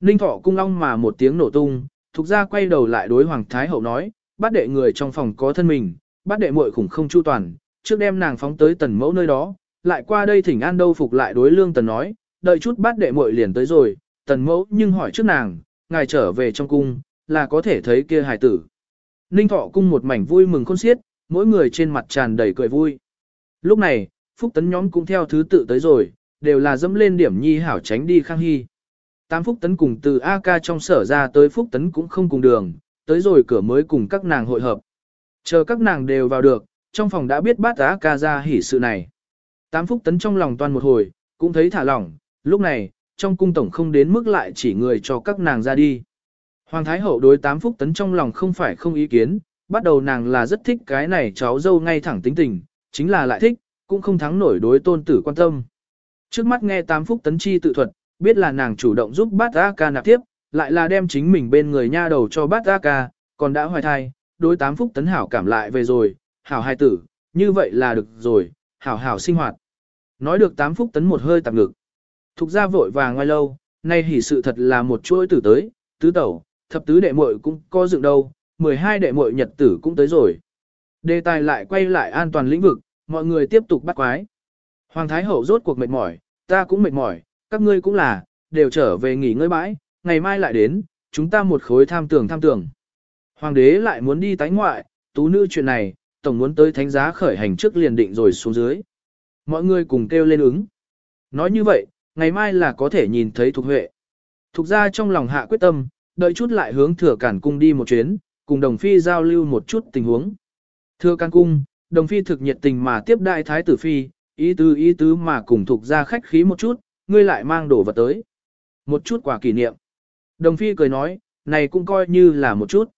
Ninh thọ cung long mà một tiếng nổ tung, thuộc ra quay đầu lại đối Hoàng Thái Hậu nói, bát đệ người trong phòng có thân mình, bát đệ muội khủng không chu toàn, trước đem nàng phóng tới tần mẫu nơi đó, lại qua đây thỉnh an đâu phục lại đối lương tần nói, đợi chút bát đệ muội liền tới rồi, tần mẫu nhưng hỏi trước nàng, ngài trở về trong cung, là có thể thấy kia hài tử. Ninh thọ cung một mảnh vui mừng khôn xiết, mỗi người trên mặt tràn đầy cười vui. Lúc này, phúc tấn nhóm cũng theo thứ tự tới rồi, đều là dẫm lên điểm nhi hảo tránh đi khang hy. Tám phúc tấn cùng từ AK trong sở ra tới phúc tấn cũng không cùng đường, tới rồi cửa mới cùng các nàng hội hợp. Chờ các nàng đều vào được, trong phòng đã biết bát AK ra hỉ sự này. Tám phúc tấn trong lòng toàn một hồi, cũng thấy thả lỏng, lúc này, trong cung tổng không đến mức lại chỉ người cho các nàng ra đi. Hoàng Thái Hậu đối tám phúc tấn trong lòng không phải không ý kiến, bắt đầu nàng là rất thích cái này cháu dâu ngay thẳng tính tình, chính là lại thích, cũng không thắng nổi đối tôn tử quan tâm. Trước mắt nghe tám phúc tấn chi tự thuật, biết là nàng chủ động giúp bát A ca nạp tiếp, lại là đem chính mình bên người nha đầu cho bát A ca, còn đã hoài thai, đối tám phúc tấn hảo cảm lại về rồi, hảo hai tử, như vậy là được rồi, hảo hảo sinh hoạt. Nói được tám phúc tấn một hơi tạm ngực. Thục ra vội vàng ngoài lâu, nay hỉ sự thật là một chuỗi tử tới, tứ tẩu, thập tứ đệ muội cũng có dựng đâu, 12 đệ muội nhật tử cũng tới rồi. Đề tài lại quay lại an toàn lĩnh vực, mọi người tiếp tục bắt quái. Hoàng Thái Hậu rốt cuộc mệt mỏi, ta cũng mệt mỏi, các ngươi cũng là, đều trở về nghỉ ngơi bãi, ngày mai lại đến, chúng ta một khối tham tưởng tham tưởng. Hoàng đế lại muốn đi tái ngoại, tú nữ chuyện này, tổng muốn tới thánh giá khởi hành trước liền định rồi xuống dưới. Mọi người cùng kêu lên ứng. Nói như vậy, ngày mai là có thể nhìn thấy Thục Huệ. Thục ra trong lòng hạ quyết tâm, đợi chút lại hướng thừa cản cung đi một chuyến, cùng đồng phi giao lưu một chút tình huống. Thừa cản cung, đồng phi thực nhiệt tình mà tiếp đại thái tử phi, ý tứ ý tứ mà cùng thuộc ra khách khí một chút, ngươi lại mang đồ vật tới. Một chút quà kỷ niệm. Đồng phi cười nói, này cũng coi như là một chút.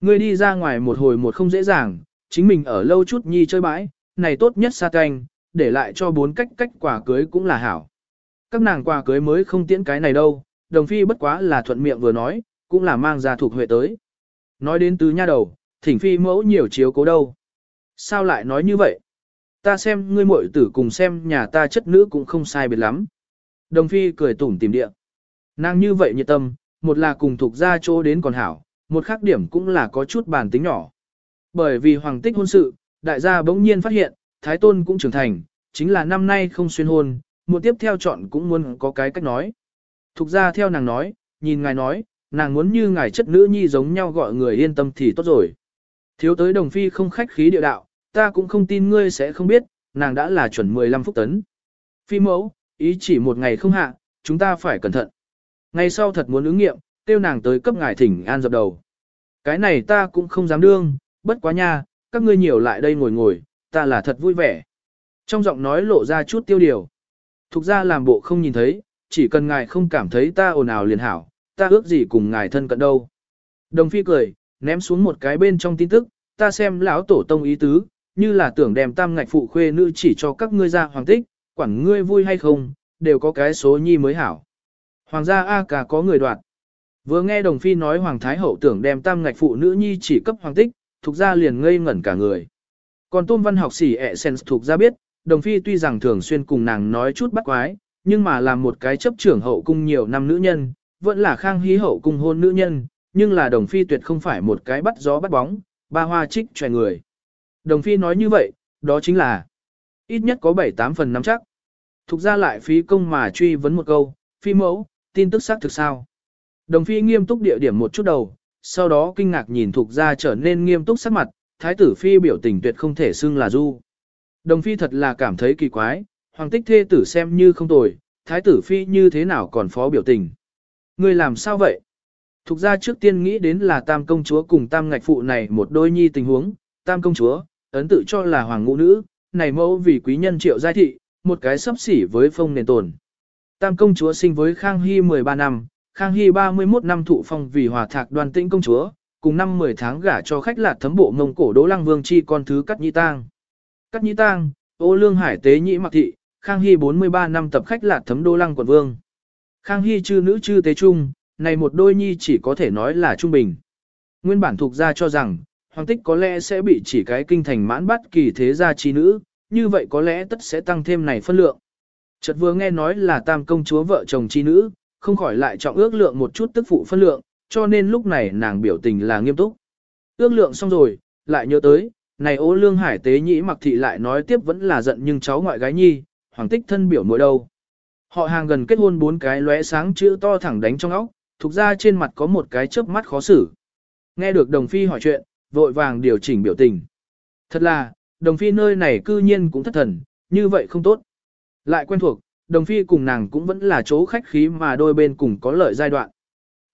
Ngươi đi ra ngoài một hồi một không dễ dàng, chính mình ở lâu chút nhi chơi bãi, này tốt nhất xa canh, để lại cho bốn cách cách quà cưới cũng là hảo. Các nàng quà cưới mới không tiễn cái này đâu, đồng phi bất quá là thuận miệng vừa nói, cũng là mang ra thuộc huệ tới. Nói đến tứ nha đầu, thỉnh phi mẫu nhiều chiếu cố đâu. Sao lại nói như vậy? Ta xem ngươi muội tử cùng xem nhà ta chất nữ cũng không sai biệt lắm. Đồng phi cười tủm tìm địa. Nàng như vậy nhiệt tâm, một là cùng thuộc ra chỗ đến còn hảo, một khác điểm cũng là có chút bản tính nhỏ. Bởi vì hoàng tích hôn sự, đại gia bỗng nhiên phát hiện, thái tôn cũng trưởng thành, chính là năm nay không xuyên hôn, một tiếp theo chọn cũng muốn có cái cách nói. Thục ra theo nàng nói, nhìn ngài nói, nàng muốn như ngài chất nữ nhi giống nhau gọi người yên tâm thì tốt rồi. Thiếu tới đồng phi không khách khí địa đạo, ta cũng không tin ngươi sẽ không biết, nàng đã là chuẩn 15 phút tấn. Phi mẫu, ý chỉ một ngày không hạ, chúng ta phải cẩn thận. Ngày sau thật muốn ứng nghiệm, tiêu nàng tới cấp ngài thỉnh an dập đầu. Cái này ta cũng không dám đương, bất quá nha, các ngươi nhiều lại đây ngồi ngồi, ta là thật vui vẻ. Trong giọng nói lộ ra chút tiêu điều. Thục ra làm bộ không nhìn thấy, chỉ cần ngài không cảm thấy ta ồn ào liền hảo, ta ước gì cùng ngài thân cận đâu. Đồng phi cười, ném xuống một cái bên trong tin tức, ta xem lão tổ tông ý tứ, như là tưởng đem tam ngạch phụ khuê nữ chỉ cho các ngươi ra hoàng tích, quản ngươi vui hay không, đều có cái số nhi mới hảo. Hoàng gia A cả có người đoạt. Vừa nghe đồng phi nói hoàng thái hậu tưởng đem tam ngạch phụ nữ nhi chỉ cấp hoàng tích, thuộc ra liền ngây ngẩn cả người. Còn tôn văn học sĩ ẹ sen thuộc ra biết, đồng phi tuy rằng thường xuyên cùng nàng nói chút bắt quái, nhưng mà làm một cái chấp trưởng hậu cung nhiều năm nữ nhân, vẫn là khang hí hậu cung hôn nữ nhân, nhưng là đồng phi tuyệt không phải một cái bắt gió bắt bóng, ba hoa trích tròe người. Đồng phi nói như vậy, đó chính là ít nhất có 7-8 phần nắm chắc. Thục ra lại phí công mà truy vấn một câu, phi mẫu, tin tức xác thực sao. Đồng phi nghiêm túc địa điểm một chút đầu, sau đó kinh ngạc nhìn thục ra trở nên nghiêm túc sắc mặt, thái tử phi biểu tình tuyệt không thể xưng là du. Đồng phi thật là cảm thấy kỳ quái, hoàng tích thê tử xem như không tồi, thái tử phi như thế nào còn phó biểu tình. Ngươi làm sao vậy? Thục ra trước tiên nghĩ đến là tam công chúa cùng tam ngạch phụ này một đôi nhi tình huống, tam công chúa, ấn tự cho là hoàng ngũ nữ, này mẫu vì quý nhân triệu giai thị, một cái sấp xỉ với phong nền tồn. Tam công chúa sinh với Khang Hy 13 năm, Khang Hy 31 năm thụ phong vì hòa thạc đoàn tĩnh công chúa, cùng năm 10 tháng gả cho khách lạc thấm bộ mông cổ Đỗ Lăng Vương chi con thứ Cắt Nhĩ Tang. Cắt Nhĩ Tang, ô lương hải tế nhĩ mặc thị, Khang Hy 43 năm tập khách lạc thấm Đỗ Lăng quận vương. Khang Hy chư nữ chư tế trung, này một đôi nhi chỉ có thể nói là trung bình. Nguyên bản thuộc gia cho rằng, hoàng tích có lẽ sẽ bị chỉ cái kinh thành mãn bắt kỳ thế gia chi nữ, như vậy có lẽ tất sẽ tăng thêm này phân lượng. Chợt vừa nghe nói là tam công chúa vợ chồng chi nữ, không khỏi lại trọng ước lượng một chút tức phụ phân lượng, cho nên lúc này nàng biểu tình là nghiêm túc. Ước lượng xong rồi, lại nhớ tới, này ô lương hải tế nhĩ mặc thị lại nói tiếp vẫn là giận nhưng cháu ngoại gái nhi, hoàng tích thân biểu mỗi đâu. Họ hàng gần kết hôn bốn cái lóe sáng chữ to thẳng đánh trong óc, thuộc ra trên mặt có một cái chớp mắt khó xử. Nghe được đồng phi hỏi chuyện, vội vàng điều chỉnh biểu tình. Thật là, đồng phi nơi này cư nhiên cũng thất thần, như vậy không tốt. Lại quen thuộc, đồng phi cùng nàng cũng vẫn là chỗ khách khí mà đôi bên cùng có lợi giai đoạn.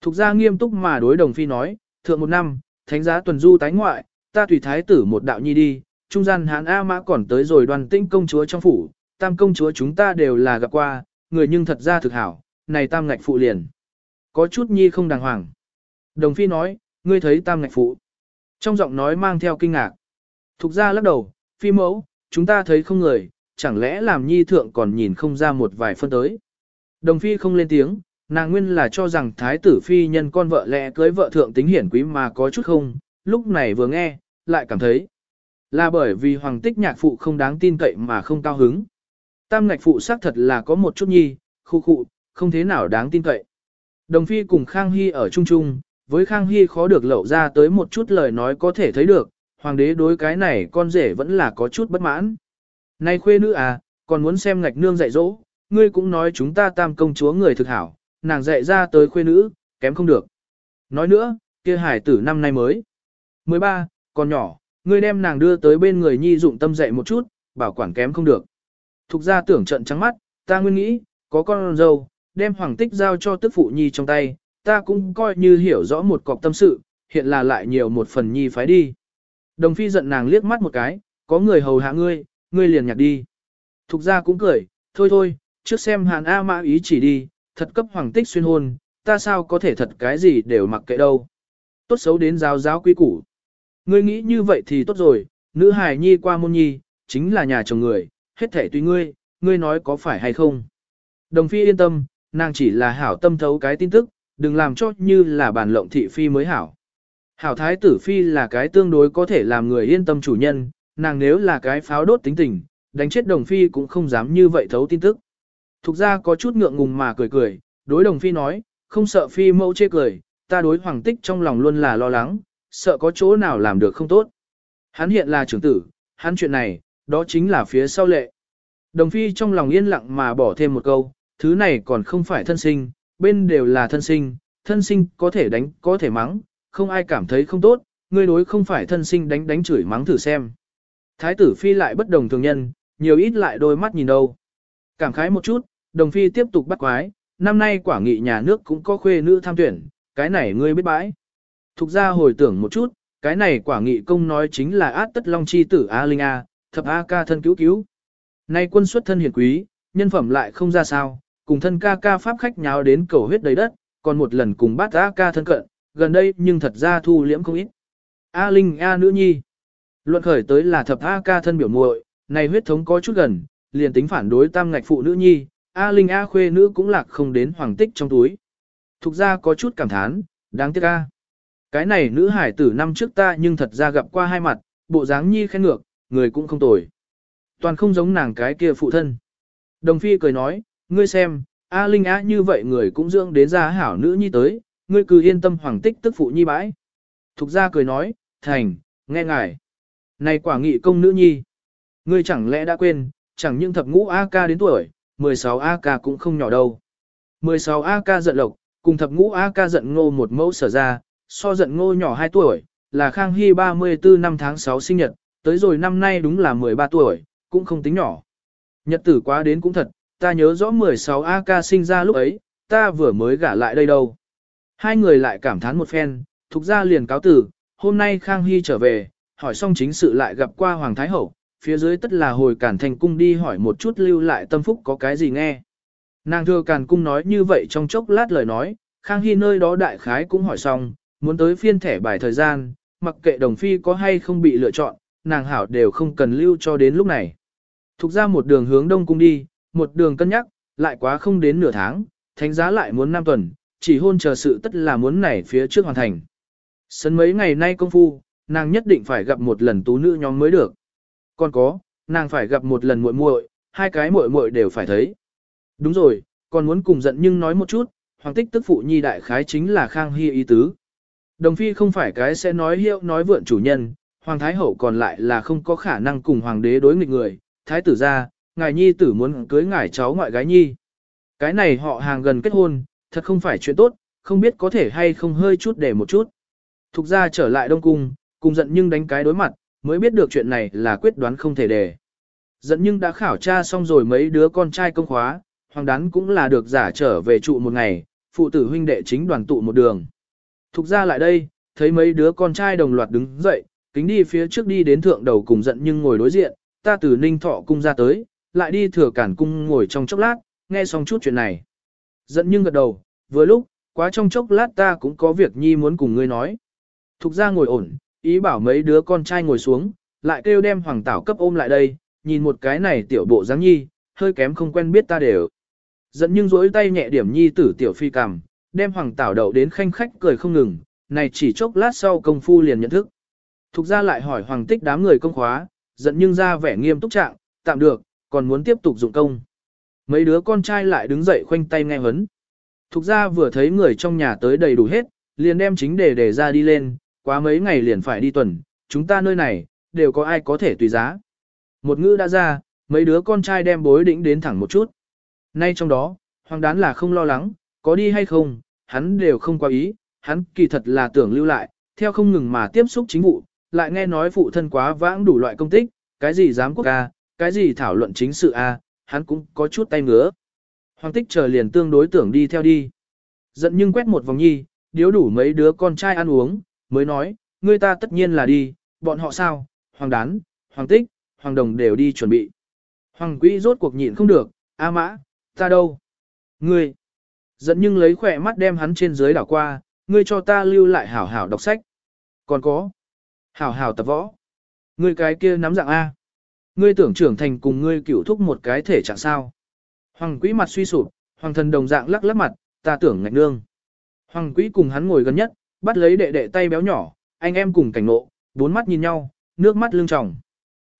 Thục ra nghiêm túc mà đối đồng phi nói, thượng một năm, thánh giá tuần du tái ngoại, ta tùy thái tử một đạo nhi đi, trung gian hán A mã còn tới rồi đoàn tinh công chúa trong phủ, tam công chúa chúng ta đều là gặp qua, người nhưng thật ra thực hảo, này tam ngạch phụ liền. Có chút nhi không đàng hoàng. Đồng phi nói, ngươi thấy tam ngạch phụ. Trong giọng nói mang theo kinh ngạc. Thục ra lắc đầu, phi mẫu, chúng ta thấy không người, chẳng lẽ làm nhi thượng còn nhìn không ra một vài phân tới. Đồng phi không lên tiếng, nàng nguyên là cho rằng thái tử phi nhân con vợ lẽ cưới vợ thượng tính hiển quý mà có chút không, lúc này vừa nghe, lại cảm thấy là bởi vì hoàng tích nhạc phụ không đáng tin cậy mà không cao hứng. Tam ngạch phụ xác thật là có một chút nhi, khu khu, không thế nào đáng tin cậy. Đồng phi cùng Khang Hy ở chung chung, với Khang Hy khó được lậu ra tới một chút lời nói có thể thấy được, hoàng đế đối cái này con rể vẫn là có chút bất mãn. Này khuê nữ à, còn muốn xem ngạch nương dạy dỗ, ngươi cũng nói chúng ta tam công chúa người thực hảo, nàng dạy ra tới khuê nữ, kém không được. Nói nữa, kia hải tử năm nay mới. 13, còn nhỏ, ngươi đem nàng đưa tới bên người nhi dụng tâm dạy một chút, bảo quản kém không được. Thục ra tưởng trận trắng mắt, ta nguyên nghĩ, có con dâu, đem hoàng tích giao cho tức phụ nhi trong tay, ta cũng coi như hiểu rõ một cọc tâm sự, hiện là lại nhiều một phần nhi phái đi. Đồng phi giận nàng liếc mắt một cái, có người hầu hạ ngươi, ngươi liền nhạc đi. Thục ra cũng cười, thôi thôi, trước xem hàn A mã ý chỉ đi, thật cấp hoàng tích xuyên hôn, ta sao có thể thật cái gì đều mặc kệ đâu. Tốt xấu đến giáo giáo quý củ. Ngươi nghĩ như vậy thì tốt rồi, nữ hài nhi qua môn nhi, chính là nhà chồng người, hết thể tùy ngươi, ngươi nói có phải hay không. Đồng phi yên tâm, nàng chỉ là hảo tâm thấu cái tin tức, đừng làm cho như là bản lộng thị phi mới hảo. Hảo thái tử phi là cái tương đối có thể làm người yên tâm chủ nhân, nàng nếu là cái pháo đốt tính tình, đánh chết đồng phi cũng không dám như vậy thấu tin tức. Thục ra có chút ngượng ngùng mà cười cười, đối đồng phi nói, không sợ phi mẫu chê cười, ta đối hoàng tích trong lòng luôn là lo lắng, sợ có chỗ nào làm được không tốt. Hắn hiện là trưởng tử, hắn chuyện này, đó chính là phía sau lệ. Đồng phi trong lòng yên lặng mà bỏ thêm một câu, thứ này còn không phải thân sinh, bên đều là thân sinh, thân sinh có thể đánh, có thể mắng, không ai cảm thấy không tốt, ngươi đối không phải thân sinh đánh đánh chửi mắng thử xem. Thái tử phi lại bất đồng thường nhân, nhiều ít lại đôi mắt nhìn đâu. Cảm khái một chút, đồng phi tiếp tục bắt quái, năm nay quả nghị nhà nước cũng có khuê nữ tham tuyển, cái này ngươi biết bãi. Thục ra hồi tưởng một chút, cái này quả nghị công nói chính là át tất long chi tử A Linh A, thập A ca thân cứu cứu. Nay quân xuất thân hiển quý, nhân phẩm lại không ra sao, cùng thân ca ca pháp khách nháo đến cầu huyết đầy đất, còn một lần cùng bát A ca thân cận, gần đây nhưng thật ra thu liễm không ít. A Linh A nữ nhi. Luận khởi tới là thập A ca thân biểu muội, này huyết thống có chút gần, liền tính phản đối tam ngạch phụ nữ nhi, A Linh A khuê nữ cũng lạc không đến hoàng tích trong túi. Thục ra có chút cảm thán, đáng tiếc A. Cái này nữ hải tử năm trước ta nhưng thật ra gặp qua hai mặt, bộ dáng nhi khen ngược, người cũng không tồi. Toàn không giống nàng cái kia phụ thân. Đồng phi cười nói, ngươi xem, A Linh Á như vậy người cũng dưỡng đến ra hảo nữ nhi tới, ngươi cứ yên tâm hoàng tích tức phụ nhi bãi. Thục ra cười nói, thành, nghe ngài. Này quả nghị công nữ nhi. Ngươi chẳng lẽ đã quên, chẳng những thập ngũ A ca đến tuổi, 16 A ca cũng không nhỏ đâu. 16 A ca giận lộc, cùng thập ngũ A ca giận ngô một mẫu sở ra, so giận ngô nhỏ 2 tuổi, là Khang Hy 34 năm tháng 6 sinh nhật, tới rồi năm nay đúng là 13 tuổi, cũng không tính nhỏ. Nhật tử quá đến cũng thật, ta nhớ rõ 16 A ca sinh ra lúc ấy, ta vừa mới gả lại đây đâu. Hai người lại cảm thán một phen, thuộc ra liền cáo tử, hôm nay Khang Hy trở về, hỏi xong chính sự lại gặp qua Hoàng Thái Hậu, phía dưới tất là hồi cản thành cung đi hỏi một chút lưu lại tâm phúc có cái gì nghe. Nàng thừa càn cung nói như vậy trong chốc lát lời nói, Khang Hy nơi đó đại khái cũng hỏi xong, muốn tới phiên thẻ bài thời gian, mặc kệ đồng phi có hay không bị lựa chọn, nàng hảo đều không cần lưu cho đến lúc này. Thục ra một đường hướng đông cung đi, một đường cân nhắc, lại quá không đến nửa tháng, thánh giá lại muốn năm tuần, chỉ hôn chờ sự tất là muốn này phía trước hoàn thành. Sân mấy ngày nay công phu, nàng nhất định phải gặp một lần tú nữ nhóm mới được. Còn có, nàng phải gặp một lần muội muội, hai cái muội muội đều phải thấy. Đúng rồi, còn muốn cùng giận nhưng nói một chút, hoàng tích tức phụ nhi đại khái chính là Khang Hy ý tứ. Đồng phi không phải cái sẽ nói hiệu nói vượn chủ nhân, hoàng thái hậu còn lại là không có khả năng cùng hoàng đế đối nghịch người, thái tử ra, ngài nhi tử muốn cưới ngài cháu ngoại gái nhi. Cái này họ hàng gần kết hôn, thật không phải chuyện tốt, không biết có thể hay không hơi chút để một chút. Thục ra trở lại Đông Cung, cùng giận nhưng đánh cái đối mặt, mới biết được chuyện này là quyết đoán không thể để. Giận nhưng đã khảo tra xong rồi mấy đứa con trai công khóa, hoàng đán cũng là được giả trở về trụ một ngày, phụ tử huynh đệ chính đoàn tụ một đường. Thục ra lại đây, thấy mấy đứa con trai đồng loạt đứng dậy, kính đi phía trước đi đến thượng đầu cùng giận nhưng ngồi đối diện, ta từ ninh thọ cung ra tới, lại đi thừa cản cung ngồi trong chốc lát, nghe xong chút chuyện này. Giận nhưng gật đầu, vừa lúc, quá trong chốc lát ta cũng có việc nhi muốn cùng ngươi nói. Thục ra ngồi ổn, ý bảo mấy đứa con trai ngồi xuống, lại kêu đem hoàng tảo cấp ôm lại đây, nhìn một cái này tiểu bộ dáng nhi, hơi kém không quen biết ta đều. giận nhưng rỗi tay nhẹ điểm nhi tử tiểu phi cằm, đem hoàng tảo đậu đến khanh khách cười không ngừng, này chỉ chốc lát sau công phu liền nhận thức. Thục ra lại hỏi hoàng tích đám người công khóa, giận nhưng ra vẻ nghiêm túc trạng, tạm được, còn muốn tiếp tục dụng công. Mấy đứa con trai lại đứng dậy khoanh tay nghe hấn. Thục ra vừa thấy người trong nhà tới đầy đủ hết, liền đem chính đề đề ra đi lên, quá mấy ngày liền phải đi tuần, chúng ta nơi này, đều có ai có thể tùy giá. Một ngữ đã ra, mấy đứa con trai đem bối đỉnh đến thẳng một chút. Nay trong đó, hoàng đán là không lo lắng, có đi hay không, hắn đều không qua ý, hắn kỳ thật là tưởng lưu lại, theo không ngừng mà tiếp xúc chính vụ, lại nghe nói phụ thân quá vãng đủ loại công tích, cái gì giám quốc A, cái gì thảo luận chính sự A, hắn cũng có chút tay ngứa. Hoàng tích chờ liền tương đối tưởng đi theo đi. Giận nhưng quét một vòng nhi, điếu đủ mấy đứa con trai ăn uống, mới nói, người ta tất nhiên là đi, bọn họ sao, hoàng đán, hoàng tích, hoàng đồng đều đi chuẩn bị. Hoàng quỹ rốt cuộc nhịn không được, a mã, ta đâu? Ngươi, giận nhưng lấy khỏe mắt đem hắn trên dưới đảo qua, ngươi cho ta lưu lại hảo hảo đọc sách. Còn có, hảo hảo tập võ. Ngươi cái kia nắm dạng A. Ngươi tưởng trưởng thành cùng ngươi cựu thúc một cái thể chẳng sao. Hoàng quỹ mặt suy sụp, hoàng thần đồng dạng lắc lắc mặt, ta tưởng ngạch nương. Hoàng quỹ cùng hắn ngồi gần nhất, bắt lấy đệ đệ tay béo nhỏ, anh em cùng cảnh nộ, bốn mắt nhìn nhau, nước mắt lưng tròng.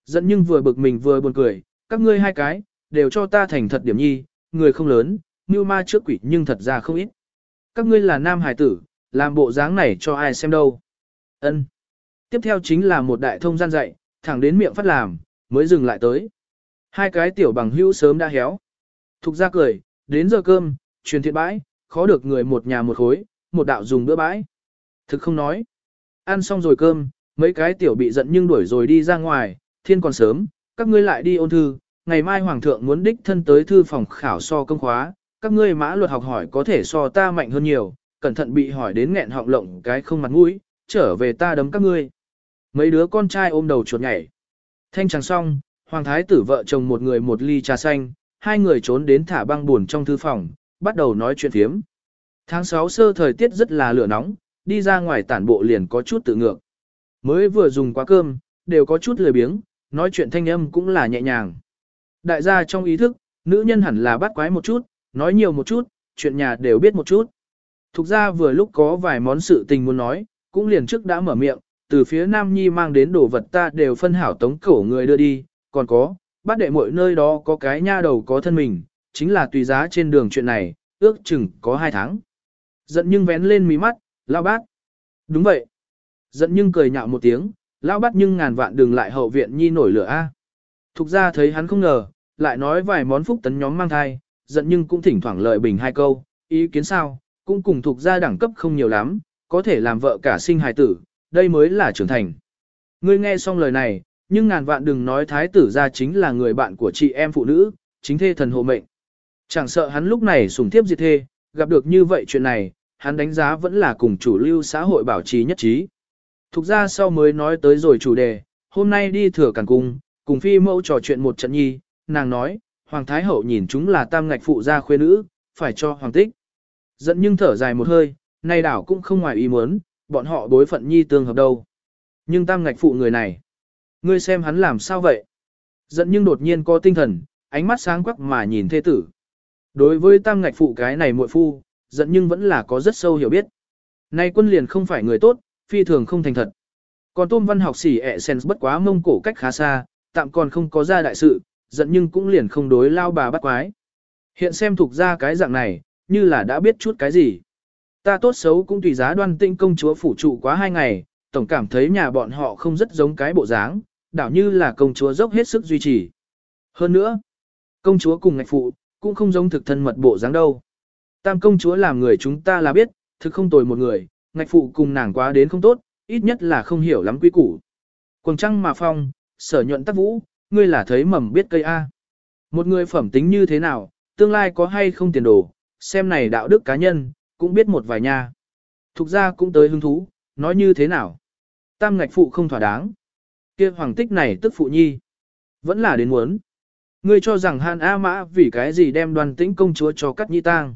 Giận nhưng vừa bực mình vừa buồn cười, các ngươi hai cái, đều cho ta thành thật điểm nhi, người không lớn, như ma trước quỷ nhưng thật ra không ít. Các ngươi là nam hải tử, làm bộ dáng này cho ai xem đâu. Ân. Tiếp theo chính là một đại thông gian dạy, thẳng đến miệng phát làm, mới dừng lại tới. Hai cái tiểu bằng hữu sớm đã héo. Thục ra cười, đến giờ cơm, truyền thiện bãi, khó được người một nhà một khối, một đạo dùng bữa bãi. Thực không nói. Ăn xong rồi cơm, mấy cái tiểu bị giận nhưng đuổi rồi đi ra ngoài, thiên còn sớm, các ngươi lại đi ôn thư, ngày mai hoàng thượng muốn đích thân tới thư phòng khảo so công khóa, các ngươi mã luật học hỏi có thể so ta mạnh hơn nhiều, cẩn thận bị hỏi đến nghẹn họng lộng cái không mặt mũi, trở về ta đấm các ngươi. Mấy đứa con trai ôm đầu chuột nhảy. Thanh chẳng xong, hoàng thái tử vợ chồng một người một ly trà xanh, hai người trốn đến thả băng buồn trong thư phòng, bắt đầu nói chuyện thiếm. Tháng 6 sơ thời tiết rất là lửa nóng, đi ra ngoài tản bộ liền có chút tự ngược. Mới vừa dùng quá cơm, đều có chút lười biếng, nói chuyện thanh âm cũng là nhẹ nhàng. Đại gia trong ý thức, nữ nhân hẳn là bắt quái một chút, nói nhiều một chút, chuyện nhà đều biết một chút. Thục ra vừa lúc có vài món sự tình muốn nói, cũng liền trước đã mở miệng, từ phía Nam Nhi mang đến đồ vật ta đều phân hảo tống cổ người đưa đi, còn có, bát đệ mọi nơi đó có cái nha đầu có thân mình, chính là tùy giá trên đường chuyện này, ước chừng có hai tháng. Giận nhưng vén lên mí mắt, lao bác. Đúng vậy. Giận nhưng cười nhạo một tiếng, lao bác nhưng ngàn vạn đường lại hậu viện nhi nổi lửa a. Thục ra thấy hắn không ngờ, lại nói vài món phúc tấn nhóm mang thai, giận nhưng cũng thỉnh thoảng lợi bình hai câu, ý kiến sao, cũng cùng thuộc ra đẳng cấp không nhiều lắm, có thể làm vợ cả sinh hài tử, đây mới là trưởng thành. Ngươi nghe xong lời này, nhưng ngàn vạn đừng nói thái tử ra chính là người bạn của chị em phụ nữ, chính thê thần hộ mệnh. Chẳng sợ hắn lúc này sùng thiếp diệt thê, gặp được như vậy chuyện này, hắn đánh giá vẫn là cùng chủ lưu xã hội bảo trì nhất trí. Thục ra sau mới nói tới rồi chủ đề, hôm nay đi thừa càng cung, cùng phi mẫu trò chuyện một trận nhi, nàng nói, Hoàng Thái Hậu nhìn chúng là tam ngạch phụ gia khuê nữ, phải cho Hoàng tích. Dẫn nhưng thở dài một hơi, nay đảo cũng không ngoài ý muốn, bọn họ đối phận nhi tương hợp đâu. Nhưng tam ngạch phụ người này, ngươi xem hắn làm sao vậy? Giận nhưng đột nhiên có tinh thần, ánh mắt sáng quắc mà nhìn thê tử. Đối với tam ngạch phụ cái này muội phu, giận nhưng vẫn là có rất sâu hiểu biết. Nay quân liền không phải người tốt, phi thường không thành thật. Còn tôm văn học sĩ ẹ sen bất quá mông cổ cách khá xa, tạm còn không có ra đại sự, giận nhưng cũng liền không đối lao bà bắt quái. Hiện xem thuộc ra cái dạng này, như là đã biết chút cái gì. Ta tốt xấu cũng tùy giá đoan tinh công chúa phủ trụ quá hai ngày, tổng cảm thấy nhà bọn họ không rất giống cái bộ dáng, đảo như là công chúa dốc hết sức duy trì. Hơn nữa, công chúa cùng ngạch phụ, cũng không giống thực thân mật bộ dáng đâu. Tam công chúa làm người chúng ta là biết, thực không tồi một người, ngạch phụ cùng nàng quá đến không tốt, ít nhất là không hiểu lắm quy củ. Quần trăng mà phong, sở nhuận tắc vũ, ngươi là thấy mầm biết cây A. Một người phẩm tính như thế nào, tương lai có hay không tiền đồ, xem này đạo đức cá nhân, cũng biết một vài nha. Thục ra cũng tới hứng thú, nói như thế nào. Tam ngạch phụ không thỏa đáng. kia hoàng tích này tức phụ nhi. Vẫn là đến muốn. Ngươi cho rằng Hàn A Mã vì cái gì đem đoàn tĩnh công chúa cho cắt nhi tang.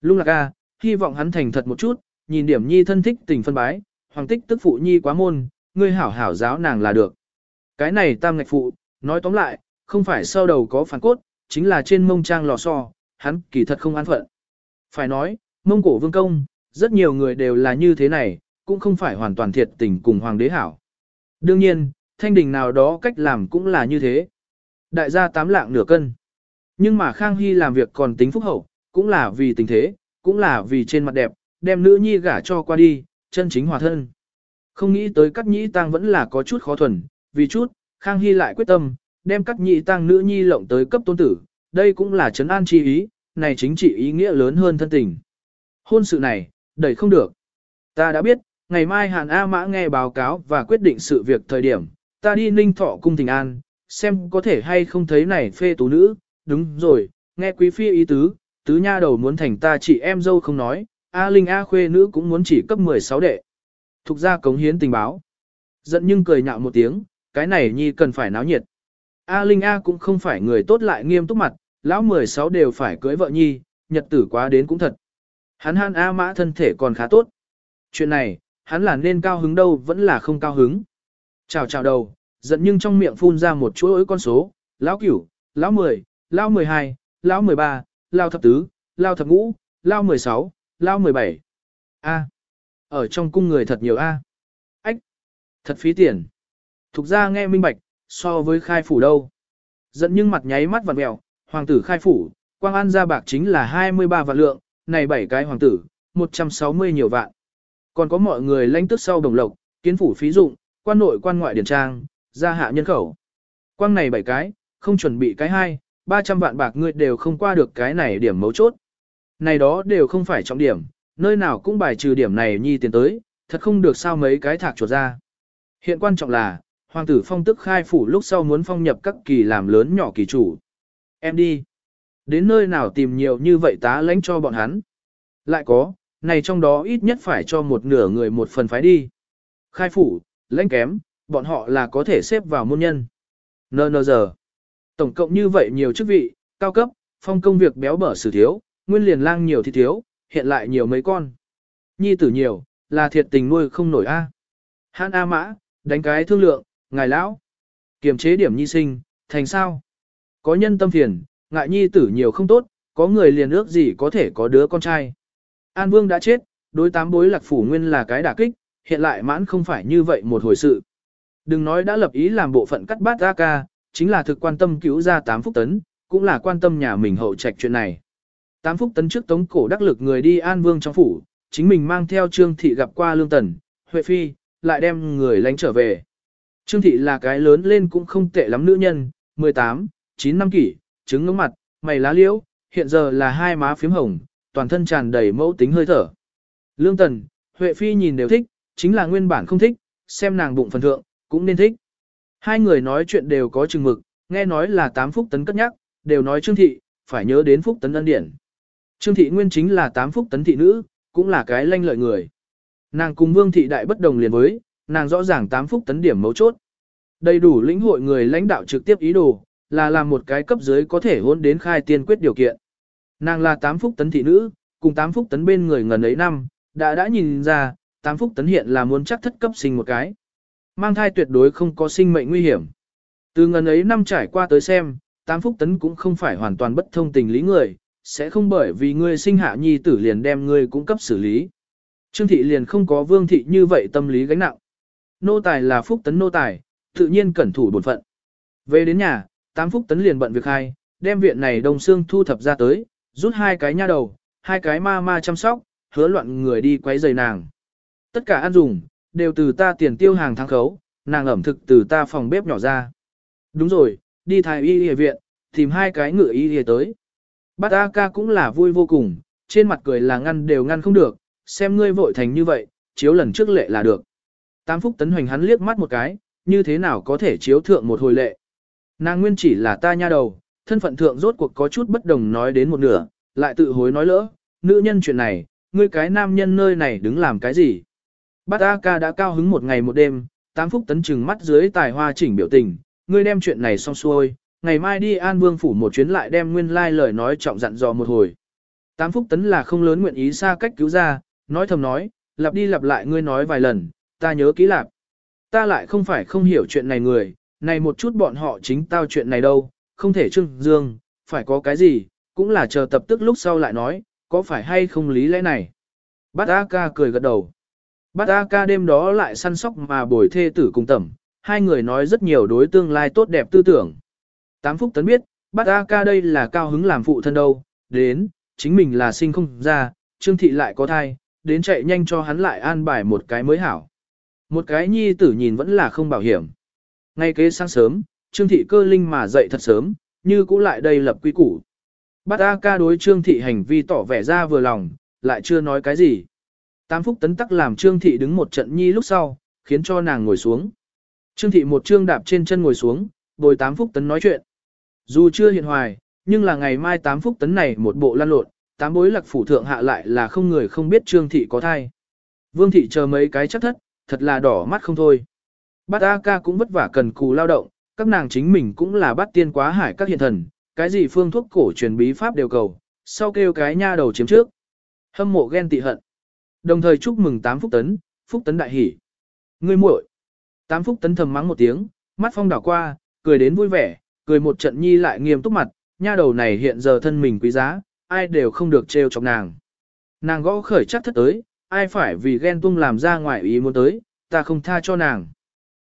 Lung lạc A, hy vọng hắn thành thật một chút, nhìn điểm nhi thân thích tình phân bái, hoàng tích tức phụ nhi quá môn, ngươi hảo hảo giáo nàng là được. Cái này tam ngạch phụ, nói tóm lại, không phải sau đầu có phản cốt, chính là trên mông trang lò xo, hắn kỳ thật không an phận. Phải nói, mông cổ vương công, rất nhiều người đều là như thế này, cũng không phải hoàn toàn thiệt tình cùng hoàng đế hảo. Đương nhiên, thanh đình nào đó cách làm cũng là như thế. Đại gia tám lạng nửa cân. Nhưng mà Khang Hy làm việc còn tính phúc hậu, cũng là vì tình thế, cũng là vì trên mặt đẹp, đem nữ nhi gả cho qua đi, chân chính hòa thân. Không nghĩ tới các nhĩ tang vẫn là có chút khó thuần, vì chút, Khang Hy lại quyết tâm, đem các nhĩ tang nữ nhi lộng tới cấp tôn tử, đây cũng là trấn an chi ý, này chính trị ý nghĩa lớn hơn thân tình. Hôn sự này, đẩy không được. Ta đã biết, ngày mai Hàn A Mã nghe báo cáo và quyết định sự việc thời điểm, ta đi ninh thọ cung thịnh an, xem có thể hay không thấy này phê tú nữ, đúng rồi, nghe quý phi ý tứ, tứ nha đầu muốn thành ta chị em dâu không nói, A Linh A khuê nữ cũng muốn chỉ cấp 16 đệ. Thục ra cống hiến tình báo. Giận nhưng cười nhạo một tiếng, cái này nhi cần phải náo nhiệt. A Linh A cũng không phải người tốt lại nghiêm túc mặt, lão 16 đều phải cưới vợ nhi, nhật tử quá đến cũng thật. Hắn han A mã thân thể còn khá tốt. Chuyện này, hắn là nên cao hứng đâu vẫn là không cao hứng. Chào chào đầu, giận nhưng trong miệng phun ra một chuỗi con số, lão cửu, lão 10, lão 12, lão 13, lão thập tứ, lão thập ngũ, lão 16, lão 17. A. Ở trong cung người thật nhiều A. Ách. Thật phí tiền. Thục ra nghe minh bạch, so với khai phủ đâu. Giận nhưng mặt nháy mắt vặn mèo, hoàng tử khai phủ, quang an gia bạc chính là 23 vạn lượng, này bảy cái hoàng tử, 160 nhiều vạn. Còn có mọi người lãnh tức sau đồng lộc, kiến phủ phí dụng, quan nội quan ngoại điển trang, gia hạ nhân khẩu. Quang này bảy cái, không chuẩn bị cái hai, 300 vạn bạc ngươi đều không qua được cái này điểm mấu chốt. này đó đều không phải trọng điểm, nơi nào cũng bài trừ điểm này nhi tiền tới, thật không được sao mấy cái thạc chuột ra. Hiện quan trọng là, hoàng tử phong tức khai phủ lúc sau muốn phong nhập các kỳ làm lớn nhỏ kỳ chủ. Em đi. Đến nơi nào tìm nhiều như vậy tá lãnh cho bọn hắn. Lại có, này trong đó ít nhất phải cho một nửa người một phần phái đi. Khai phủ, lãnh kém, bọn họ là có thể xếp vào môn nhân. Nơ nơ giờ. Tổng cộng như vậy nhiều chức vị, cao cấp, phong công việc béo bở sử thiếu, nguyên liền lang nhiều thì thiếu, hiện lại nhiều mấy con. Nhi tử nhiều, là thiệt tình nuôi không nổi a. Hãn A mã, đánh cái thương lượng, ngài lão. Kiềm chế điểm nhi sinh, thành sao? Có nhân tâm phiền, ngại nhi tử nhiều không tốt, có người liền ước gì có thể có đứa con trai. An Vương đã chết, đối tám bối lạc phủ nguyên là cái đả kích, hiện lại mãn không phải như vậy một hồi sự. Đừng nói đã lập ý làm bộ phận cắt bát ra ca, chính là thực quan tâm cứu ra tám phúc tấn, cũng là quan tâm nhà mình hậu trạch chuyện này. Tám phúc tấn trước tống cổ đắc lực người đi An Vương trong phủ, chính mình mang theo Trương Thị gặp qua Lương Tần, Huệ Phi, lại đem người lánh trở về. Trương Thị là cái lớn lên cũng không tệ lắm nữ nhân, 18, 9 năm kỷ, trứng ngưỡng mặt, mày lá liễu, hiện giờ là hai má phím hồng, toàn thân tràn đầy mẫu tính hơi thở. Lương Tần, Huệ Phi nhìn đều thích, chính là nguyên bản không thích, xem nàng bụng phần thượng, cũng nên thích. Hai người nói chuyện đều có chừng mực, nghe nói là tám phúc tấn cất nhắc, đều nói Trương Thị, phải nhớ đến phúc tấn ân điển. Trương Thị nguyên chính là tám phúc tấn thị nữ, cũng là cái lanh lợi người. Nàng cùng Vương Thị đại bất đồng liền với, nàng rõ ràng tám phúc tấn điểm mấu chốt. Đầy đủ lĩnh hội người lãnh đạo trực tiếp ý đồ, là làm một cái cấp dưới có thể hôn đến khai tiên quyết điều kiện. Nàng là tám phúc tấn thị nữ, cùng tám phúc tấn bên người ngần ấy năm, đã đã nhìn ra, tám phúc tấn hiện là muốn chắc thất cấp sinh một cái. Mang thai tuyệt đối không có sinh mệnh nguy hiểm. Từ ngần ấy năm trải qua tới xem, tám phúc tấn cũng không phải hoàn toàn bất thông tình lý người, sẽ không bởi vì ngươi sinh hạ nhi tử liền đem ngươi cung cấp xử lý. Trương thị liền không có vương thị như vậy tâm lý gánh nặng. Nô tài là phúc tấn nô tài, tự nhiên cẩn thủ bổn phận. Về đến nhà, tám phúc tấn liền bận việc hai, đem viện này đông xương thu thập ra tới, rút hai cái nha đầu, hai cái ma ma chăm sóc, hứa loạn người đi quấy giày nàng. Tất cả ăn dùng, đều từ ta tiền tiêu hàng tháng khấu, nàng ẩm thực từ ta phòng bếp nhỏ ra. Đúng rồi, đi thái y y viện, tìm hai cái ngựa y y tới. Bát A ca cũng là vui vô cùng, trên mặt cười là ngăn đều ngăn không được, xem ngươi vội thành như vậy, chiếu lần trước lệ là được. Tam phúc tấn hoành hắn liếc mắt một cái, như thế nào có thể chiếu thượng một hồi lệ. Nàng nguyên chỉ là ta nha đầu, thân phận thượng rốt cuộc có chút bất đồng nói đến một nửa, lại tự hối nói lỡ, nữ nhân chuyện này, ngươi cái nam nhân nơi này đứng làm cái gì. Bát A ca đã cao hứng một ngày một đêm, tám phúc tấn trừng mắt dưới tài hoa chỉnh biểu tình, ngươi đem chuyện này xong xuôi, ngày mai đi An Vương phủ một chuyến lại đem nguyên lai lời nói trọng dặn dò một hồi. Tám phúc tấn là không lớn nguyện ý xa cách cứu ra, nói thầm nói, lặp đi lặp lại ngươi nói vài lần, ta nhớ kỹ lạp. Ta lại không phải không hiểu chuyện này người, này một chút bọn họ chính tao chuyện này đâu, không thể trưng dương, phải có cái gì, cũng là chờ tập tức lúc sau lại nói, có phải hay không lý lẽ này. Bát A ca cười gật đầu. Bát A ca đêm đó lại săn sóc mà bồi thê tử cùng tẩm, hai người nói rất nhiều đối tương lai tốt đẹp tư tưởng. Tám phúc tấn biết, bát A ca đây là cao hứng làm phụ thân đâu, đến, chính mình là sinh không ra, trương thị lại có thai, đến chạy nhanh cho hắn lại an bài một cái mới hảo. Một cái nhi tử nhìn vẫn là không bảo hiểm. Ngay kế sáng sớm, trương thị cơ linh mà dậy thật sớm, như cũ lại đây lập quy củ. Bát A ca đối trương thị hành vi tỏ vẻ ra vừa lòng, lại chưa nói cái gì. Tám phúc tấn tắc làm trương thị đứng một trận nhi lúc sau, khiến cho nàng ngồi xuống. Trương thị một trương đạp trên chân ngồi xuống, bồi tám phúc tấn nói chuyện. Dù chưa hiện hoài, nhưng là ngày mai tám phúc tấn này một bộ lan lộn, tám bối lạc phủ thượng hạ lại là không người không biết trương thị có thai. Vương thị chờ mấy cái chắc thất, thật là đỏ mắt không thôi. Bát A ca cũng vất vả cần cù lao động, các nàng chính mình cũng là bát tiên quá hải các hiện thần, cái gì phương thuốc cổ truyền bí pháp đều cầu, sau kêu cái nha đầu chiếm trước. Hâm mộ ghen tị hận. Đồng thời chúc mừng tám phúc tấn, phúc tấn đại hỷ. Ngươi muội. Tám phúc tấn thầm mắng một tiếng, mắt phong đảo qua, cười đến vui vẻ, cười một trận nhi lại nghiêm túc mặt, nha đầu này hiện giờ thân mình quý giá, ai đều không được trêu chọc nàng. Nàng gõ khởi chắc thất tới, ai phải vì ghen tuông làm ra ngoài ý muốn tới, ta không tha cho nàng.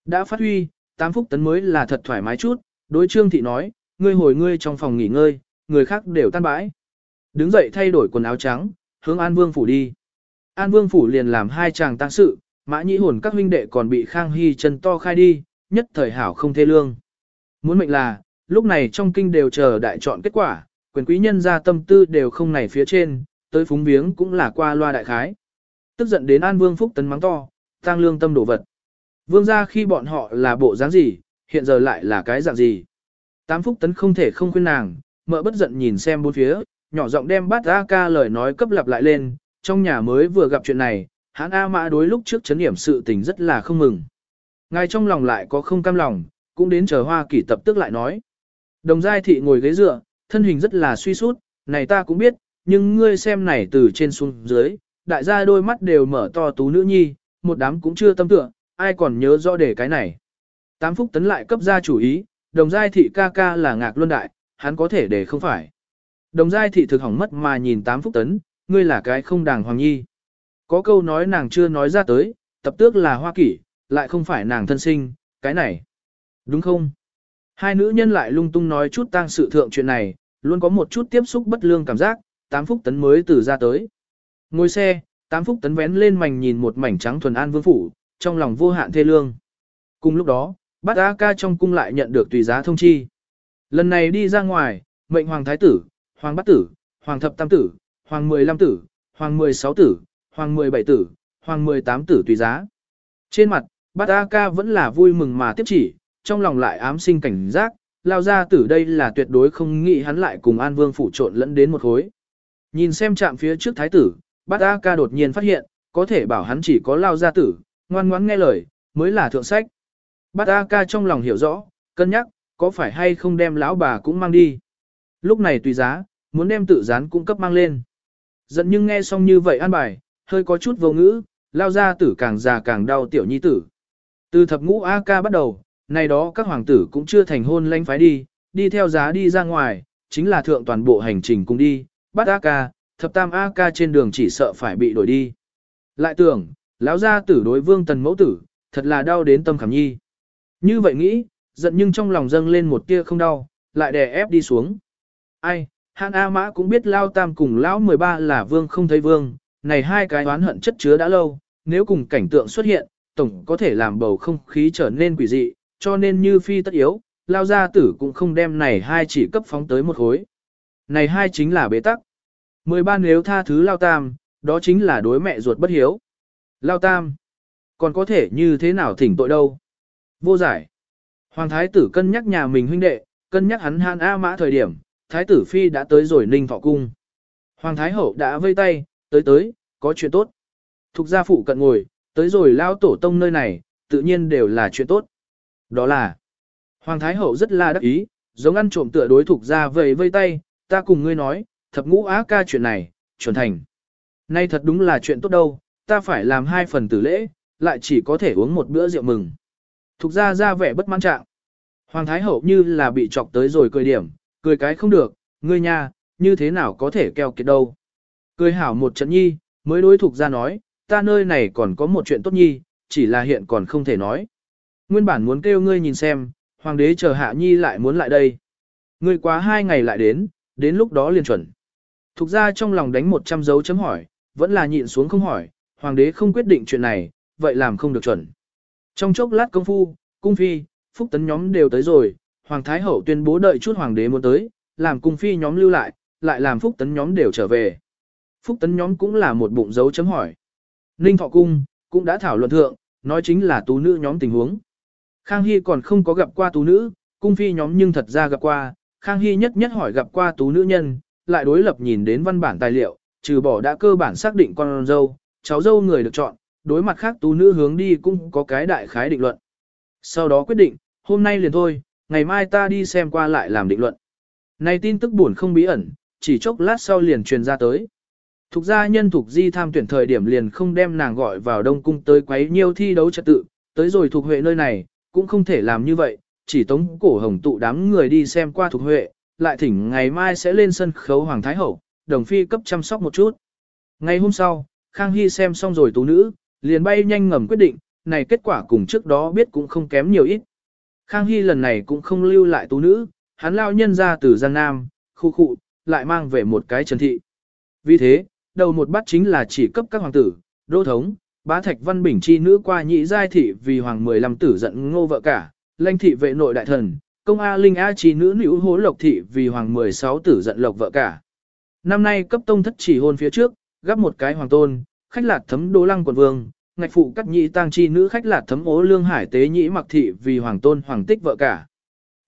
Đã phát huy, tám phúc tấn mới là thật thoải mái chút, đối trương thị nói, ngươi hồi ngươi trong phòng nghỉ ngơi, người khác đều tan bãi. Đứng dậy thay đổi quần áo trắng, hướng An Vương phủ đi. An Vương phủ liền làm hai chàng tăng sự, mã nhĩ hồn các huynh đệ còn bị Khang Hy chân to khai đi, nhất thời hảo không thê lương. Muốn mệnh là, lúc này trong kinh đều chờ đại chọn kết quả, quyền quý nhân ra tâm tư đều không này phía trên, tới phúng viếng cũng là qua loa đại khái. Tức giận đến An Vương Phúc Tấn mắng to, tăng lương tâm đổ vật. Vương gia khi bọn họ là bộ dáng gì, hiện giờ lại là cái dạng gì. Tám Phúc Tấn không thể không khuyên nàng, mợ bất giận nhìn xem bốn phía, nhỏ giọng đem bát A ca lời nói cấp lặp lại lên, trong nhà mới vừa gặp chuyện này, hãn A mã đối lúc trước chấn điểm sự tình rất là không mừng. Ngài trong lòng lại có không cam lòng, cũng đến chờ hoa kỷ tập tức lại nói. Đồng giai thị ngồi ghế dựa, thân hình rất là suy sút, này ta cũng biết, nhưng ngươi xem này từ trên xuống dưới, đại gia đôi mắt đều mở to tú nữ nhi, một đám cũng chưa tâm tựa, ai còn nhớ rõ để cái này. Tám phúc tấn lại cấp ra chủ ý, đồng giai thị ca ca là ngạc luân đại, hắn có thể để không phải. Đồng giai thị thực hỏng mất mà nhìn tám phúc tấn, ngươi là cái không đàng hoàng nhi. Có câu nói nàng chưa nói ra tới, tập tước là hoa kỷ, lại không phải nàng thân sinh, cái này. Đúng không? Hai nữ nhân lại lung tung nói chút tang sự thượng chuyện này, luôn có một chút tiếp xúc bất lương cảm giác, tám phúc tấn mới từ ra tới. Ngồi xe, tám phúc tấn vén lên mảnh nhìn một mảnh trắng thuần an vương phủ, trong lòng vô hạn thê lương. Cùng lúc đó, bát A ca trong cung lại nhận được tùy giá thông chi. Lần này đi ra ngoài, mệnh hoàng thái tử, hoàng bát tử, hoàng thập tam tử, hoàng mười lăm tử, hoàng mười sáu tử, hoàng mười bảy tử, hoàng mười tám tử tùy giá. Trên mặt, bát A ca vẫn là vui mừng mà tiếp chỉ, trong lòng lại ám sinh cảnh giác, lao ra tử đây là tuyệt đối không nghĩ hắn lại cùng An Vương phủ trộn lẫn đến một khối. Nhìn xem chạm phía trước thái tử, bát A ca đột nhiên phát hiện, có thể bảo hắn chỉ có lao gia tử, ngoan ngoãn nghe lời, mới là thượng sách. Bát A ca trong lòng hiểu rõ, cân nhắc, có phải hay không đem lão bà cũng mang đi. Lúc này tùy giá, muốn đem tự gián cung cấp mang lên. Giận nhưng nghe xong như vậy an bài, hơi có chút vô ngữ, lao ra tử càng già càng đau tiểu nhi tử. Từ thập ngũ A ca bắt đầu, này đó các hoàng tử cũng chưa thành hôn lanh phái đi, đi theo giá đi ra ngoài, chính là thượng toàn bộ hành trình cùng đi, bắt A ca, thập tam A ca trên đường chỉ sợ phải bị đổi đi. Lại tưởng, lão gia tử đối vương tần mẫu tử, thật là đau đến tâm khảm nhi. Như vậy nghĩ, giận nhưng trong lòng dâng lên một tia không đau, lại đè ép đi xuống. Ai, Hàn A Mã cũng biết Lao Tam cùng Lão 13 là vương không thấy vương, này hai cái oán hận chất chứa đã lâu, nếu cùng cảnh tượng xuất hiện, tổng có thể làm bầu không khí trở nên quỷ dị, cho nên như phi tất yếu, Lao gia tử cũng không đem này hai chỉ cấp phóng tới một khối. Này hai chính là bế tắc. 13 nếu tha thứ Lao Tam, đó chính là đối mẹ ruột bất hiếu. Lao Tam, còn có thể như thế nào thỉnh tội đâu? Vô giải. Hoàng thái tử cân nhắc nhà mình huynh đệ, cân nhắc hắn Han A Mã thời điểm, thái tử phi đã tới rồi ninh thọ cung. Hoàng thái hậu đã vây tay, tới tới, có chuyện tốt. Thục gia phụ cận ngồi, tới rồi lao tổ tông nơi này, tự nhiên đều là chuyện tốt. Đó là, Hoàng thái hậu rất là đắc ý, giống ăn trộm tựa đối thục gia vầy vây tay, ta cùng ngươi nói, thập ngũ á ca chuyện này, chuẩn thành. Nay thật đúng là chuyện tốt đâu, ta phải làm hai phần tử lễ, lại chỉ có thể uống một bữa rượu mừng. Thục gia ra vẻ bất mãn trạng. Hoàng thái hậu như là bị chọc tới rồi cười điểm, cười cái không được, ngươi nha, như thế nào có thể keo kiệt đâu. Cười hảo một trận nhi, mới đối thục ra nói, ta nơi này còn có một chuyện tốt nhi, chỉ là hiện còn không thể nói. Nguyên bản muốn kêu ngươi nhìn xem, hoàng đế chờ hạ nhi lại muốn lại đây. Ngươi quá hai ngày lại đến, đến lúc đó liền chuẩn. Thục ra trong lòng đánh một trăm dấu chấm hỏi, vẫn là nhịn xuống không hỏi, hoàng đế không quyết định chuyện này, vậy làm không được chuẩn. Trong chốc lát công phu, cung phi, phúc tấn nhóm đều tới rồi, Hoàng Thái Hậu tuyên bố đợi chút Hoàng đế muốn tới, làm cung phi nhóm lưu lại, lại làm phúc tấn nhóm đều trở về. Phúc tấn nhóm cũng là một bụng dấu chấm hỏi. Ninh Thọ Cung, cũng đã thảo luận thượng, nói chính là tú nữ nhóm tình huống. Khang Hy còn không có gặp qua tú nữ, cung phi nhóm nhưng thật ra gặp qua, Khang Hy nhất nhất hỏi gặp qua tú nữ nhân, lại đối lập nhìn đến văn bản tài liệu, trừ bỏ đã cơ bản xác định con dâu, cháu dâu người được chọn, đối mặt khác tú nữ hướng đi cũng có cái đại khái định luận. Sau đó quyết định, hôm nay liền thôi, ngày mai ta đi xem qua lại làm định luận. Này tin tức buồn không bí ẩn, chỉ chốc lát sau liền truyền ra tới. Thục gia nhân thục di tham tuyển thời điểm liền không đem nàng gọi vào đông cung tới quấy nhiêu thi đấu trật tự, tới rồi thuộc huệ nơi này, cũng không thể làm như vậy, chỉ tống cổ hồng tụ đám người đi xem qua thuộc huệ, lại thỉnh ngày mai sẽ lên sân khấu Hoàng Thái Hậu, đồng phi cấp chăm sóc một chút. Ngày hôm sau, Khang Hy xem xong rồi tú nữ, liền bay nhanh ngầm quyết định, này kết quả cùng trước đó biết cũng không kém nhiều ít. Khang Hy lần này cũng không lưu lại tú nữ, hắn lao nhân ra từ Giang Nam, khu khu, lại mang về một cái trần thị. Vì thế, đầu một bắt chính là chỉ cấp các hoàng tử, đô thống, bá thạch văn bình chi nữ qua nhị giai thị vì hoàng 15 tử giận ngô vợ cả, Lanh thị vệ nội đại thần, công A linh A chi nữ nữ hố lộc thị vì hoàng 16 tử giận lộc vợ cả. Năm nay cấp tông thất chỉ hôn phía trước, gắp một cái hoàng tôn, khách lạt thấm đô lăng quận vương, ngạch phụ cắt nhị tang chi nữ khách lạt thấm ố lương hải tế nhĩ mặc thị vì hoàng tôn hoàng tích vợ cả.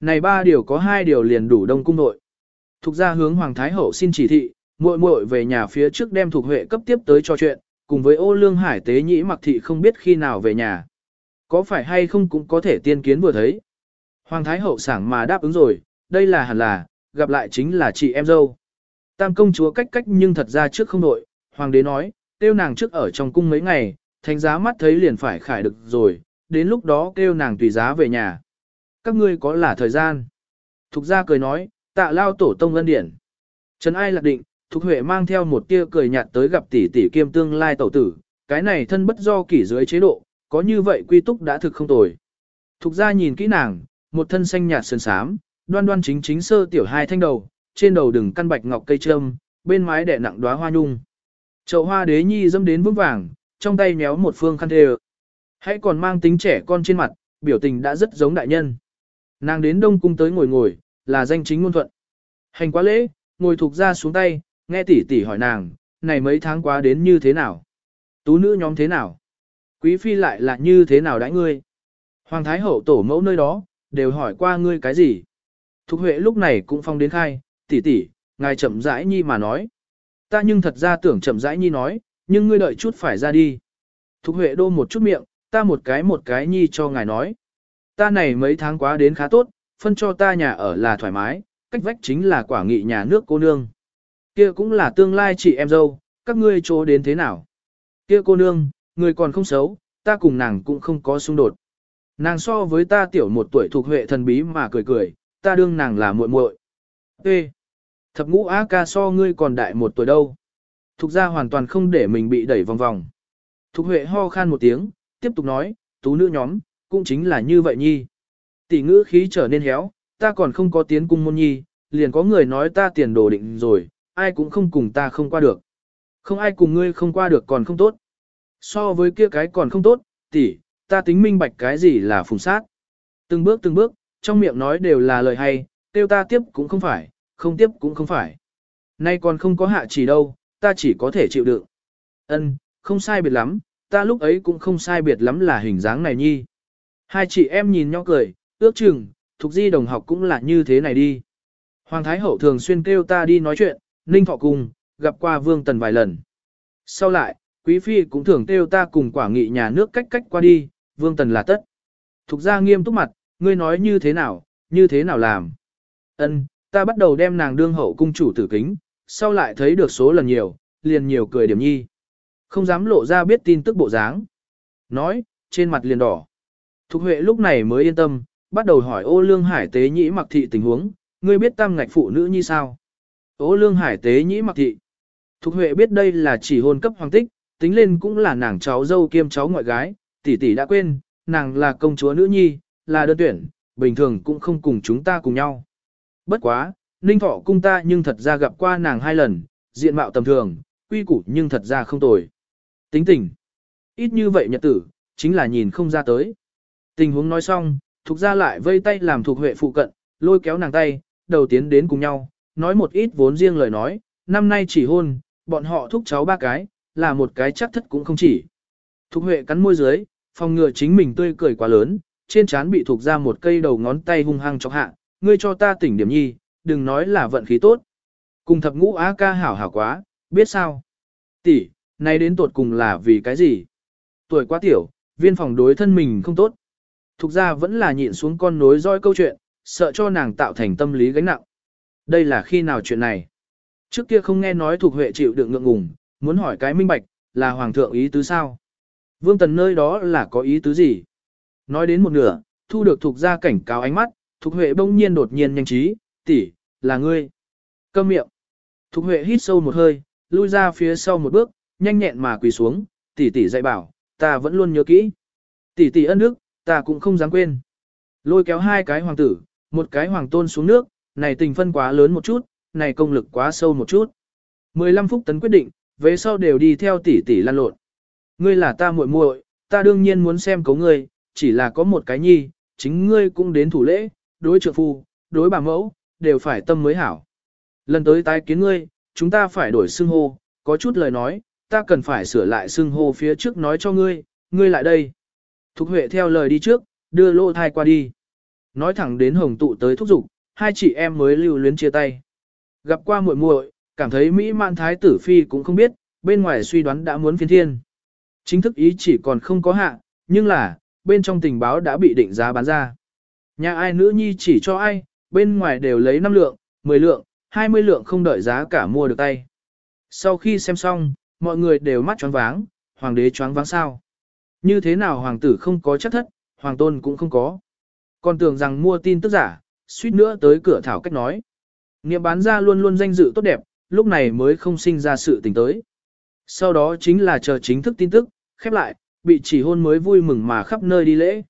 Này ba điều có hai điều liền đủ đông cung nội. Thục ra hướng hoàng thái hậu xin chỉ thị, muội muội về nhà phía trước đem thuộc huệ cấp tiếp tới cho chuyện, cùng với ô lương hải tế nhĩ mặc thị không biết khi nào về nhà. Có phải hay không cũng có thể tiên kiến vừa thấy. Hoàng thái hậu sảng mà đáp ứng rồi, đây là hẳn là, gặp lại chính là chị em dâu. Tam công chúa cách cách nhưng thật ra trước không nội, hoàng đế nói, kêu nàng trước ở trong cung mấy ngày, thánh giá mắt thấy liền phải khải được rồi, đến lúc đó kêu nàng tùy giá về nhà. Các ngươi có là thời gian. Thục gia cười nói, tạ lao tổ tông ân điển. Trần ai lạc định, Thục Huệ mang theo một tia cười nhạt tới gặp tỷ tỷ kiêm tương lai tẩu tử, cái này thân bất do kỷ dưới chế độ, có như vậy quy túc đã thực không tồi. Thục gia nhìn kỹ nàng, một thân xanh nhạt sơn sám, đoan đoan chính chính sơ tiểu hai thanh đầu, trên đầu đừng căn bạch ngọc cây trâm, bên mái đẻ nặng đóa hoa nhung. Chậu hoa đế nhi dâm đến vững vàng, trong tay méo một phương khăn thề. Hãy còn mang tính trẻ con trên mặt, biểu tình đã rất giống đại nhân. Nàng đến đông cung tới ngồi ngồi, là danh chính ngôn thuận. Hành quá lễ, ngồi thuộc ra xuống tay, nghe tỷ tỷ hỏi nàng, này mấy tháng quá đến như thế nào? Tú nữ nhóm thế nào? Quý phi lại là như thế nào đãi ngươi? Hoàng thái hậu tổ mẫu nơi đó, đều hỏi qua ngươi cái gì? Thục Huệ lúc này cũng phong đến khai, tỷ tỷ, ngài chậm rãi nhi mà nói. Ta nhưng thật ra tưởng chậm rãi nhi nói, nhưng ngươi đợi chút phải ra đi. Thục Huệ đô một chút miệng, ta một cái một cái nhi cho ngài nói. Ta này mấy tháng quá đến khá tốt, phân cho ta nhà ở là thoải mái, cách vách chính là quả nghị nhà nước cô nương. Kia cũng là tương lai chị em dâu, các ngươi chỗ đến thế nào? Kia cô nương, người còn không xấu, ta cùng nàng cũng không có xung đột. Nàng so với ta tiểu một tuổi thuộc huệ thần bí mà cười cười, ta đương nàng là muội muội. Ê! Thập ngũ á ca so ngươi còn đại một tuổi đâu. Thục ra hoàn toàn không để mình bị đẩy vòng vòng. Thục huệ ho khan một tiếng, tiếp tục nói, tú nữ nhóm, cũng chính là như vậy nhi. Tỷ ngữ khí trở nên héo, ta còn không có tiến cung môn nhi, liền có người nói ta tiền đồ định rồi, ai cũng không cùng ta không qua được. Không ai cùng ngươi không qua được còn không tốt. So với kia cái còn không tốt, tỷ, ta tính minh bạch cái gì là phùng sát. Từng bước từng bước, trong miệng nói đều là lời hay, tiêu ta tiếp cũng không phải, không tiếp cũng không phải. Nay còn không có hạ chỉ đâu, ta chỉ có thể chịu đựng. Ân, không sai biệt lắm, ta lúc ấy cũng không sai biệt lắm là hình dáng này nhi. Hai chị em nhìn nhau cười, ước chừng, thuộc di đồng học cũng là như thế này đi. Hoàng Thái Hậu thường xuyên kêu ta đi nói chuyện, Ninh Thọ cùng, gặp qua Vương Tần vài lần. Sau lại, Quý Phi cũng thường kêu ta cùng quả nghị nhà nước cách cách qua đi, Vương Tần là tất. Thục ra nghiêm túc mặt, ngươi nói như thế nào, như thế nào làm. Ân, ta bắt đầu đem nàng đương hậu cung chủ tử kính, sau lại thấy được số lần nhiều, liền nhiều cười điểm nhi. Không dám lộ ra biết tin tức bộ dáng. Nói, trên mặt liền đỏ. Thục Huệ lúc này mới yên tâm, bắt đầu hỏi ô lương hải tế nhĩ mặc thị tình huống, ngươi biết tam ngạch phụ nữ như sao? Ô lương hải tế nhĩ mặc thị. Thục Huệ biết đây là chỉ hôn cấp hoàng tích, tính lên cũng là nàng cháu dâu kiêm cháu ngoại gái, tỷ tỷ đã quên, nàng là công chúa nữ nhi, là đơn tuyển, bình thường cũng không cùng chúng ta cùng nhau. Bất quá, Ninh Thọ cung ta nhưng thật ra gặp qua nàng hai lần, diện mạo tầm thường, quy củ nhưng thật ra không tồi. Tính tình. Ít như vậy nhật tử, chính là nhìn không ra tới. Tình huống nói xong, thuộc ra lại vây tay làm thuộc Huệ phụ cận, lôi kéo nàng tay, đầu tiến đến cùng nhau, nói một ít vốn riêng lời nói, năm nay chỉ hôn, bọn họ thúc cháu ba cái, là một cái chắc thất cũng không chỉ. Thục Huệ cắn môi dưới, phòng ngừa chính mình tươi cười quá lớn, trên trán bị thuộc ra một cây đầu ngón tay hung hăng chọc hạ, ngươi cho ta tỉnh điểm nhi, đừng nói là vận khí tốt. Cùng thập ngũ á ca hảo hảo quá, biết sao? Tỷ, nay đến tột cùng là vì cái gì? Tuổi quá tiểu, viên phòng đối thân mình không tốt. Thục ra vẫn là nhịn xuống con nối roi câu chuyện, sợ cho nàng tạo thành tâm lý gánh nặng. Đây là khi nào chuyện này? Trước kia không nghe nói thuộc huệ chịu đựng ngượng ngùng, muốn hỏi cái minh bạch, là hoàng thượng ý tứ sao? Vương tần nơi đó là có ý tứ gì? Nói đến một nửa, thu được thuộc ra cảnh cáo ánh mắt, thuộc huệ bỗng nhiên đột nhiên nhanh trí, tỷ, là ngươi. Câm miệng. Thục Huệ hít sâu một hơi, lui ra phía sau một bước, nhanh nhẹn mà quỳ xuống, tỷ tỷ dạy bảo, ta vẫn luôn nhớ kỹ. Tỷ tỷ ân đức, ta cũng không dám quên. Lôi kéo hai cái hoàng tử, một cái hoàng tôn xuống nước, này tình phân quá lớn một chút, này công lực quá sâu một chút. 15 phút tấn quyết định, về sau đều đi theo tỷ tỷ lan lộn. Ngươi là ta muội muội, ta đương nhiên muốn xem cấu ngươi, chỉ là có một cái nhi, chính ngươi cũng đến thủ lễ, đối trượng phu, đối bà mẫu, đều phải tâm mới hảo. Lần tới tái kiến ngươi, chúng ta phải đổi xưng hô, có chút lời nói, ta cần phải sửa lại xưng hô phía trước nói cho ngươi, ngươi lại đây. Thục Huệ theo lời đi trước, đưa lô thai qua đi. Nói thẳng đến hồng tụ tới thúc giục, hai chị em mới lưu luyến chia tay. Gặp qua muội muội, cảm thấy Mỹ mạn thái tử phi cũng không biết, bên ngoài suy đoán đã muốn phiên thiên. Chính thức ý chỉ còn không có hạ, nhưng là, bên trong tình báo đã bị định giá bán ra. Nhà ai nữ nhi chỉ cho ai, bên ngoài đều lấy 5 lượng, 10 lượng, 20 lượng không đợi giá cả mua được tay. Sau khi xem xong, mọi người đều mắt choáng váng, hoàng đế choáng váng sao. Như thế nào hoàng tử không có chắc thất, hoàng tôn cũng không có. Còn tưởng rằng mua tin tức giả, suýt nữa tới cửa thảo cách nói. Niệm bán ra luôn luôn danh dự tốt đẹp, lúc này mới không sinh ra sự tình tới. Sau đó chính là chờ chính thức tin tức, khép lại, bị chỉ hôn mới vui mừng mà khắp nơi đi lễ.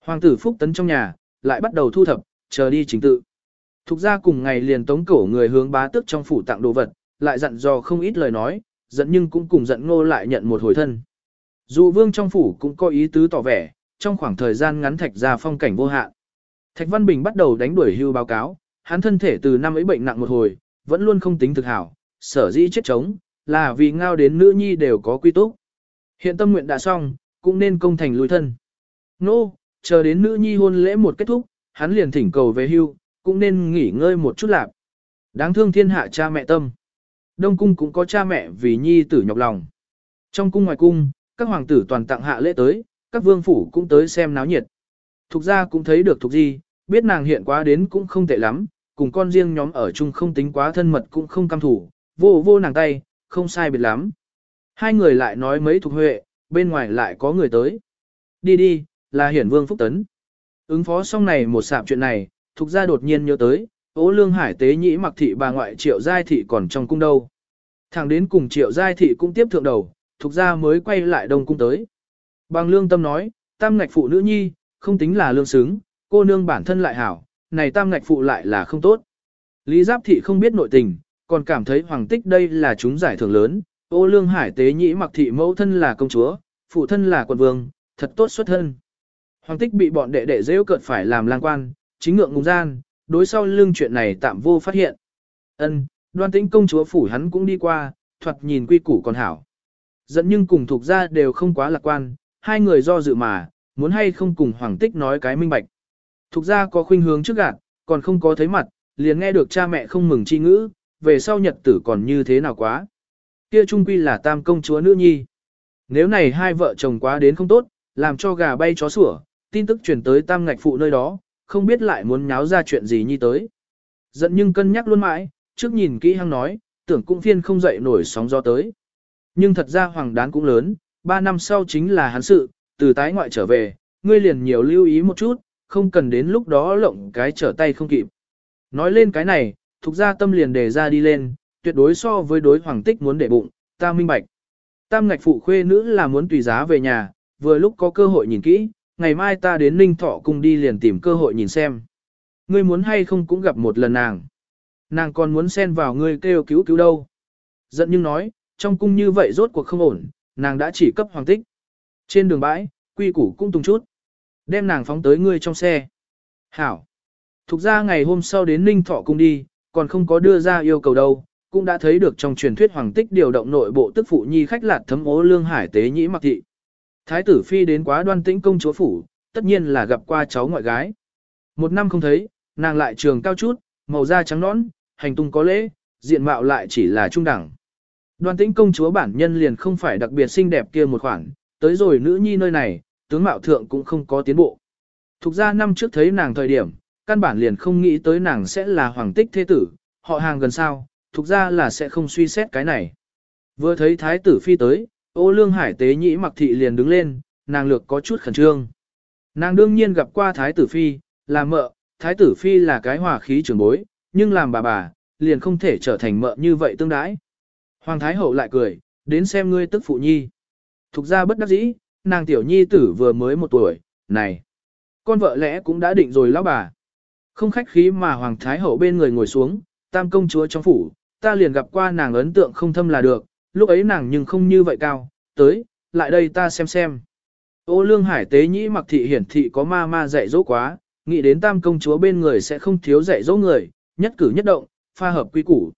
Hoàng tử Phúc Tấn trong nhà, lại bắt đầu thu thập, chờ đi chính tự. Thục ra cùng ngày liền tống cổ người hướng bá tước trong phủ tặng đồ vật, lại dặn dò không ít lời nói, giận nhưng cũng cùng giận ngô lại nhận một hồi thân. Dù vương trong phủ cũng có ý tứ tỏ vẻ, trong khoảng thời gian ngắn thạch ra phong cảnh vô hạn. Thạch Văn Bình bắt đầu đánh đuổi hưu báo cáo, hắn thân thể từ năm ấy bệnh nặng một hồi, vẫn luôn không tính thực hảo, sở dĩ chết chống, là vì ngao đến nữ nhi đều có quy túc. Hiện tâm nguyện đã xong, cũng nên công thành lùi thân. Nô, no, chờ đến nữ nhi hôn lễ một kết thúc, hắn liền thỉnh cầu về hưu, cũng nên nghỉ ngơi một chút lạc. Đáng thương thiên hạ cha mẹ tâm. Đông cung cũng có cha mẹ vì nhi tử nhọc lòng. Trong cung ngoài cung, các hoàng tử toàn tặng hạ lễ tới, các vương phủ cũng tới xem náo nhiệt. Thục ra cũng thấy được thục gì, biết nàng hiện quá đến cũng không tệ lắm, cùng con riêng nhóm ở chung không tính quá thân mật cũng không cam thủ, vô vô nàng tay, không sai biệt lắm. Hai người lại nói mấy thuộc huệ, bên ngoài lại có người tới. Đi đi, là hiển vương phúc tấn. Ứng phó xong này một sạp chuyện này, thuộc gia đột nhiên nhớ tới, ố lương hải tế nhĩ mặc thị bà ngoại triệu giai thị còn trong cung đâu. Thẳng đến cùng triệu giai thị cũng tiếp thượng đầu, thuộc gia mới quay lại đông cung tới. Bằng lương tâm nói, tam ngạch phụ nữ nhi, không tính là lương xứng, cô nương bản thân lại hảo, này tam ngạch phụ lại là không tốt. Lý Giáp Thị không biết nội tình, còn cảm thấy hoàng tích đây là chúng giải thưởng lớn, ô lương hải tế nhĩ mặc thị mẫu thân là công chúa, phụ thân là quận vương, thật tốt xuất thân. Hoàng tích bị bọn đệ đệ rêu cợt phải làm lang quan, chính ngượng ngùng gian, đối sau lưng chuyện này tạm vô phát hiện. Ân, đoan tĩnh công chúa phủ hắn cũng đi qua, thoạt nhìn quy củ còn hảo. Dẫn nhưng cùng thuộc ra đều không quá lạc quan, hai người do dự mà, muốn hay không cùng hoàng tích nói cái minh bạch. Thục ra có khuynh hướng trước gạt, còn không có thấy mặt, liền nghe được cha mẹ không mừng chi ngữ, về sau nhật tử còn như thế nào quá. Kia trung quy là tam công chúa nữ nhi. Nếu này hai vợ chồng quá đến không tốt, làm cho gà bay chó sủa, tin tức truyền tới tam ngạch phụ nơi đó, không biết lại muốn nháo ra chuyện gì như tới. Giận nhưng cân nhắc luôn mãi, trước nhìn kỹ hăng nói, tưởng cũng phiên không dậy nổi sóng gió tới. Nhưng thật ra hoàng đán cũng lớn, ba năm sau chính là hắn sự, từ tái ngoại trở về, ngươi liền nhiều lưu ý một chút, không cần đến lúc đó lộng cái trở tay không kịp. Nói lên cái này, thuộc ra tâm liền đề ra đi lên, tuyệt đối so với đối hoàng tích muốn để bụng, ta minh bạch. Tam ngạch phụ khuê nữ là muốn tùy giá về nhà, vừa lúc có cơ hội nhìn kỹ, ngày mai ta đến Ninh Thọ cùng đi liền tìm cơ hội nhìn xem. Ngươi muốn hay không cũng gặp một lần nàng. Nàng còn muốn xen vào ngươi kêu cứu cứu đâu. Giận nhưng nói, trong cung như vậy rốt cuộc không ổn, nàng đã chỉ cấp hoàng tích. Trên đường bãi, quy củ cũng tung chút. Đem nàng phóng tới ngươi trong xe. Hảo. Thục ra ngày hôm sau đến Ninh Thọ cung đi, còn không có đưa ra yêu cầu đâu, cũng đã thấy được trong truyền thuyết hoàng tích điều động nội bộ tức phụ nhi khách lạt thấm ố lương hải tế nhĩ mặc thị. Thái tử phi đến quá đoan tĩnh công chúa phủ, tất nhiên là gặp qua cháu ngoại gái. Một năm không thấy, nàng lại trường cao chút, màu da trắng nõn, hành tung có lễ, diện mạo lại chỉ là trung đẳng. Đoan tĩnh công chúa bản nhân liền không phải đặc biệt xinh đẹp kia một khoản, tới rồi nữ nhi nơi này, tướng mạo thượng cũng không có tiến bộ. Thục ra năm trước thấy nàng thời điểm, căn bản liền không nghĩ tới nàng sẽ là hoàng tích thế tử, họ hàng gần sao, thục ra là sẽ không suy xét cái này. Vừa thấy thái tử phi tới, ô lương hải tế nhĩ mặc thị liền đứng lên, nàng lược có chút khẩn trương. Nàng đương nhiên gặp qua thái tử phi, là mợ, thái tử phi là cái hòa khí trưởng bối, nhưng làm bà bà, liền không thể trở thành mợ như vậy tương đãi. Hoàng thái hậu lại cười, đến xem ngươi tức phụ nhi. Thục ra bất đắc dĩ, nàng tiểu nhi tử vừa mới một tuổi, này. Con vợ lẽ cũng đã định rồi lão bà. Không khách khí mà Hoàng Thái Hậu bên người ngồi xuống, tam công chúa trong phủ, ta liền gặp qua nàng ấn tượng không thâm là được, lúc ấy nàng nhưng không như vậy cao, tới, lại đây ta xem xem. Ô lương hải tế nhĩ mặc thị hiển thị có ma ma dạy dỗ quá, nghĩ đến tam công chúa bên người sẽ không thiếu dạy dỗ người, nhất cử nhất động, pha hợp quy củ.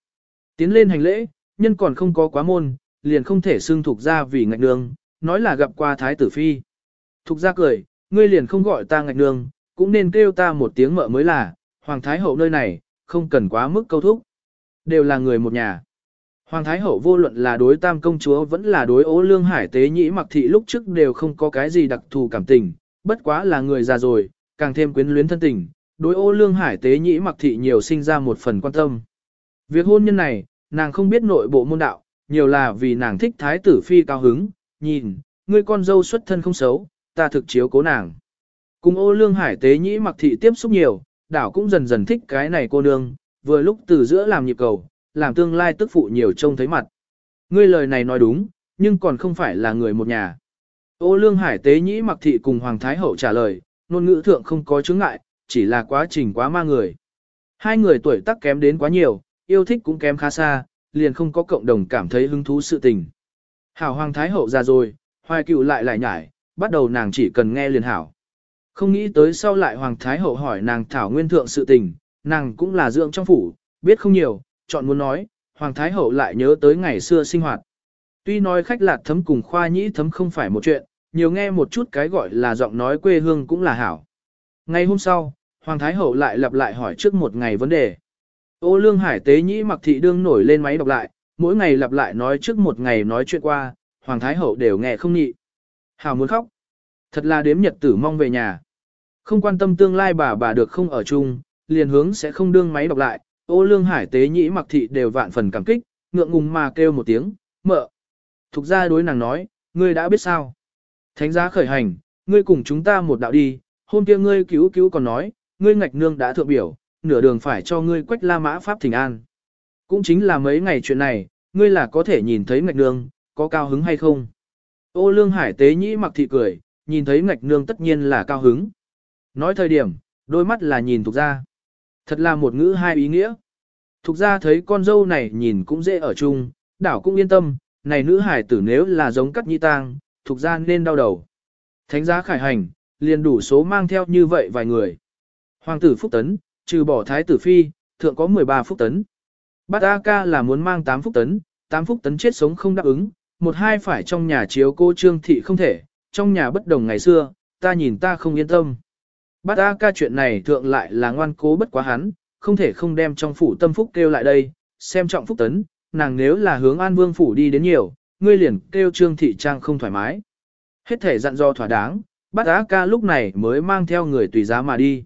Tiến lên hành lễ, nhân còn không có quá môn, liền không thể xưng thuộc ra vì ngạch nương, nói là gặp qua thái tử phi. Thục ra cười, ngươi liền không gọi ta ngạch nương, cũng nên kêu ta một tiếng mợ mới là, hoàng thái hậu nơi này, không cần quá mức câu thúc. Đều là người một nhà. Hoàng thái hậu vô luận là đối tam công chúa vẫn là đối ố lương hải tế nhĩ mặc thị lúc trước đều không có cái gì đặc thù cảm tình, bất quá là người già rồi, càng thêm quyến luyến thân tình, đối ô lương hải tế nhĩ mặc thị nhiều sinh ra một phần quan tâm. Việc hôn nhân này, nàng không biết nội bộ môn đạo, nhiều là vì nàng thích thái tử phi cao hứng, nhìn, ngươi con dâu xuất thân không xấu, ta thực chiếu cố nàng. Cùng ô lương hải tế nhĩ mặc thị tiếp xúc nhiều, đảo cũng dần dần thích cái này cô nương, vừa lúc từ giữa làm nhịp cầu, làm tương lai tức phụ nhiều trông thấy mặt. Ngươi lời này nói đúng, nhưng còn không phải là người một nhà. Ô lương hải tế nhĩ mặc thị cùng Hoàng Thái Hậu trả lời, ngôn ngữ thượng không có chứng ngại, chỉ là quá trình quá ma người. Hai người tuổi tác kém đến quá nhiều, yêu thích cũng kém khá xa, liền không có cộng đồng cảm thấy hứng thú sự tình. Hảo Hoàng Thái Hậu ra rồi, hoài cựu lại lại nhải, bắt đầu nàng chỉ cần nghe liền hảo. Không nghĩ tới sau lại Hoàng Thái Hậu hỏi nàng thảo nguyên thượng sự tình, nàng cũng là dưỡng trong phủ, biết không nhiều, chọn muốn nói, Hoàng Thái Hậu lại nhớ tới ngày xưa sinh hoạt. Tuy nói khách lạt thấm cùng khoa nhĩ thấm không phải một chuyện, nhiều nghe một chút cái gọi là giọng nói quê hương cũng là hảo. Ngày hôm sau, Hoàng Thái Hậu lại lặp lại hỏi trước một ngày vấn đề. Ô lương hải tế nhĩ mặc thị đương nổi lên máy đọc lại, mỗi ngày lặp lại nói trước một ngày nói chuyện qua, Hoàng Thái Hậu đều nghe không nhị. Hảo muốn khóc. Thật là đếm nhật tử mong về nhà. Không quan tâm tương lai bà bà được không ở chung, liền hướng sẽ không đương máy đọc lại, ô lương hải tế nhĩ mặc thị đều vạn phần cảm kích, ngượng ngùng mà kêu một tiếng, mợ. Thục ra đối nàng nói, ngươi đã biết sao. Thánh giá khởi hành, ngươi cùng chúng ta một đạo đi, hôm kia ngươi cứu cứu còn nói, ngươi ngạch nương đã thượng biểu, nửa đường phải cho ngươi quách la mã pháp thỉnh an. Cũng chính là mấy ngày chuyện này, ngươi là có thể nhìn thấy ngạch nương, có cao hứng hay không. Ô lương hải tế nhĩ mặc thị cười, nhìn thấy ngạch nương tất nhiên là cao hứng. Nói thời điểm, đôi mắt là nhìn thuộc ra. Thật là một ngữ hai ý nghĩa. Thục ra thấy con dâu này nhìn cũng dễ ở chung, đảo cũng yên tâm, này nữ hải tử nếu là giống cắt nhi tang, thục ra nên đau đầu. Thánh giá khải hành, liền đủ số mang theo như vậy vài người. Hoàng tử Phúc Tấn, trừ bỏ thái tử phi, thượng có 13 Phúc Tấn. Bát A ca là muốn mang 8 Phúc Tấn, 8 Phúc Tấn chết sống không đáp ứng, một hai phải trong nhà chiếu cô trương thị không thể, trong nhà bất đồng ngày xưa, ta nhìn ta không yên tâm. Bát A ca chuyện này thượng lại là ngoan cố bất quá hắn, không thể không đem trong phủ tâm phúc kêu lại đây, xem trọng phúc tấn, nàng nếu là hướng an vương phủ đi đến nhiều, ngươi liền kêu trương thị trang không thoải mái. Hết thể dặn do thỏa đáng, bát A ca lúc này mới mang theo người tùy giá mà đi.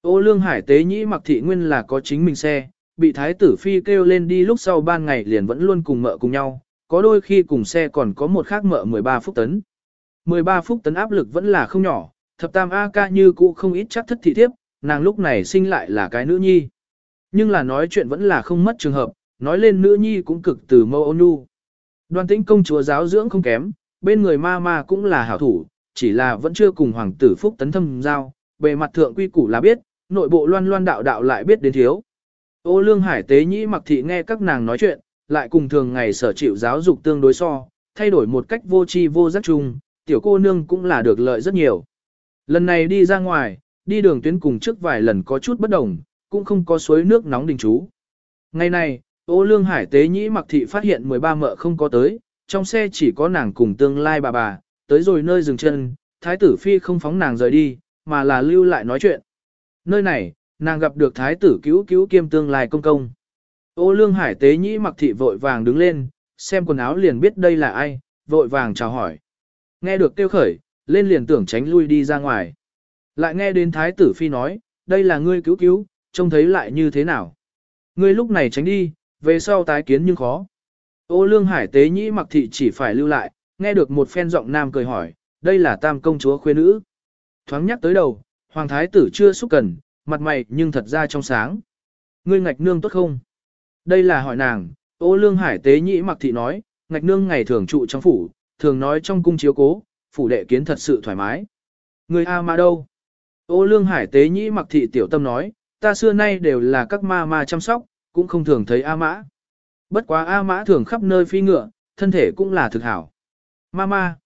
Ô lương hải tế nhĩ mặc thị nguyên là có chính mình xe, bị thái tử phi kêu lên đi lúc sau ban ngày liền vẫn luôn cùng mợ cùng nhau, có đôi khi cùng xe còn có một khác mợ 13 phút tấn. 13 phút tấn áp lực vẫn là không nhỏ, thập tam A ca như cũ không ít chắc thất thị thiếp, nàng lúc này sinh lại là cái nữ nhi. Nhưng là nói chuyện vẫn là không mất trường hợp, nói lên nữ nhi cũng cực từ mâu ôn nhu. Đoan tĩnh công chúa giáo dưỡng không kém, bên người ma ma cũng là hảo thủ, chỉ là vẫn chưa cùng hoàng tử phúc tấn thâm giao, bề mặt thượng quy củ là biết, nội bộ loan loan đạo đạo lại biết đến thiếu. Ô lương hải tế nhĩ mặc thị nghe các nàng nói chuyện, lại cùng thường ngày sở chịu giáo dục tương đối so, thay đổi một cách vô tri vô giác chung, tiểu cô nương cũng là được lợi rất nhiều. Lần này đi ra ngoài, đi đường tuyến cùng trước vài lần có chút bất đồng, cũng không có suối nước nóng đình chú. Ngày này, ô lương hải tế nhĩ mặc thị phát hiện 13 mợ không có tới, trong xe chỉ có nàng cùng tương lai bà bà, tới rồi nơi dừng chân, thái tử phi không phóng nàng rời đi, mà là lưu lại nói chuyện. Nơi này, nàng gặp được thái tử cứu cứu kiêm tương lai công công. Ô lương hải tế nhĩ mặc thị vội vàng đứng lên, xem quần áo liền biết đây là ai, vội vàng chào hỏi. Nghe được kêu khởi, lên liền tưởng tránh lui đi ra ngoài. Lại nghe đến thái tử phi nói, đây là ngươi cứu cứu, trông thấy lại như thế nào. Ngươi lúc này tránh đi, về sau tái kiến nhưng khó. Ô lương hải tế nhĩ mặc thị chỉ phải lưu lại, nghe được một phen giọng nam cười hỏi, đây là tam công chúa khuê nữ. Thoáng nhắc tới đầu, hoàng thái tử chưa xúc cần, mặt mày nhưng thật ra trong sáng. Ngươi ngạch nương tốt không? Đây là hỏi nàng, ô lương hải tế nhĩ mặc thị nói, ngạch nương ngày thường trụ trong phủ, thường nói trong cung chiếu cố, phủ đệ kiến thật sự thoải mái. Người A ma đâu? Ô lương hải tế nhĩ mặc thị tiểu tâm nói, ta xưa nay đều là các ma ma chăm sóc, cũng không thường thấy A mã. Bất quá A mã thường khắp nơi phi ngựa, thân thể cũng là thực hảo. Ma ma.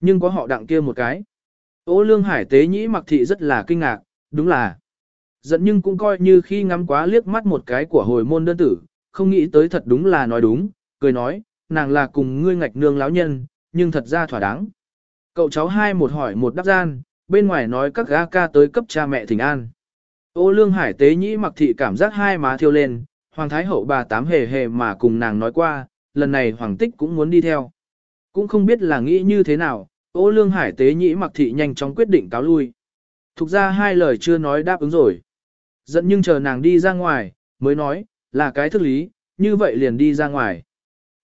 Nhưng có họ đặng kia một cái. Ô lương hải tế nhĩ mặc thị rất là kinh ngạc, đúng là. Giận nhưng cũng coi như khi ngắm quá liếc mắt một cái của hồi môn đơn tử, không nghĩ tới thật đúng là nói đúng, cười nói, nàng là cùng ngươi ngạch nương láo nhân, nhưng thật ra thỏa đáng. Cậu cháu hai một hỏi một đáp gian, bên ngoài nói các gã ca tới cấp cha mẹ thỉnh an. Ô lương hải tế nhĩ mặc thị cảm giác hai má thiêu lên, hoàng thái hậu bà tám hề hề mà cùng nàng nói qua, lần này hoàng tích cũng muốn đi theo. Cũng không biết là nghĩ như thế nào, ô lương hải tế nhĩ mặc thị nhanh chóng quyết định cáo lui. Thục ra hai lời chưa nói đáp ứng rồi. Giận nhưng chờ nàng đi ra ngoài, mới nói, là cái thức lý, như vậy liền đi ra ngoài.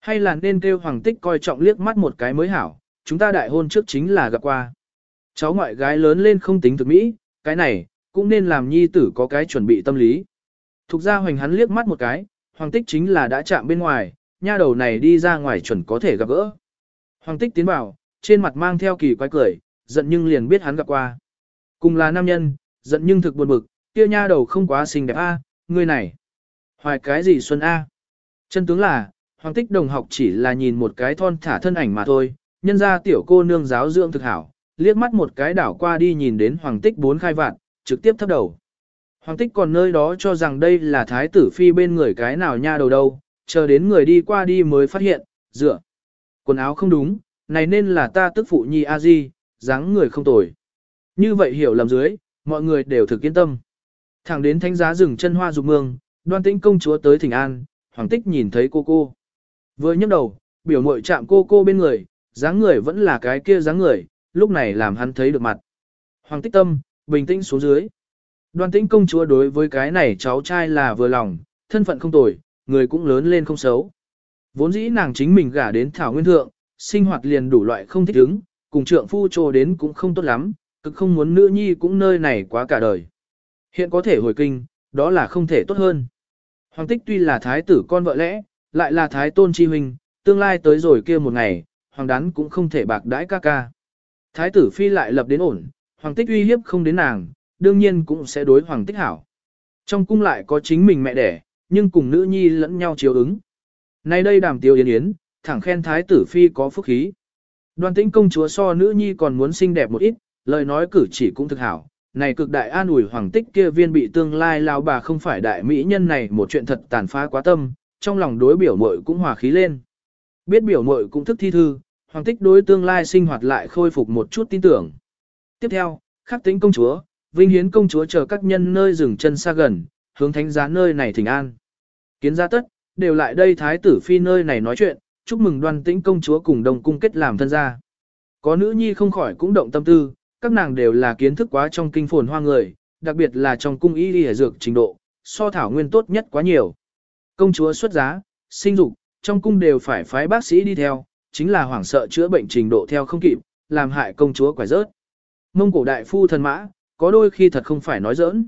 Hay là nên kêu hoàng tích coi trọng liếc mắt một cái mới hảo, chúng ta đại hôn trước chính là gặp qua. Cháu ngoại gái lớn lên không tính thực mỹ, cái này, cũng nên làm nhi tử có cái chuẩn bị tâm lý. Thục ra hoành hắn liếc mắt một cái, hoàng tích chính là đã chạm bên ngoài, nha đầu này đi ra ngoài chuẩn có thể gặp gỡ. Hoàng tích tiến vào, trên mặt mang theo kỳ quái cười, giận nhưng liền biết hắn gặp qua. Cùng là nam nhân, giận nhưng thực buồn bực, kia nha đầu không quá xinh đẹp a, à, người này. Hoài cái gì xuân a? Chân tướng là, hoàng tích đồng học chỉ là nhìn một cái thon thả thân ảnh mà thôi, nhân ra tiểu cô nương giáo dưỡng thực hảo, liếc mắt một cái đảo qua đi nhìn đến hoàng tích bốn khai vạn, trực tiếp thấp đầu. Hoàng tích còn nơi đó cho rằng đây là thái tử phi bên người cái nào nha đầu đâu, chờ đến người đi qua đi mới phát hiện, dựa. Quần áo không đúng, này nên là ta tức phụ nhi a di, dáng người không tồi. Như vậy hiểu lầm dưới, mọi người đều thực yên tâm. Thẳng đến thánh giá rừng chân hoa dục mương, đoan tĩnh công chúa tới thỉnh an, hoàng tích nhìn thấy cô cô. Vừa nhấc đầu, biểu mội chạm cô cô bên người, dáng người vẫn là cái kia dáng người, lúc này làm hắn thấy được mặt. Hoàng tích tâm, bình tĩnh xuống dưới. Đoan tĩnh công chúa đối với cái này cháu trai là vừa lòng, thân phận không tồi, người cũng lớn lên không xấu. Vốn dĩ nàng chính mình gả đến Thảo Nguyên Thượng, sinh hoạt liền đủ loại không thích ứng, cùng trượng phu trồ đến cũng không tốt lắm, cực không muốn nữ nhi cũng nơi này quá cả đời. Hiện có thể hồi kinh, đó là không thể tốt hơn. Hoàng tích tuy là thái tử con vợ lẽ, lại là thái tôn chi huynh, tương lai tới rồi kia một ngày, hoàng đán cũng không thể bạc đãi ca ca. Thái tử phi lại lập đến ổn, hoàng tích uy hiếp không đến nàng, đương nhiên cũng sẽ đối hoàng tích hảo. Trong cung lại có chính mình mẹ đẻ, nhưng cùng nữ nhi lẫn nhau chiếu ứng. Nay đây đàm tiêu yến yến, thẳng khen thái tử phi có phúc khí. Đoan tĩnh công chúa so nữ nhi còn muốn xinh đẹp một ít, lời nói cử chỉ cũng thực hảo. Này cực đại an ủi hoàng tích kia viên bị tương lai lao bà không phải đại mỹ nhân này một chuyện thật tàn phá quá tâm, trong lòng đối biểu mội cũng hòa khí lên. Biết biểu mội cũng thức thi thư, hoàng tích đối tương lai sinh hoạt lại khôi phục một chút tin tưởng. Tiếp theo, khắc tính công chúa, vinh hiến công chúa chờ các nhân nơi dừng chân xa gần, hướng thánh giá nơi này thỉnh an. Kiến gia tất, đều lại đây thái tử phi nơi này nói chuyện, chúc mừng đoan tĩnh công chúa cùng đồng cung kết làm thân gia. Có nữ nhi không khỏi cũng động tâm tư, các nàng đều là kiến thức quá trong kinh phồn hoa người, đặc biệt là trong cung y y dược trình độ, so thảo nguyên tốt nhất quá nhiều. Công chúa xuất giá, sinh dục, trong cung đều phải phái bác sĩ đi theo, chính là hoảng sợ chữa bệnh trình độ theo không kịp, làm hại công chúa quải rớt. Mông cổ đại phu thần mã, có đôi khi thật không phải nói giỡn.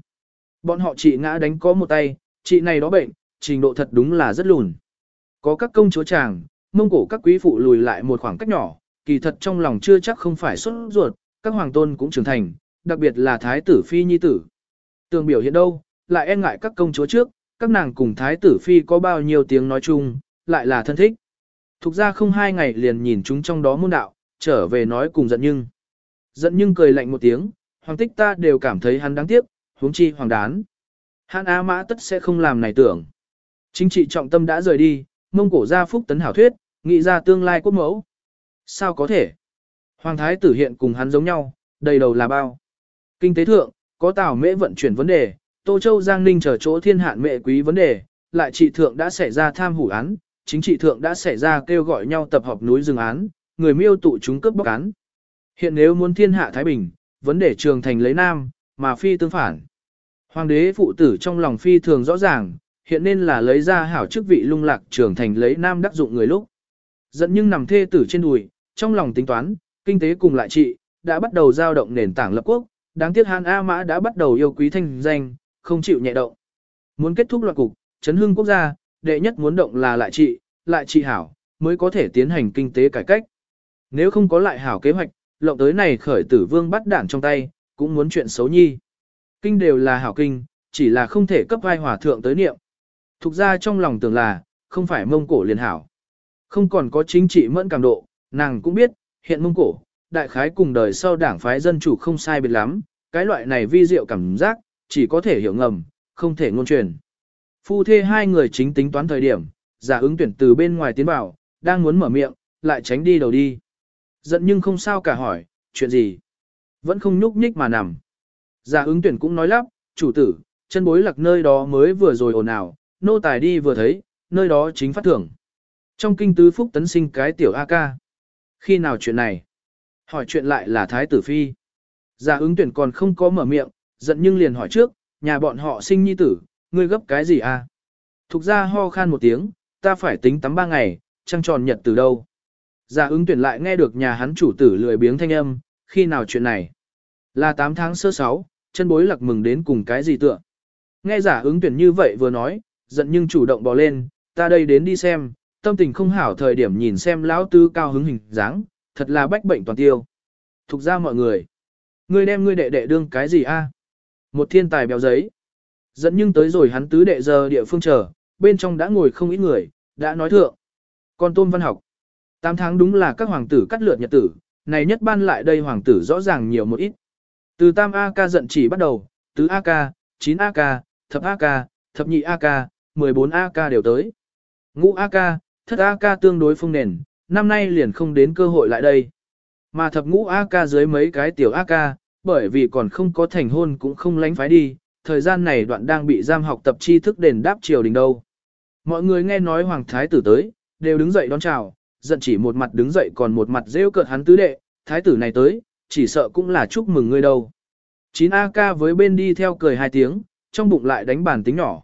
Bọn họ chị ngã đánh có một tay, chị này đó bệnh, trình độ thật đúng là rất lùn. Có các công chúa chàng, mông cổ các quý phụ lùi lại một khoảng cách nhỏ, kỳ thật trong lòng chưa chắc không phải xuất ruột, các hoàng tôn cũng trưởng thành, đặc biệt là thái tử phi nhi tử. Tường biểu hiện đâu, lại e ngại các công chúa trước, các nàng cùng thái tử phi có bao nhiêu tiếng nói chung, lại là thân thích. Thục ra không hai ngày liền nhìn chúng trong đó môn đạo, trở về nói cùng giận nhưng. Giận nhưng cười lạnh một tiếng, hoàng tích ta đều cảm thấy hắn đáng tiếc, huống chi hoàng đán. Hắn A mã tất sẽ không làm này tưởng. Chính trị trọng tâm đã rời đi, mông cổ ra phúc tấn hảo thuyết, nghĩ ra tương lai quốc mẫu. Sao có thể? Hoàng thái tử hiện cùng hắn giống nhau, đầy đầu là bao. Kinh tế thượng, có tảo mễ vận chuyển vấn đề, Tô Châu Giang Ninh trở chỗ thiên hạn mệ quý vấn đề, lại trị thượng đã xảy ra tham hủ án, chính trị thượng đã xảy ra kêu gọi nhau tập hợp núi rừng án, người miêu tụ chúng cướp bóc án. Hiện nếu muốn thiên hạ Thái Bình, vấn đề trường thành lấy nam, mà phi tương phản. Hoàng đế phụ tử trong lòng phi thường rõ ràng, hiện nên là lấy ra hảo chức vị lung lạc trường thành lấy nam đắc dụng người lúc. Dẫn nhưng nằm thê tử trên đùi, trong lòng tính toán, kinh tế cùng lại trị, đã bắt đầu giao động nền tảng lập quốc, đáng tiếc Hàn A Mã đã bắt đầu yêu quý thanh danh, không chịu nhẹ động. Muốn kết thúc loạt cục, chấn hưng quốc gia, đệ nhất muốn động là lại trị, lại trị hảo, mới có thể tiến hành kinh tế cải cách. Nếu không có lại hảo kế hoạch, lộng tới này khởi tử vương bắt đảng trong tay, cũng muốn chuyện xấu nhi. Kinh đều là hảo kinh, chỉ là không thể cấp vai hòa thượng tới niệm. Thục ra trong lòng tưởng là, không phải mông cổ liền hảo. Không còn có chính trị mẫn cảm độ, nàng cũng biết, hiện mông cổ, đại khái cùng đời sau đảng phái dân chủ không sai biệt lắm, cái loại này vi diệu cảm giác, chỉ có thể hiểu ngầm, không thể ngôn truyền. Phu thê hai người chính tính toán thời điểm, giả ứng tuyển từ bên ngoài tiến vào, đang muốn mở miệng, lại tránh đi đầu đi. Giận nhưng không sao cả hỏi, chuyện gì? Vẫn không nhúc nhích mà nằm. Giả ứng tuyển cũng nói lắp, chủ tử, chân bối lạc nơi đó mới vừa rồi ồn ào, nô tài đi vừa thấy, nơi đó chính phát thưởng. Trong kinh tứ phúc tấn sinh cái tiểu A ca. Khi nào chuyện này? Hỏi chuyện lại là Thái tử Phi. Giả ứng tuyển còn không có mở miệng, giận nhưng liền hỏi trước, nhà bọn họ sinh nhi tử, ngươi gấp cái gì a? Thục ra ho khan một tiếng, ta phải tính tắm ba ngày, trăng tròn nhật từ đâu. Giả ứng tuyển lại nghe được nhà hắn chủ tử lười biếng thanh âm, khi nào chuyện này? Là 8 tháng sơ 6, chân bối lạc mừng đến cùng cái gì tựa. Nghe giả ứng tuyển như vậy vừa nói, giận nhưng chủ động bò lên, ta đây đến đi xem, tâm tình không hảo thời điểm nhìn xem lão tư cao hứng hình dáng, thật là bách bệnh toàn tiêu. Thục ra mọi người. Ngươi đem ngươi đệ đệ đương cái gì a? Một thiên tài béo giấy. Dẫn nhưng tới rồi hắn tứ đệ giờ địa phương chờ, bên trong đã ngồi không ít người, đã nói thượng. Còn tôn văn học. 8 tháng đúng là các hoàng tử cắt lượt nhật tử, này nhất ban lại đây hoàng tử rõ ràng nhiều một ít. Từ tam A ca giận chỉ bắt đầu, tứ A ca, 9 A ca, thập A ca, thập nhị A ca, 14 A ca đều tới. Ngũ A ca, thất A ca tương đối phong nền, năm nay liền không đến cơ hội lại đây. Mà thập ngũ A ca dưới mấy cái tiểu A ca, bởi vì còn không có thành hôn cũng không lánh phái đi, thời gian này đoạn đang bị giam học tập tri thức đền đáp triều đình đâu. Mọi người nghe nói hoàng thái tử tới, đều đứng dậy đón chào, giận chỉ một mặt đứng dậy còn một mặt rêu cợt hắn tứ đệ, thái tử này tới, chỉ sợ cũng là chúc mừng ngươi đâu. Chín A ca với bên đi theo cười hai tiếng, trong bụng lại đánh bàn tính nhỏ.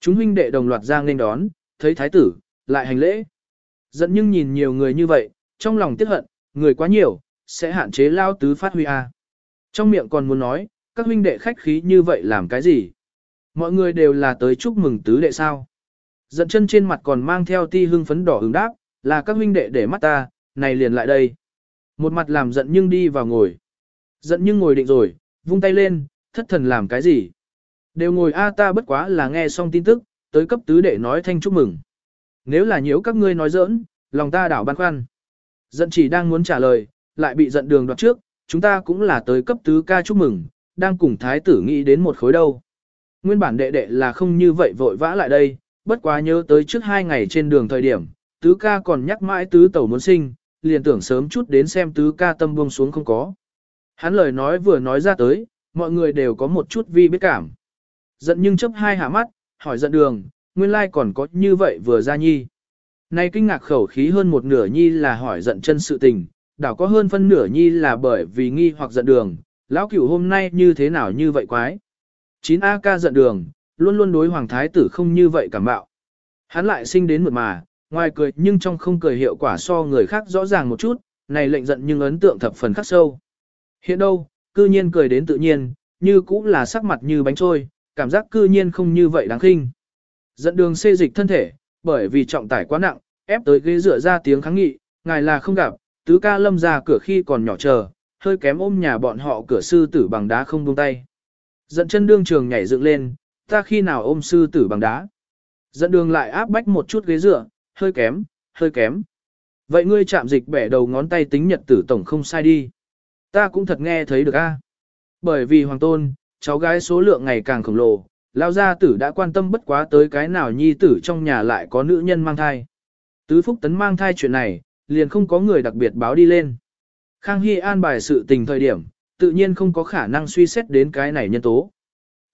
Chúng huynh đệ đồng loạt ra nên đón, thấy thái tử, lại hành lễ. Giận nhưng nhìn nhiều người như vậy, trong lòng tiếc hận, người quá nhiều, sẽ hạn chế lao tứ phát huy A. Trong miệng còn muốn nói, các huynh đệ khách khí như vậy làm cái gì? Mọi người đều là tới chúc mừng tứ đệ sao? Giận chân trên mặt còn mang theo ti hưng phấn đỏ ứng đáp, là các huynh đệ để mắt ta, này liền lại đây. Một mặt làm giận nhưng đi vào ngồi. Giận nhưng ngồi định rồi, vung tay lên, thất thần làm cái gì? Đều ngồi a ta bất quá là nghe xong tin tức, tới cấp tứ đệ nói thanh chúc mừng. Nếu là nhiễu các ngươi nói giỡn, lòng ta đảo băn khoăn. Giận chỉ đang muốn trả lời, lại bị giận đường đoạt trước, chúng ta cũng là tới cấp tứ ca chúc mừng, đang cùng thái tử nghĩ đến một khối đâu. Nguyên bản đệ đệ là không như vậy vội vã lại đây, bất quá nhớ tới trước hai ngày trên đường thời điểm, tứ ca còn nhắc mãi tứ tẩu muốn sinh, liền tưởng sớm chút đến xem tứ ca tâm buông xuống không có. Hắn lời nói vừa nói ra tới, mọi người đều có một chút vi biết cảm. Giận nhưng chấp hai hạ mắt, hỏi giận đường, nguyên lai còn có như vậy vừa ra nhi. nay kinh ngạc khẩu khí hơn một nửa nhi là hỏi giận chân sự tình, đảo có hơn phân nửa nhi là bởi vì nghi hoặc giận đường, lão cửu hôm nay như thế nào như vậy quái. 9A ca giận đường, luôn luôn đối hoàng thái tử không như vậy cảm bạo. Hắn lại sinh đến mượt mà, ngoài cười nhưng trong không cười hiệu quả so người khác rõ ràng một chút, này lệnh giận nhưng ấn tượng thập phần khắc sâu. Hiện đâu, cư nhiên cười đến tự nhiên, như cũng là sắc mặt như bánh trôi, cảm giác cư nhiên không như vậy đáng khinh. Giận đường xê dịch thân thể, bởi vì trọng tải quá nặng, ép tới ghế dựa ra tiếng kháng nghị, ngài là không gặp, tứ ca lâm ra cửa khi còn nhỏ chờ, hơi kém ôm nhà bọn họ cửa sư tử bằng đá không buông tay. Dẫn chân đương trường nhảy dựng lên, ta khi nào ôm sư tử bằng đá. Dẫn đường lại áp bách một chút ghế dựa, hơi kém, hơi kém. Vậy ngươi chạm dịch bẻ đầu ngón tay tính nhật tử tổng không sai đi. Ta cũng thật nghe thấy được a. Bởi vì hoàng tôn, cháu gái số lượng ngày càng khổng lồ, lao gia tử đã quan tâm bất quá tới cái nào nhi tử trong nhà lại có nữ nhân mang thai. Tứ Phúc Tấn mang thai chuyện này, liền không có người đặc biệt báo đi lên. Khang Hy an bài sự tình thời điểm, tự nhiên không có khả năng suy xét đến cái này nhân tố.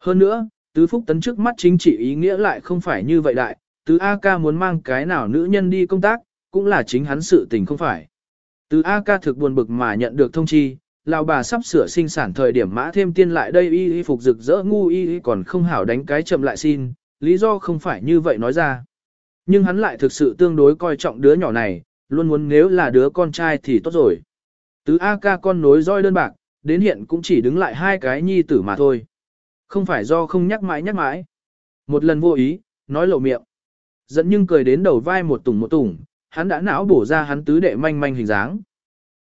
Hơn nữa, Tứ Phúc Tấn trước mắt chính trị ý nghĩa lại không phải như vậy đại, Tứ A ca muốn mang cái nào nữ nhân đi công tác, cũng là chính hắn sự tình không phải. Tứ A ca thực buồn bực mà nhận được thông chi, lão bà sắp sửa sinh sản thời điểm mã thêm tiên lại đây y y phục rực rỡ ngu y y còn không hảo đánh cái chậm lại xin, lý do không phải như vậy nói ra. Nhưng hắn lại thực sự tương đối coi trọng đứa nhỏ này, luôn muốn nếu là đứa con trai thì tốt rồi. Tứ A ca con nối roi đơn bạc, đến hiện cũng chỉ đứng lại hai cái nhi tử mà thôi. Không phải do không nhắc mãi nhắc mãi. Một lần vô ý, nói lộ miệng. Dẫn nhưng cười đến đầu vai một tủng một tủng hắn đã não bổ ra hắn tứ đệ manh manh hình dáng.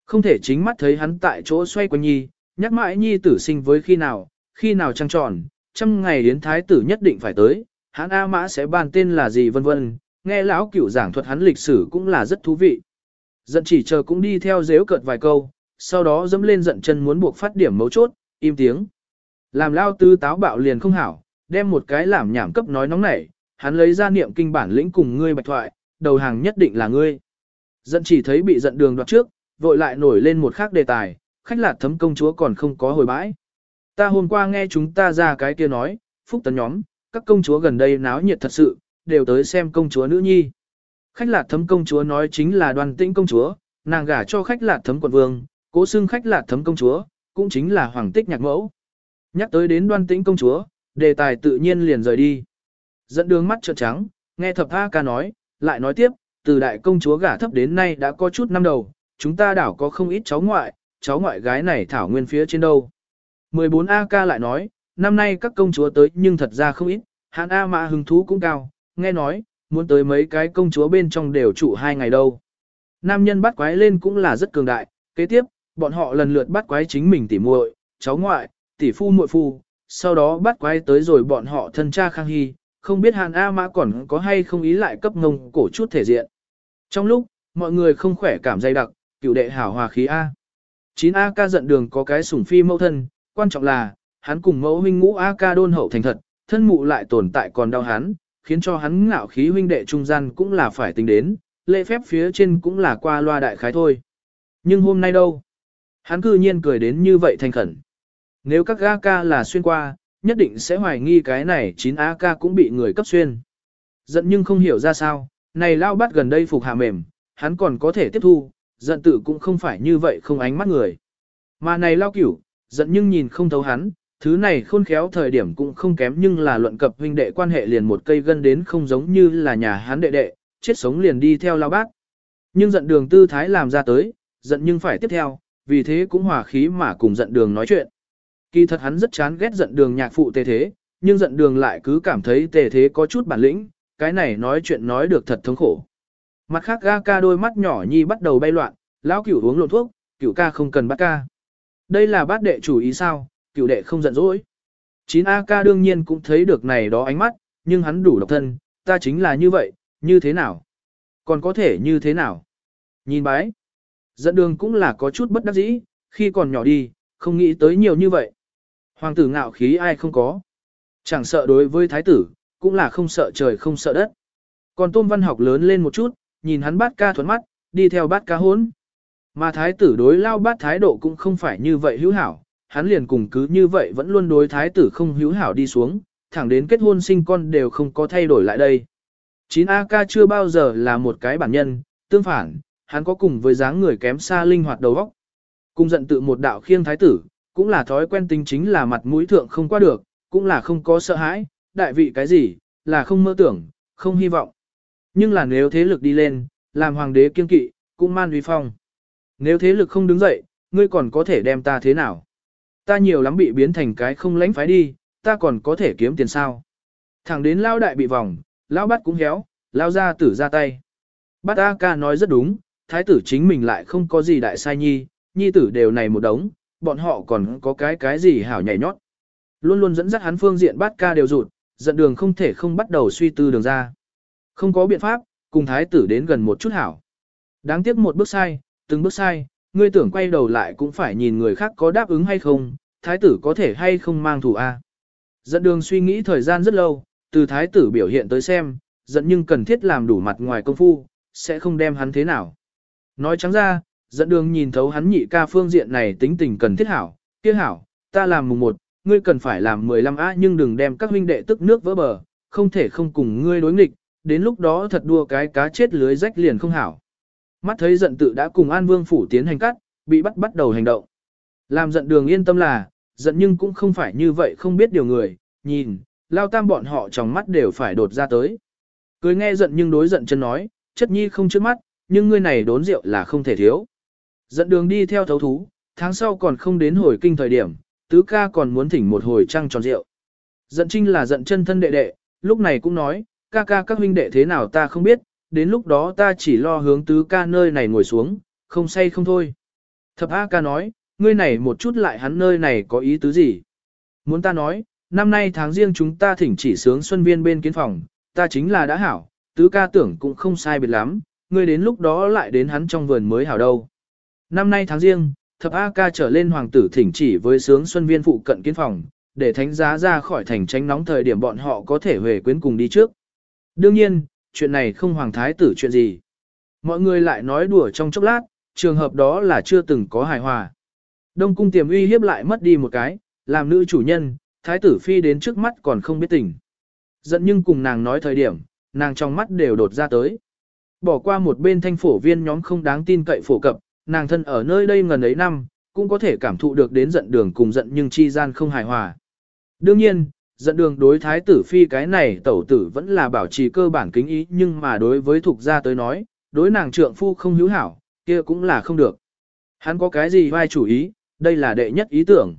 Không thể chính mắt thấy hắn tại chỗ xoay quanh nhi, nhắc mãi nhi tử sinh với khi nào, khi nào trăng tròn, trăm ngày đến thái tử nhất định phải tới, hắn A mã sẽ ban tên là gì vân vân, nghe lão cửu giảng thuật hắn lịch sử cũng là rất thú vị. Giận chỉ chờ cũng đi theo dếu cợt vài câu, sau đó dẫm lên giận chân muốn buộc phát điểm mấu chốt, im tiếng. Làm lao tư táo bạo liền không hảo, đem một cái làm nhảm cấp nói nóng nảy, hắn lấy ra niệm kinh bản lĩnh cùng ngươi bạch thoại, đầu hàng nhất định là ngươi. Giận chỉ thấy bị giận đường đoạt trước, vội lại nổi lên một khác đề tài, khách lạc thấm công chúa còn không có hồi bãi. Ta hôm qua nghe chúng ta ra cái kia nói, phúc tấn nhóm, các công chúa gần đây náo nhiệt thật sự, đều tới xem công chúa nữ nhi. Khách lạc thấm công chúa nói chính là đoàn tĩnh công chúa, nàng gả cho khách lạc thấm quận vương, cố xưng khách lạc thấm công chúa, cũng chính là hoàng tích nhạc mẫu. Nhắc tới đến đoan tĩnh công chúa, đề tài tự nhiên liền rời đi. Dẫn đường mắt trợn trắng, nghe thập A ca nói, lại nói tiếp, từ đại công chúa gả thấp đến nay đã có chút năm đầu, chúng ta đảo có không ít cháu ngoại, cháu ngoại gái này thảo nguyên phía trên đâu. 14 A ca lại nói, năm nay các công chúa tới nhưng thật ra không ít, hãn A mã hứng thú cũng cao, nghe nói, muốn tới mấy cái công chúa bên trong đều trụ hai ngày đâu. Nam nhân bắt quái lên cũng là rất cường đại, kế tiếp, bọn họ lần lượt bắt quái chính mình tỉ muội, cháu ngoại, tỷ phu muội phu, sau đó bắt quái tới rồi bọn họ thân cha Khang Hy, không biết Hàn A Mã còn có hay không ý lại cấp ngông cổ chút thể diện. Trong lúc, mọi người không khỏe cảm dày đặc, cựu đệ hảo hòa khí A. 9A ca giận đường có cái sủng phi mẫu thân, quan trọng là, hắn cùng mẫu huynh ngũ A ca đôn hậu thành thật, thân mụ lại tồn tại còn đau hắn, khiến cho hắn ngạo khí huynh đệ trung gian cũng là phải tính đến, lễ phép phía trên cũng là qua loa đại khái thôi. Nhưng hôm nay đâu? Hắn cư nhiên cười đến như vậy thành khẩn. Nếu các A ca là xuyên qua, nhất định sẽ hoài nghi cái này 9 A ca cũng bị người cấp xuyên. Giận nhưng không hiểu ra sao, này lao bắt gần đây phục hạ mềm, hắn còn có thể tiếp thu, giận tự cũng không phải như vậy không ánh mắt người. Mà này lao cửu, giận nhưng nhìn không thấu hắn, thứ này khôn khéo thời điểm cũng không kém nhưng là luận cập huynh đệ quan hệ liền một cây gân đến không giống như là nhà hắn đệ đệ, chết sống liền đi theo lao bác. Nhưng giận đường tư thái làm ra tới, giận nhưng phải tiếp theo, vì thế cũng hòa khí mà cùng giận đường nói chuyện. Kỳ thật hắn rất chán ghét giận đường nhạc phụ tề thế, nhưng giận đường lại cứ cảm thấy tề thế có chút bản lĩnh, cái này nói chuyện nói được thật thống khổ. Mặt khác ga ca đôi mắt nhỏ nhi bắt đầu bay loạn, lão cửu uống lộn thuốc, cửu ca không cần bắt ca. Đây là bát đệ chủ ý sao, cựu đệ không giận dỗi. Chín a ca đương nhiên cũng thấy được này đó ánh mắt, nhưng hắn đủ độc thân, ta chính là như vậy, như thế nào? Còn có thể như thế nào? Nhìn bái. Dẫn đường cũng là có chút bất đắc dĩ, khi còn nhỏ đi, không nghĩ tới nhiều như vậy. Hoàng tử ngạo khí ai không có. Chẳng sợ đối với thái tử, cũng là không sợ trời không sợ đất. Còn tôn văn học lớn lên một chút, nhìn hắn bát ca thuấn mắt, đi theo bát ca hốn. Mà thái tử đối lao bát thái độ cũng không phải như vậy hữu hảo, hắn liền cùng cứ như vậy vẫn luôn đối thái tử không hữu hảo đi xuống, thẳng đến kết hôn sinh con đều không có thay đổi lại đây. 9AK chưa bao giờ là một cái bản nhân, tương phản, hắn có cùng với dáng người kém xa linh hoạt đầu óc. Cùng giận tự một đạo khiêng thái tử, cũng là thói quen tính chính là mặt mũi thượng không qua được, cũng là không có sợ hãi, đại vị cái gì, là không mơ tưởng, không hy vọng. Nhưng là nếu thế lực đi lên, làm hoàng đế kiên kỵ, cũng man uy phong. Nếu thế lực không đứng dậy, ngươi còn có thể đem ta thế nào? Ta nhiều lắm bị biến thành cái không lãnh phái đi, ta còn có thể kiếm tiền sao? Thẳng đến lao đại bị vòng, lao bắt cũng héo, lao ra tử ra tay. Bát A ca nói rất đúng, thái tử chính mình lại không có gì đại sai nhi, nhi tử đều này một đống, bọn họ còn có cái cái gì hảo nhảy nhót. Luôn luôn dẫn dắt hắn phương diện bát ca đều rụt, giận đường không thể không bắt đầu suy tư đường ra. Không có biện pháp, cùng thái tử đến gần một chút hảo. Đáng tiếc một bước sai, từng bước sai, ngươi tưởng quay đầu lại cũng phải nhìn người khác có đáp ứng hay không, thái tử có thể hay không mang thủ A. Dẫn đường suy nghĩ thời gian rất lâu, từ thái tử biểu hiện tới xem, Dận nhưng cần thiết làm đủ mặt ngoài công phu, sẽ không đem hắn thế nào. Nói trắng ra, dẫn đường nhìn thấu hắn nhị ca phương diện này tính tình cần thiết hảo, kia hảo, ta làm mùng một, ngươi cần phải làm 15 á nhưng đừng đem các huynh đệ tức nước vỡ bờ, không thể không cùng ngươi đối nghịch, đến lúc đó thật đua cái cá chết lưới rách liền không hảo. Mắt thấy giận tự đã cùng An Vương phủ tiến hành cắt, bị bắt bắt đầu hành động. Làm giận đường yên tâm là, giận nhưng cũng không phải như vậy không biết điều người, nhìn, lao tam bọn họ trong mắt đều phải đột ra tới. Cười nghe giận nhưng đối giận chân nói, chất nhi không trước mắt, nhưng ngươi này đốn rượu là không thể thiếu. Giận đường đi theo thấu thú, tháng sau còn không đến hồi kinh thời điểm, tứ ca còn muốn thỉnh một hồi trăng tròn rượu. Giận trinh là giận chân thân đệ đệ, lúc này cũng nói, ca ca các huynh đệ thế nào ta không biết, đến lúc đó ta chỉ lo hướng tứ ca nơi này ngồi xuống, không say không thôi. Thập A ca nói, ngươi này một chút lại hắn nơi này có ý tứ gì? Muốn ta nói, năm nay tháng riêng chúng ta thỉnh chỉ sướng xuân viên bên kiến phòng, ta chính là đã hảo, tứ ca tưởng cũng không sai biệt lắm, ngươi đến lúc đó lại đến hắn trong vườn mới hảo đâu. Năm nay tháng riêng, thập A ca trở lên hoàng tử thỉnh chỉ với sướng xuân viên phụ cận kiến phòng, để thánh giá ra khỏi thành tránh nóng thời điểm bọn họ có thể về quyến cùng đi trước. Đương nhiên, chuyện này không hoàng thái tử chuyện gì. Mọi người lại nói đùa trong chốc lát, trường hợp đó là chưa từng có hài hòa. Đông cung tiềm uy hiếp lại mất đi một cái, làm nữ chủ nhân, thái tử phi đến trước mắt còn không biết tình. Giận nhưng cùng nàng nói thời điểm, nàng trong mắt đều đột ra tới. Bỏ qua một bên thanh phổ viên nhóm không đáng tin cậy phổ cập, nàng thân ở nơi đây ngần ấy năm, cũng có thể cảm thụ được đến giận đường cùng giận nhưng chi gian không hài hòa. Đương nhiên, dẫn đường đối thái tử phi cái này tẩu tử vẫn là bảo trì cơ bản kính ý nhưng mà đối với thuộc gia tới nói, đối nàng trượng phu không hữu hảo, kia cũng là không được. Hắn có cái gì vai chủ ý, đây là đệ nhất ý tưởng.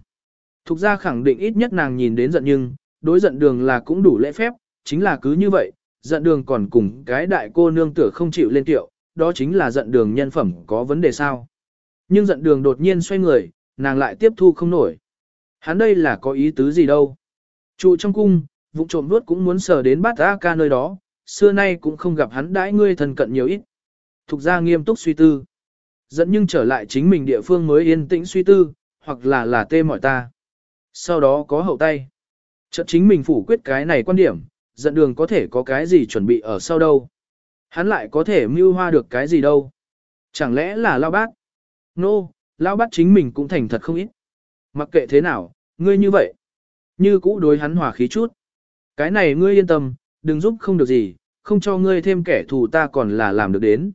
Thục gia khẳng định ít nhất nàng nhìn đến giận nhưng, đối giận đường là cũng đủ lễ phép, chính là cứ như vậy, giận đường còn cùng cái đại cô nương tử không chịu lên tiệu, đó chính là giận đường nhân phẩm có vấn đề sao. Nhưng giận đường đột nhiên xoay người, nàng lại tiếp thu không nổi. Hắn đây là có ý tứ gì đâu. Trụ trong cung, vụ trộm nuốt cũng muốn sờ đến bát A ca nơi đó, xưa nay cũng không gặp hắn đãi ngươi thần cận nhiều ít. Thục ra nghiêm túc suy tư. Dẫn nhưng trở lại chính mình địa phương mới yên tĩnh suy tư, hoặc là là tê mỏi ta. Sau đó có hậu tay. Chợt chính mình phủ quyết cái này quan điểm, dẫn đường có thể có cái gì chuẩn bị ở sau đâu. Hắn lại có thể mưu hoa được cái gì đâu. Chẳng lẽ là lao bát? Nô, no, lao bát chính mình cũng thành thật không ít. Mặc kệ thế nào, ngươi như vậy. Như cũ đối hắn hòa khí chút. Cái này ngươi yên tâm, đừng giúp không được gì, không cho ngươi thêm kẻ thù ta còn là làm được đến.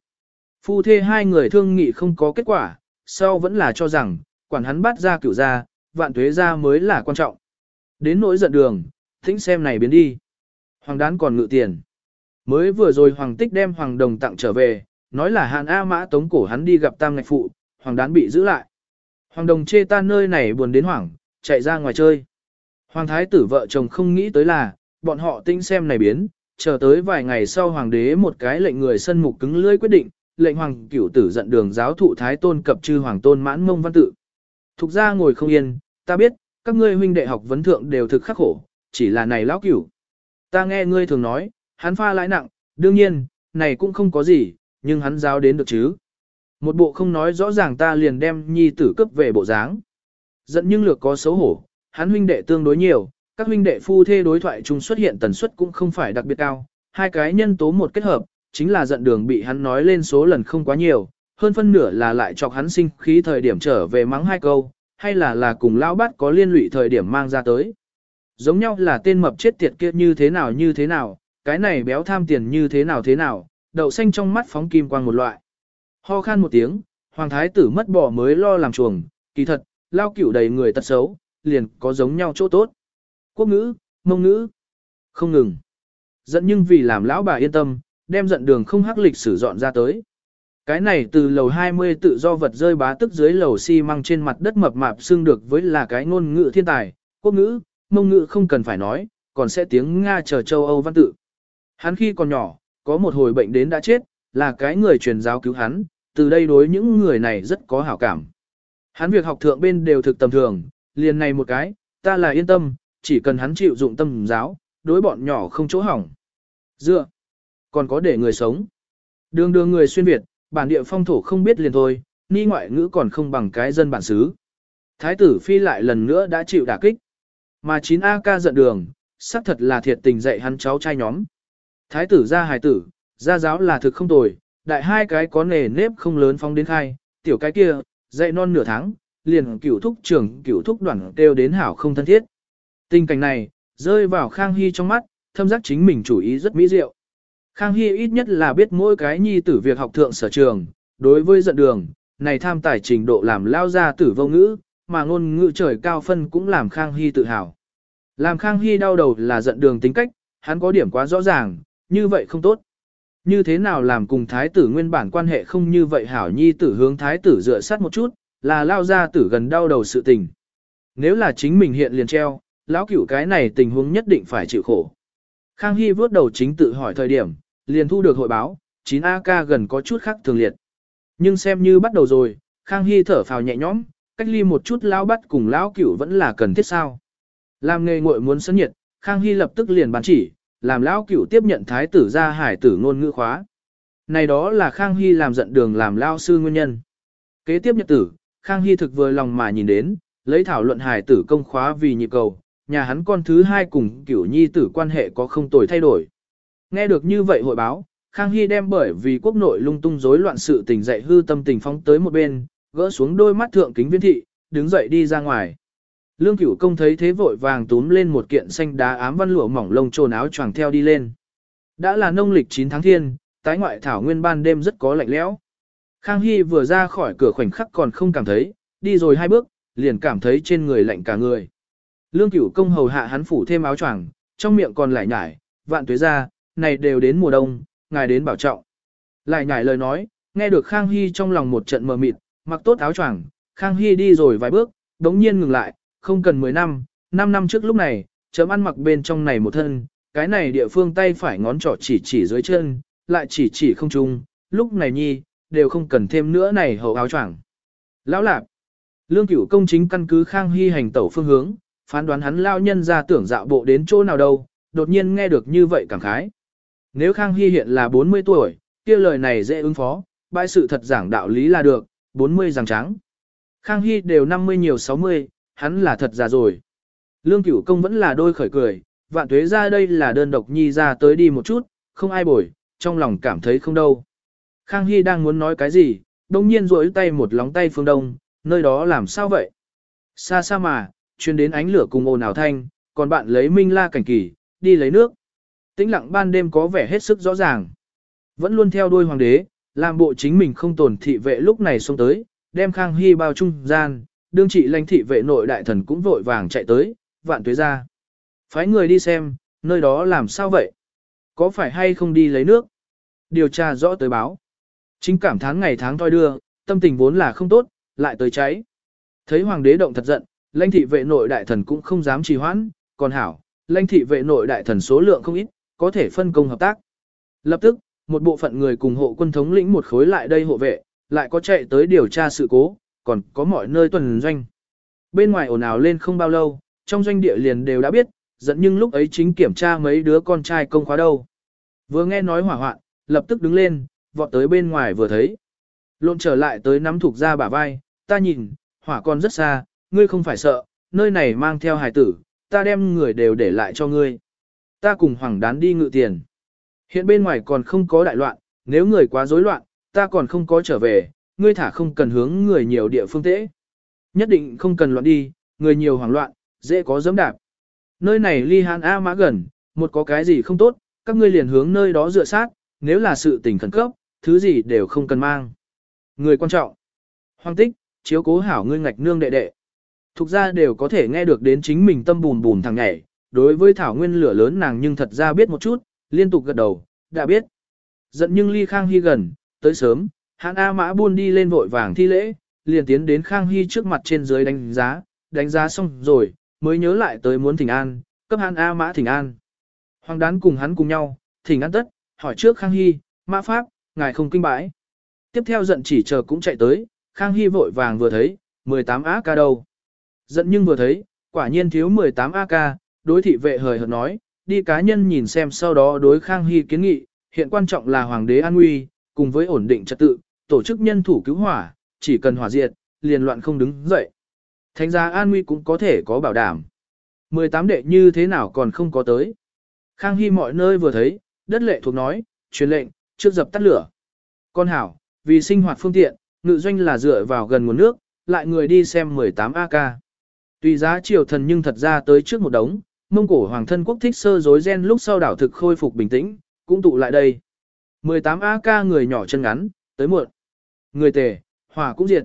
Phu thê hai người thương nghị không có kết quả, sau vẫn là cho rằng, quản hắn bắt ra cửu ra, vạn tuế ra mới là quan trọng. Đến nỗi giận đường, thính xem này biến đi. Hoàng đán còn ngự tiền. Mới vừa rồi Hoàng tích đem Hoàng đồng tặng trở về, nói là Hàn A Mã tống cổ hắn đi gặp tam ngạch phụ, Hoàng đán bị giữ lại. Hoàng đồng chê ta nơi này buồn đến hoảng, chạy ra ngoài chơi. Hoàng thái tử vợ chồng không nghĩ tới là, bọn họ tinh xem này biến, chờ tới vài ngày sau hoàng đế một cái lệnh người sân mục cứng lưỡi quyết định, lệnh hoàng cửu tử giận đường giáo thụ thái tôn cập chư hoàng tôn mãn mông văn tự. Thục ra ngồi không yên, ta biết, các ngươi huynh đệ học vấn thượng đều thực khắc khổ, chỉ là này lão cửu. Ta nghe ngươi thường nói, hắn pha lãi nặng, đương nhiên, này cũng không có gì, nhưng hắn giáo đến được chứ. Một bộ không nói rõ ràng ta liền đem nhi tử cấp về bộ dáng. Giận nhưng lược có xấu hổ, hắn huynh đệ tương đối nhiều, các huynh đệ phu thê đối thoại chung xuất hiện tần suất cũng không phải đặc biệt cao, hai cái nhân tố một kết hợp, chính là giận đường bị hắn nói lên số lần không quá nhiều, hơn phân nửa là lại chọc hắn sinh khí thời điểm trở về mắng hai câu, hay là là cùng lão bát có liên lụy thời điểm mang ra tới. Giống nhau là tên mập chết tiệt kia như thế nào như thế nào, cái này béo tham tiền như thế nào thế nào, đậu xanh trong mắt phóng kim quang một loại. Ho khan một tiếng, hoàng thái tử mất bỏ mới lo làm chuồng, kỳ thật, lao cửu đầy người tật xấu, liền có giống nhau chỗ tốt. Quốc ngữ, mông ngữ, không ngừng. Dẫn nhưng vì làm lão bà yên tâm, đem giận đường không hắc lịch sử dọn ra tới. Cái này từ lầu 20 tự do vật rơi bá tức dưới lầu xi măng trên mặt đất mập mạp xưng được với là cái ngôn ngữ thiên tài, quốc ngữ, mông ngữ không cần phải nói, còn sẽ tiếng Nga chờ châu Âu văn tự. Hắn khi còn nhỏ, có một hồi bệnh đến đã chết, là cái người truyền giáo cứu hắn, từ đây đối những người này rất có hảo cảm. Hắn việc học thượng bên đều thực tầm thường, liền này một cái, ta là yên tâm, chỉ cần hắn chịu dụng tâm giáo, đối bọn nhỏ không chỗ hỏng. Dựa, còn có để người sống. Đường đường người xuyên Việt, bản địa phong thổ không biết liền thôi, ni ngoại ngữ còn không bằng cái dân bản xứ. Thái tử phi lại lần nữa đã chịu đả kích. Mà 9A giận đường, xác thật là thiệt tình dạy hắn cháu trai nhóm. Thái tử ra hài tử, gia giáo là thực không tồi, đại hai cái có nề nếp không lớn phong đến khai, tiểu cái kia, dạy non nửa tháng, liền cửu thúc trưởng cửu thúc đoàn kêu đến hảo không thân thiết. Tình cảnh này, rơi vào Khang Hy trong mắt, thâm giác chính mình chủ ý rất mỹ diệu. Khang Hy ít nhất là biết mỗi cái nhi tử việc học thượng sở trường, đối với giận đường, này tham tài trình độ làm lao ra tử vô ngữ, mà ngôn ngữ trời cao phân cũng làm Khang Hy tự hào. Làm Khang Hy đau đầu là giận đường tính cách, hắn có điểm quá rõ ràng, như vậy không tốt. Như thế nào làm cùng thái tử nguyên bản quan hệ không như vậy hảo nhi tử hướng thái tử dựa sát một chút, là lao ra tử gần đau đầu sự tình. Nếu là chính mình hiện liền treo, lão cửu cái này tình huống nhất định phải chịu khổ. Khang Hy vớt đầu chính tự hỏi thời điểm, liền thu được hội báo, 9AK gần có chút khác thường liệt. Nhưng xem như bắt đầu rồi, Khang Hy thở phào nhẹ nhõm, cách ly một chút lão bắt cùng lão cửu vẫn là cần thiết sao. Làm nghề nguội muốn sân nhiệt, Khang Hy lập tức liền bán chỉ, làm lão cửu tiếp nhận thái tử ra hải tử ngôn ngữ khóa. Này đó là Khang Hy làm giận đường làm lao sư nguyên nhân. Kế tiếp nhật tử, Khang Hy thực vừa lòng mà nhìn đến, lấy thảo luận hài tử công khóa vì nhịp cầu, nhà hắn con thứ hai cùng cửu nhi tử quan hệ có không tồi thay đổi. Nghe được như vậy hội báo, Khang Hy đem bởi vì quốc nội lung tung rối loạn sự tình dạy hư tâm tình phóng tới một bên, gỡ xuống đôi mắt thượng kính viên thị, đứng dậy đi ra ngoài. Lương cửu công thấy thế vội vàng túm lên một kiện xanh đá ám văn lụa mỏng lông trồn áo choàng theo đi lên. Đã là nông lịch 9 tháng thiên, tái ngoại thảo nguyên ban đêm rất có lạnh lẽo. Khang Hy vừa ra khỏi cửa khoảnh khắc còn không cảm thấy, đi rồi hai bước, liền cảm thấy trên người lạnh cả người. Lương cửu công hầu hạ hắn phủ thêm áo choàng, trong miệng còn lại nhải, vạn tuế ra, này đều đến mùa đông, ngài đến bảo trọng. Lại nhải lời nói, nghe được Khang Hy trong lòng một trận mờ mịt, mặc tốt áo choàng, Khang Hy đi rồi vài bước, đống nhiên ngừng lại, không cần 10 năm, 5 năm trước lúc này, chấm ăn mặc bên trong này một thân, cái này địa phương tay phải ngón trỏ chỉ chỉ dưới chân, lại chỉ chỉ không trung, lúc này nhi, đều không cần thêm nữa này hậu áo choàng. Lão lạp, lương cửu công chính căn cứ Khang Hy hành tẩu phương hướng, phán đoán hắn lao nhân ra tưởng dạo bộ đến chỗ nào đâu, đột nhiên nghe được như vậy cảm khái. Nếu Khang Hy hiện là 40 tuổi, kia lời này dễ ứng phó, bãi sự thật giảng đạo lý là được, 40 ràng trắng. Khang Hy đều 50 nhiều 60, hắn là thật già rồi. Lương cửu công vẫn là đôi khởi cười, vạn tuế ra đây là đơn độc nhi ra tới đi một chút, không ai bồi, trong lòng cảm thấy không đâu. Khang Hy đang muốn nói cái gì, đông nhiên rỗi tay một lóng tay phương đông, nơi đó làm sao vậy? Xa xa mà, chuyên đến ánh lửa cùng ồn ào thanh, còn bạn lấy minh la cảnh kỳ, đi lấy nước. Tĩnh lặng ban đêm có vẻ hết sức rõ ràng. Vẫn luôn theo đuôi hoàng đế, làm bộ chính mình không tổn thị vệ lúc này xông tới, đem Khang Hy bao trung gian, đương trị lãnh thị vệ nội đại thần cũng vội vàng chạy tới, vạn tuế ra. Phái người đi xem, nơi đó làm sao vậy? Có phải hay không đi lấy nước? Điều tra rõ tới báo. Chính cảm thán ngày tháng toi đưa, tâm tình vốn là không tốt, lại tới cháy. Thấy hoàng đế động thật giận, lãnh thị vệ nội đại thần cũng không dám trì hoãn, còn hảo, lãnh thị vệ nội đại thần số lượng không ít, có thể phân công hợp tác. Lập tức, một bộ phận người cùng hộ quân thống lĩnh một khối lại đây hộ vệ, lại có chạy tới điều tra sự cố, còn có mọi nơi tuần doanh. Bên ngoài ồn ào lên không bao lâu, trong doanh địa liền đều đã biết, dẫn nhưng lúc ấy chính kiểm tra mấy đứa con trai công khóa đâu. Vừa nghe nói hỏa hoạn, lập tức đứng lên, vọt tới bên ngoài vừa thấy. Lộn trở lại tới nắm thuộc ra bả vai, ta nhìn, hỏa con rất xa, ngươi không phải sợ, nơi này mang theo hài tử, ta đem người đều để lại cho ngươi. Ta cùng hoàng đán đi ngự tiền. Hiện bên ngoài còn không có đại loạn, nếu người quá rối loạn, ta còn không có trở về, ngươi thả không cần hướng người nhiều địa phương tễ. Nhất định không cần loạn đi, người nhiều hoảng loạn, dễ có dẫm đạp. Nơi này ly hàn A mã gần, một có cái gì không tốt, các ngươi liền hướng nơi đó dựa sát, nếu là sự tình khẩn cấp, thứ gì đều không cần mang. Người quan trọng. Hoàng tích, chiếu cố hảo ngươi ngạch nương đệ đệ. Thục ra đều có thể nghe được đến chính mình tâm bùn bùn thằng nhảy, đối với thảo nguyên lửa lớn nàng nhưng thật ra biết một chút, liên tục gật đầu, đã biết. Giận nhưng ly khang hy gần, tới sớm, hãn A mã buôn đi lên vội vàng thi lễ, liền tiến đến khang hy trước mặt trên dưới đánh giá, đánh giá xong rồi, mới nhớ lại tới muốn thỉnh an, cấp hãn A mã thỉnh an. Hoàng đán cùng hắn cùng nhau, thỉnh an tất, hỏi trước khang hy, mã pháp, ngài không kinh bãi. Tiếp theo giận chỉ chờ cũng chạy tới, khang hy vội vàng vừa thấy, 18 AK đâu. Giận nhưng vừa thấy, quả nhiên thiếu 18 AK, đối thị vệ hời hợt nói, đi cá nhân nhìn xem sau đó đối Khang Hy kiến nghị, hiện quan trọng là hoàng đế an nguy, cùng với ổn định trật tự, tổ chức nhân thủ cứu hỏa, chỉ cần hỏa diệt, liền loạn không đứng dậy. Thánh gia an nguy cũng có thể có bảo đảm. 18 đệ như thế nào còn không có tới. Khang Hy mọi nơi vừa thấy, đất lệ thuộc nói, truyền lệnh, trước dập tắt lửa. Con hảo, vì sinh hoạt phương tiện, ngự doanh là dựa vào gần nguồn nước, lại người đi xem 18 AK. Tùy giá triều thần nhưng thật ra tới trước một đống, Mông cổ hoàng thân quốc thích sơ rối gen lúc sau đảo thực khôi phục bình tĩnh, cũng tụ lại đây. 18 AK người nhỏ chân ngắn, tới muộn. Người tề, hỏa cũng diệt.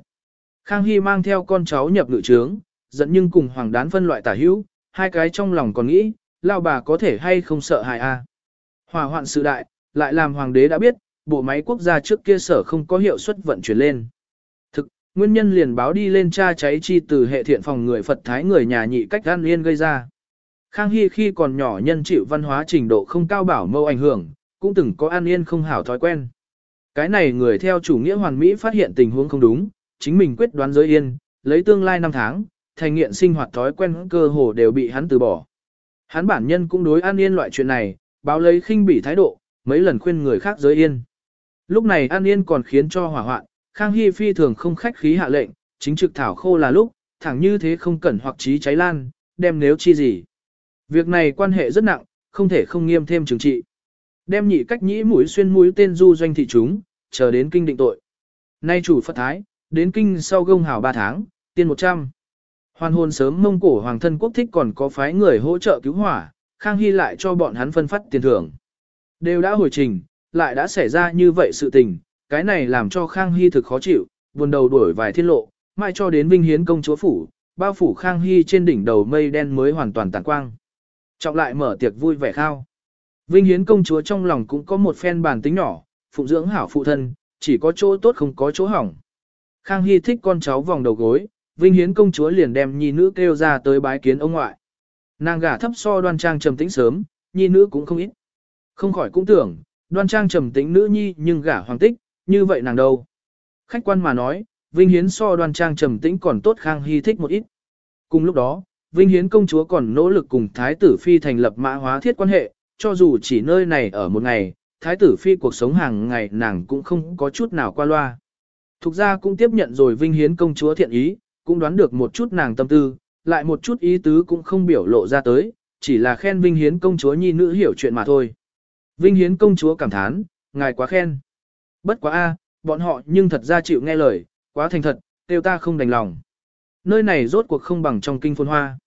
Khang Hy mang theo con cháu nhập ngự trướng, dẫn nhưng cùng hoàng đán phân loại tả hữu, hai cái trong lòng còn nghĩ, lao bà có thể hay không sợ hại a. Hỏa hoạn sự đại, lại làm hoàng đế đã biết, bộ máy quốc gia trước kia sở không có hiệu suất vận chuyển lên. Thực, nguyên nhân liền báo đi lên tra cháy chi từ hệ thiện phòng người Phật Thái người nhà nhị cách gan yên gây ra. Khang Hy khi còn nhỏ nhân chịu văn hóa trình độ không cao bảo mâu ảnh hưởng, cũng từng có an yên không hảo thói quen. Cái này người theo chủ nghĩa hoàn mỹ phát hiện tình huống không đúng, chính mình quyết đoán giới yên, lấy tương lai năm tháng, thành nghiện sinh hoạt thói quen cơ hồ đều bị hắn từ bỏ. Hắn bản nhân cũng đối an yên loại chuyện này, báo lấy khinh bỉ thái độ, mấy lần khuyên người khác giới yên. Lúc này an yên còn khiến cho hỏa hoạn, Khang Hy phi thường không khách khí hạ lệnh, chính trực thảo khô là lúc, thẳng như thế không cẩn hoặc trí cháy lan, đem nếu chi gì. Việc này quan hệ rất nặng, không thể không nghiêm thêm trừng trị. Đem nhị cách nhĩ mũi xuyên mũi tên du doanh thị chúng, chờ đến kinh định tội. Nay chủ Phật Thái, đến kinh sau gông hào 3 tháng, tiên 100. Hoàn hồn sớm mông cổ hoàng thân quốc thích còn có phái người hỗ trợ cứu hỏa, Khang Hy lại cho bọn hắn phân phát tiền thưởng. Đều đã hồi trình, lại đã xảy ra như vậy sự tình, cái này làm cho Khang Hy thực khó chịu, buồn đầu đuổi vài thiên lộ, mai cho đến Vinh Hiến công chúa phủ, bao phủ Khang Hy trên đỉnh đầu mây đen mới hoàn toàn tàn quang. Trọng lại mở tiệc vui vẻ khao. Vinh Hiến công chúa trong lòng cũng có một phen bản tính nhỏ, phụng dưỡng hảo phụ thân, chỉ có chỗ tốt không có chỗ hỏng. Khang Hy thích con cháu vòng đầu gối, Vinh Hiến công chúa liền đem nhi nữ kêu ra tới bái kiến ông ngoại. Nàng gả thấp so đoan trang trầm tĩnh sớm, nhi nữ cũng không ít. Không khỏi cũng tưởng, đoan trang trầm tĩnh nữ nhi nhưng gả hoàng tích, như vậy nàng đâu. Khách quan mà nói, Vinh Hiến so đoan trang trầm tĩnh còn tốt Khang Hy thích một ít. Cùng lúc đó, Vinh Hiến công chúa còn nỗ lực cùng Thái tử Phi thành lập mã hóa thiết quan hệ, cho dù chỉ nơi này ở một ngày, Thái tử Phi cuộc sống hàng ngày nàng cũng không có chút nào qua loa. Thục ra cũng tiếp nhận rồi Vinh Hiến công chúa thiện ý, cũng đoán được một chút nàng tâm tư, lại một chút ý tứ cũng không biểu lộ ra tới, chỉ là khen Vinh Hiến công chúa nhi nữ hiểu chuyện mà thôi. Vinh Hiến công chúa cảm thán, ngài quá khen. Bất quá a, bọn họ nhưng thật ra chịu nghe lời, quá thành thật, tiêu ta không đành lòng. Nơi này rốt cuộc không bằng trong kinh phồn hoa.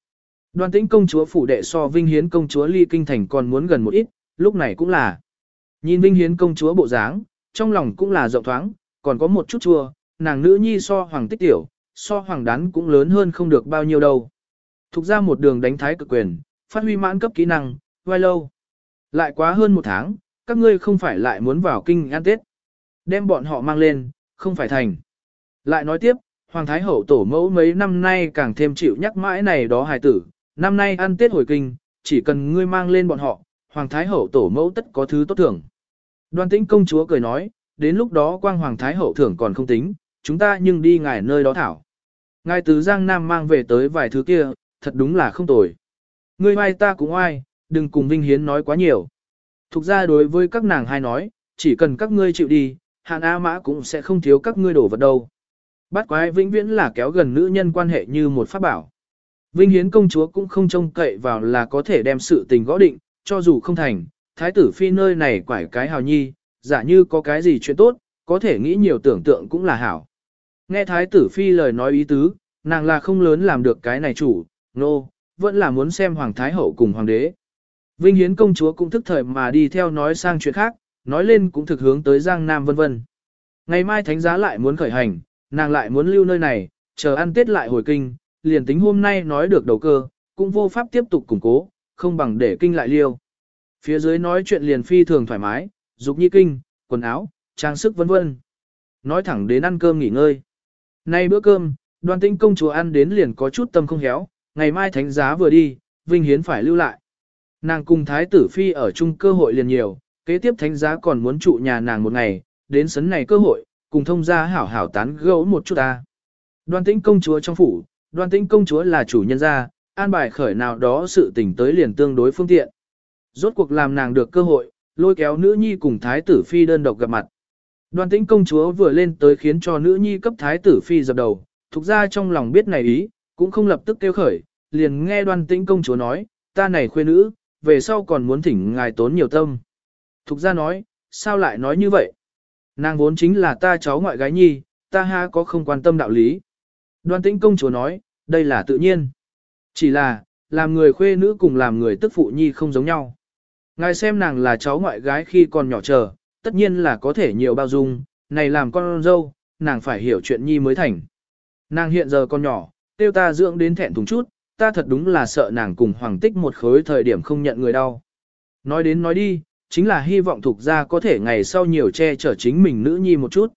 Đoàn tĩnh công chúa phủ đệ so Vinh Hiến công chúa ly kinh thành còn muốn gần một ít, lúc này cũng là. Nhìn Vinh Hiến công chúa bộ dáng, trong lòng cũng là rộng thoáng, còn có một chút chua, nàng nữ nhi so hoàng tích tiểu, so hoàng đán cũng lớn hơn không được bao nhiêu đâu. Thục ra một đường đánh thái cực quyền, phát huy mãn cấp kỹ năng, vai lâu. Lại quá hơn một tháng, các ngươi không phải lại muốn vào kinh ăn tết. Đem bọn họ mang lên, không phải thành. Lại nói tiếp, Hoàng Thái Hậu tổ mẫu mấy năm nay càng thêm chịu nhắc mãi này đó hài tử, năm nay ăn Tết hồi kinh, chỉ cần ngươi mang lên bọn họ, Hoàng Thái Hậu tổ mẫu tất có thứ tốt thưởng. Đoan tĩnh công chúa cười nói, đến lúc đó quang Hoàng Thái Hậu thưởng còn không tính, chúng ta nhưng đi ngài nơi đó thảo. Ngài từ Giang Nam mang về tới vài thứ kia, thật đúng là không tồi. Ngươi mai ta cũng oai đừng cùng Vinh Hiến nói quá nhiều. Thục ra đối với các nàng hai nói, chỉ cần các ngươi chịu đi, Hàn A Mã cũng sẽ không thiếu các ngươi đổ vật đâu. Bắt quái vĩnh viễn là kéo gần nữ nhân quan hệ như một pháp bảo. Vinh Hiến công chúa cũng không trông cậy vào là có thể đem sự tình gõ định, cho dù không thành, thái tử phi nơi này quải cái hào nhi, giả như có cái gì chuyện tốt, có thể nghĩ nhiều tưởng tượng cũng là hảo. Nghe thái tử phi lời nói ý tứ, nàng là không lớn làm được cái này chủ, nô, no, vẫn là muốn xem hoàng thái hậu cùng hoàng đế. Vinh Hiến công chúa cũng thức thời mà đi theo nói sang chuyện khác, nói lên cũng thực hướng tới Giang Nam vân vân. Ngày mai thánh giá lại muốn khởi hành, nàng lại muốn lưu nơi này, chờ ăn tết lại hồi kinh, liền tính hôm nay nói được đầu cơ, cũng vô pháp tiếp tục củng cố, không bằng để kinh lại liêu. Phía dưới nói chuyện liền phi thường thoải mái, dục nhi kinh, quần áo, trang sức vân vân. Nói thẳng đến ăn cơm nghỉ ngơi. Nay bữa cơm, đoàn tinh công chúa ăn đến liền có chút tâm không héo, ngày mai thánh giá vừa đi, Vinh Hiến phải lưu lại. Nàng cùng thái tử phi ở chung cơ hội liền nhiều, kế tiếp thánh giá còn muốn trụ nhà nàng một ngày, đến sấn này cơ hội, cùng thông gia hảo hảo tán gẫu một chút ta. Đoan tĩnh công chúa trong phủ, đoan tĩnh công chúa là chủ nhân gia, an bài khởi nào đó sự tình tới liền tương đối phương tiện. Rốt cuộc làm nàng được cơ hội, lôi kéo nữ nhi cùng thái tử phi đơn độc gặp mặt. Đoan tĩnh công chúa vừa lên tới khiến cho nữ nhi cấp thái tử phi dập đầu, thuộc ra trong lòng biết này ý, cũng không lập tức kêu khởi, liền nghe đoan tĩnh công chúa nói, ta này khuê nữ, về sau còn muốn thỉnh ngài tốn nhiều tâm. Thục ra nói, sao lại nói như vậy? Nàng vốn chính là ta cháu ngoại gái nhi, ta ha có không quan tâm đạo lý. Đoan tĩnh công chúa nói, đây là tự nhiên. Chỉ là, làm người khuê nữ cùng làm người tức phụ nhi không giống nhau. Ngài xem nàng là cháu ngoại gái khi còn nhỏ chờ, tất nhiên là có thể nhiều bao dung, này làm con dâu, nàng phải hiểu chuyện nhi mới thành. Nàng hiện giờ còn nhỏ, tiêu ta dưỡng đến thẹn thùng chút, ta thật đúng là sợ nàng cùng hoàng tích một khối thời điểm không nhận người đau. Nói đến nói đi, chính là hy vọng thuộc gia có thể ngày sau nhiều che chở chính mình nữ nhi một chút.